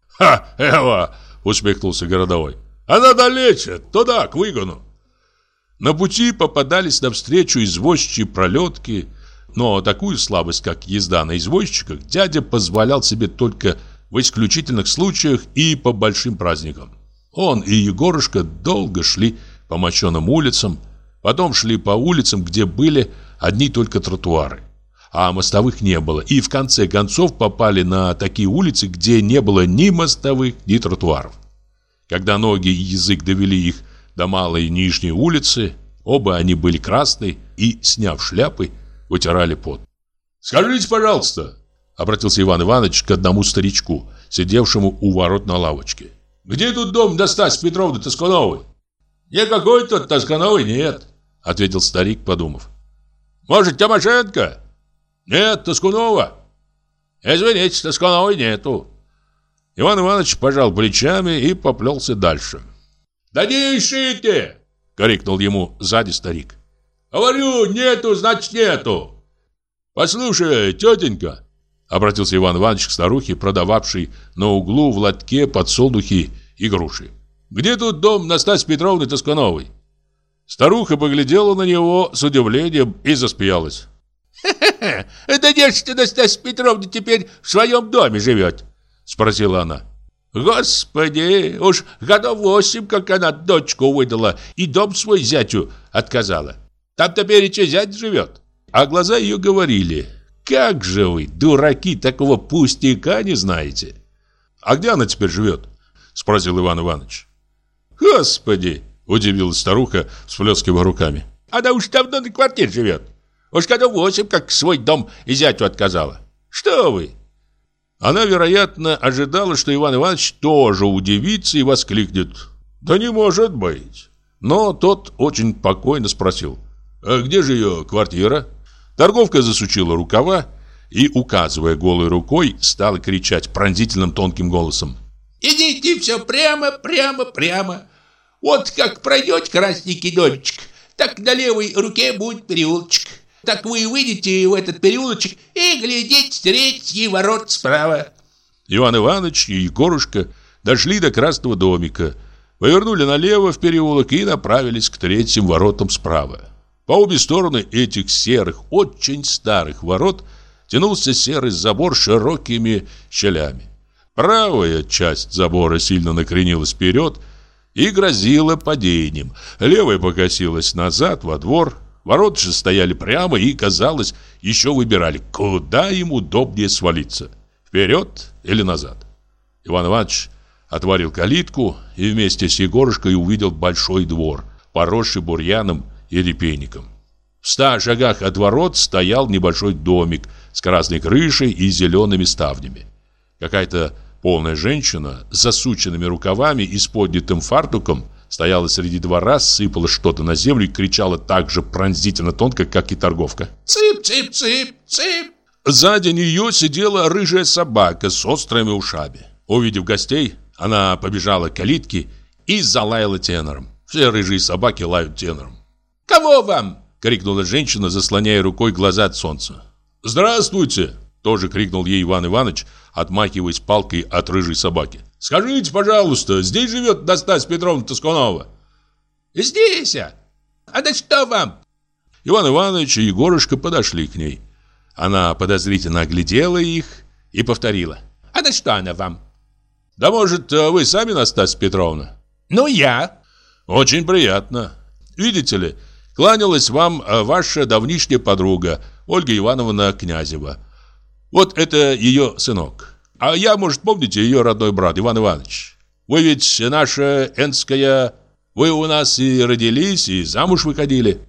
«Ха, Эва!» — усмехнулся городовой. «Она далече, туда, к выгону». На пути попадались навстречу извозчие пролетки, но такую слабость, как езда на извозчиках, дядя позволял себе только в исключительных случаях и по большим праздникам. Он и Егорушка долго шли по мощенным улицам, потом шли по улицам, где были одни только тротуары, а мостовых не было, и в конце концов попали на такие улицы, где не было ни мостовых, ни тротуаров. Когда ноги и язык довели их до малой нижней улицы, оба они были красные и, сняв шляпы, вытирали пот. «Скажите, пожалуйста», — обратился Иван Иванович к одному старичку, сидевшему у ворот на лавочке. «Где тут дом достать Петровны Тоскановой?» «Никакой тут Тоскановой нет», — ответил старик, подумав. «Может, Тимошенко?» «Нет, Тоскунова». «Извините, Тоскуновой нету». Иван Иванович пожал плечами и поплелся дальше. «Да не ищите!» — крикнул ему сзади старик. «Говорю, нету, значит нету!» «Послушай, тетенька!» — обратился Иван Иванович к старухе, продававшей на углу в лотке подсолнухи и груши. «Где тут дом Настасьи Петровны Тоскановой?» Старуха поглядела на него с удивлением и засмеялась. «Хе-хе, да где же Настасья Петровна теперь в своем доме живет?» Спросила она. Господи, уж годов восемь, как она дочку выдала и дом свой зятю отказала. Там теперь и зять живет. А глаза ее говорили, как же вы, дураки, такого пустяка не знаете. А где она теперь живет? Спросил Иван Иванович. Господи, удивилась старуха, всплескивая руками. Она уж давно на квартире живет. Уж годов восемь, как свой дом и зятю отказала. Что вы, она, вероятно, ожидала, что Иван Иванович тоже удивится и воскликнет. «Да не может быть!» Но тот очень покойно спросил. «А где же ее квартира?» Торговка засучила рукава и, указывая голой рукой, стала кричать пронзительным тонким голосом. «Идите все прямо, прямо, прямо! Вот как пройдете красненький домичек, так на левой руке будет переулочек так вы выйдете в этот переулочек и глядите третьи ворот справа. Иван Иванович и Егорушка дошли до красного домика, повернули налево в переулок и направились к третьим воротам справа. По обе стороны этих серых, очень старых ворот тянулся серый забор широкими щелями. Правая часть забора сильно накренилась вперед и грозила падением. Левая покосилась назад во двор, Ворота же стояли прямо и, казалось, еще выбирали, куда им удобнее свалиться. Вперед или назад. Иван Иванович отворил калитку и вместе с Егорушкой увидел большой двор, поросший бурьяном и репейником. В ста шагах от ворот стоял небольшой домик с красной крышей и зелеными ставнями. Какая-то полная женщина с засученными рукавами и с поднятым фартуком Стояла среди двора, сыпала что-то на землю и кричала так же пронзительно тонко, как и торговка. «Цып, цып, цып, цып!» Сзади нее сидела рыжая собака с острыми ушами. Увидев гостей, она побежала к калитке и залаяла тенором. Все рыжие собаки лают тенором. «Кого вам?» — крикнула женщина, заслоняя рукой глаза от солнца. «Здравствуйте!» — тоже крикнул ей Иван Иванович, отмахиваясь палкой от рыжей собаки. Скажите, пожалуйста, здесь живет Настасья Петровна Тоскунова? Здесь, а? А да что вам? Иван Иванович и Егорушка подошли к ней. Она подозрительно оглядела их и повторила. А да что она вам? Да может, вы сами, Настасья Петровна? Ну, я. Очень приятно. Видите ли, кланялась вам ваша давнишняя подруга Ольга Ивановна Князева. Вот это ее сынок. А я, может, помните ее родной брат Иван Иванович? Вы ведь наша энская... Вы у нас и родились, и замуж выходили.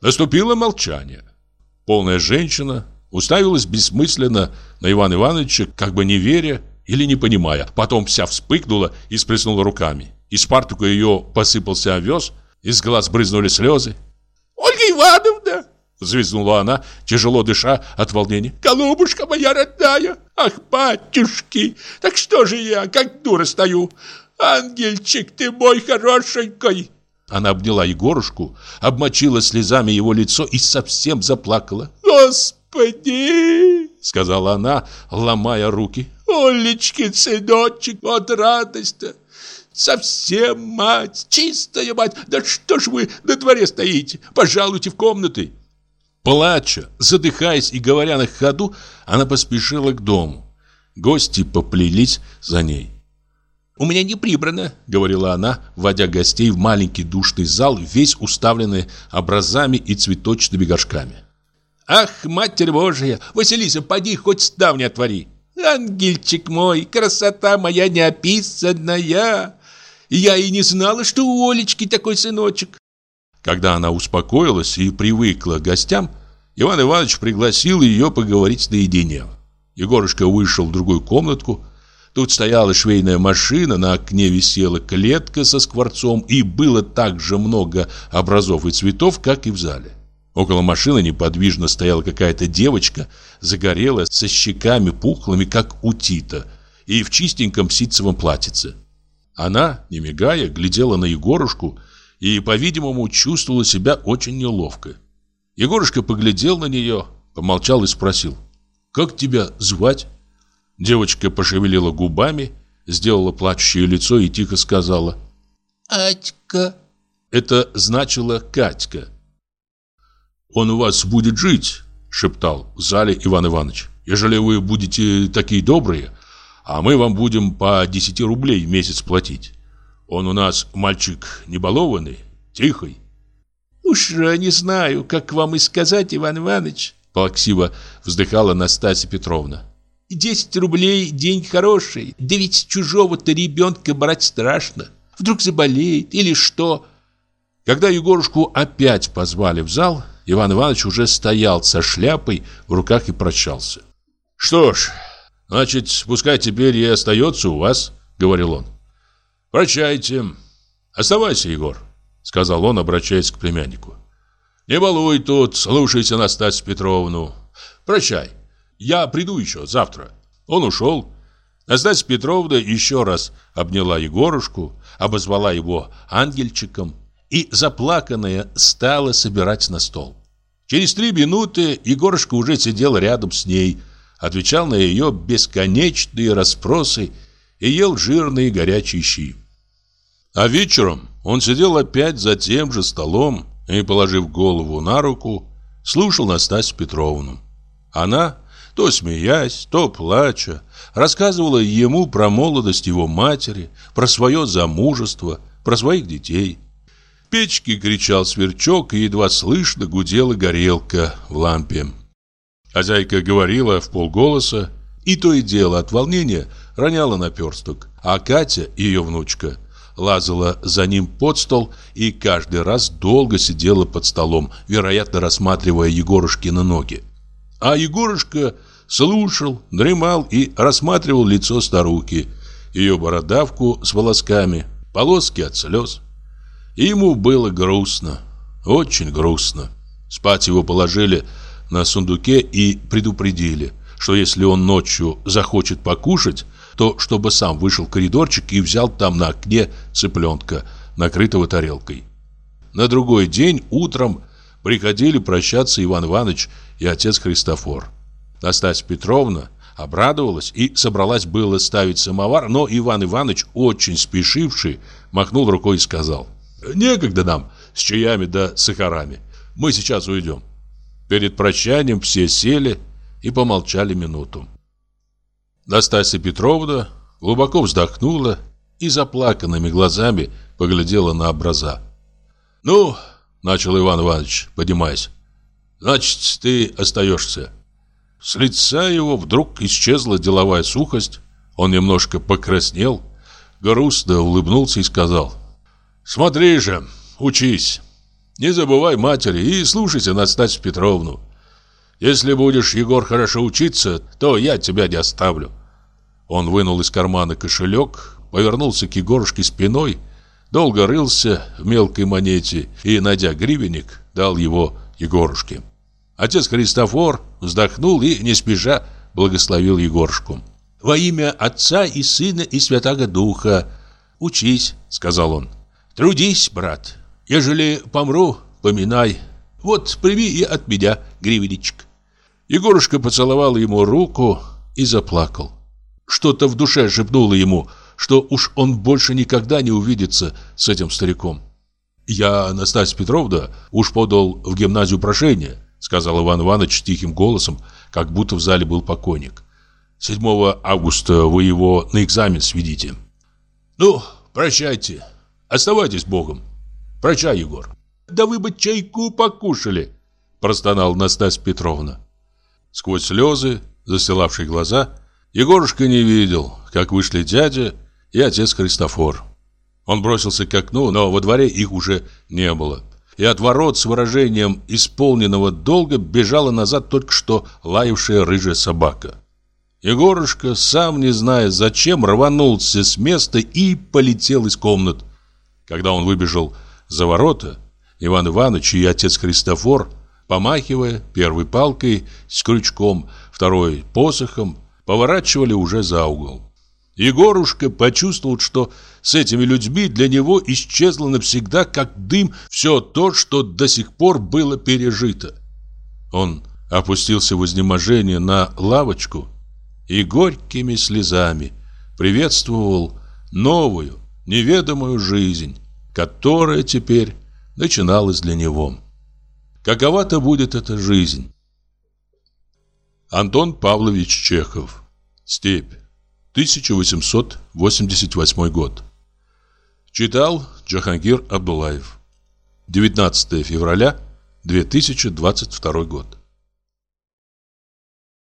Наступило молчание. Полная женщина уставилась бессмысленно на Ивана Ивановича, как бы не веря или не понимая. Потом вся вспыхнула и сплеснула руками. Из партука ее посыпался овес, из глаз брызнули слезы. «Ольга Ивановна!» Взвизгнула она, тяжело дыша от волнения. «Голубушка моя родная! Ах, батюшки! Так что же я, как дура стою? Ангельчик ты мой хорошенький!» Она обняла Егорушку, обмочила слезами его лицо и совсем заплакала. «Господи!» — сказала она, ломая руки. «Олечкин сыночек, вот радость-то! Совсем мать, чистая мать! Да что ж вы на дворе стоите? Пожалуйте в комнаты!» Плача, задыхаясь и говоря на ходу, она поспешила к дому. Гости поплелись за ней. «У меня не прибрано», — говорила она, вводя гостей в маленький душный зал, весь уставленный образами и цветочными горшками. «Ах, Матерь Божия! Василиса, поди, хоть ставни отвори! Ангельчик мой, красота моя неописанная! Я и не знала, что у Олечки такой сыночек!» Когда она успокоилась и привыкла к гостям, Иван Иванович пригласил ее поговорить наедине. Егорушка вышел в другую комнатку, Тут стояла швейная машина, на окне висела клетка со скворцом, и было так же много образов и цветов, как и в зале. Около машины неподвижно стояла какая-то девочка, загорелая, со щеками пухлыми, как у Тита, и в чистеньком ситцевом платьице. Она, не мигая, глядела на Егорушку и, по-видимому, чувствовала себя очень неловко. Егорушка поглядел на нее, помолчал и спросил, «Как тебя звать?» Девочка пошевелила губами, сделала плачущее лицо и тихо сказала «Атька». Это значило «Катька». «Он у вас будет жить», — шептал в зале Иван Иванович. «Ежели вы будете такие добрые, а мы вам будем по 10 рублей в месяц платить. Он у нас мальчик небалованный, тихий». «Уж не знаю, как вам и сказать, Иван Иванович», — плаксиво вздыхала Настасья Петровна. Десять рублей – день хороший, да ведь чужого-то ребенка брать страшно. Вдруг заболеет или что. Когда Егорушку опять позвали в зал, Иван Иванович уже стоял со шляпой в руках и прощался. «Что ж, значит, пускай теперь и остается у вас», — говорил он. «Прощайте. Оставайся, Егор», — сказал он, обращаясь к племяннику. «Не балуй тут, слушайся Настасью Петровну. Прощай». Я приду еще завтра. Он ушел. Настасья Петровна еще раз обняла Егорушку, обозвала его ангельчиком и, заплаканная, стала собирать на стол. Через три минуты Егорушка уже сидел рядом с ней, отвечал на ее бесконечные расспросы и ел жирные горячие щи. А вечером он сидел опять за тем же столом и, положив голову на руку, слушал Настасью Петровну. Она то смеясь, то плача, рассказывала ему про молодость его матери, про свое замужество, про своих детей. В печке кричал сверчок, и едва слышно гудела горелка в лампе. Хозяйка говорила в полголоса, и то и дело от волнения роняла наперсток, а Катя, ее внучка, лазала за ним под стол и каждый раз долго сидела под столом, вероятно, рассматривая Егорушкины ноги. А Егорушка слушал, дремал и рассматривал лицо старухи, ее бородавку с волосками, полоски от слез. Ему было грустно, очень грустно. Спать его положили на сундуке и предупредили, что если он ночью захочет покушать, то чтобы сам вышел в коридорчик и взял там на окне цыпленка, накрытого тарелкой. На другой день утром приходили прощаться Иван Иванович и отец Христофор. Настасья Петровна обрадовалась и собралась было ставить самовар, но Иван Иванович, очень спешивший, махнул рукой и сказал «Некогда нам с чаями да сахарами, мы сейчас уйдем». Перед прощанием все сели и помолчали минуту. Настасья Петровна глубоко вздохнула и заплаканными глазами поглядела на образа. «Ну, — начал Иван Иванович, поднимаясь, — значит, ты остаешься. С лица его вдруг исчезла деловая сухость, он немножко покраснел, грустно улыбнулся и сказал «Смотри же, учись, не забывай матери и слушайся Настасью Петровну. Если будешь, Егор, хорошо учиться, то я тебя не оставлю». Он вынул из кармана кошелек, повернулся к Егорушке спиной, долго рылся в мелкой монете и, найдя гривенник, дал его Егорушке. Отец Христофор вздохнул и, не спеша, благословил Егоршку. «Во имя Отца и Сына и Святаго Духа учись», — сказал он. «Трудись, брат. Ежели помру, поминай. Вот, прими и от меня гривенечек». Егорушка поцеловал ему руку и заплакал. Что-то в душе шепнуло ему, что уж он больше никогда не увидится с этим стариком. «Я, Настасья Петровна, уж подал в гимназию прошение», сказал Иван Иванович тихим голосом, как будто в зале был покойник. 7 августа вы его на экзамен сведите. Ну, прощайте. Оставайтесь Богом. Прощай, Егор. Да вы бы чайку покушали, простонал Настасья Петровна. Сквозь слезы, застилавшие глаза, Егорушка не видел, как вышли дядя и отец Христофор. Он бросился к окну, но во дворе их уже не было. И от ворот с выражением исполненного долга бежала назад только что лаявшая рыжая собака. Егорушка, сам не зная зачем, рванулся с места и полетел из комнат. Когда он выбежал за ворота, Иван Иванович и отец Христофор, помахивая первой палкой с крючком, второй посохом, поворачивали уже за угол. Егорушка почувствовал, что с этими людьми для него исчезло навсегда, как дым, все то, что до сих пор было пережито. Он опустился в изнеможение на лавочку и горькими слезами приветствовал новую, неведомую жизнь, которая теперь начиналась для него. Какова-то будет эта жизнь? Антон Павлович Чехов. Степь. 1888 год. Читал Джахангир Абдулаев. 19 февраля 2022 год.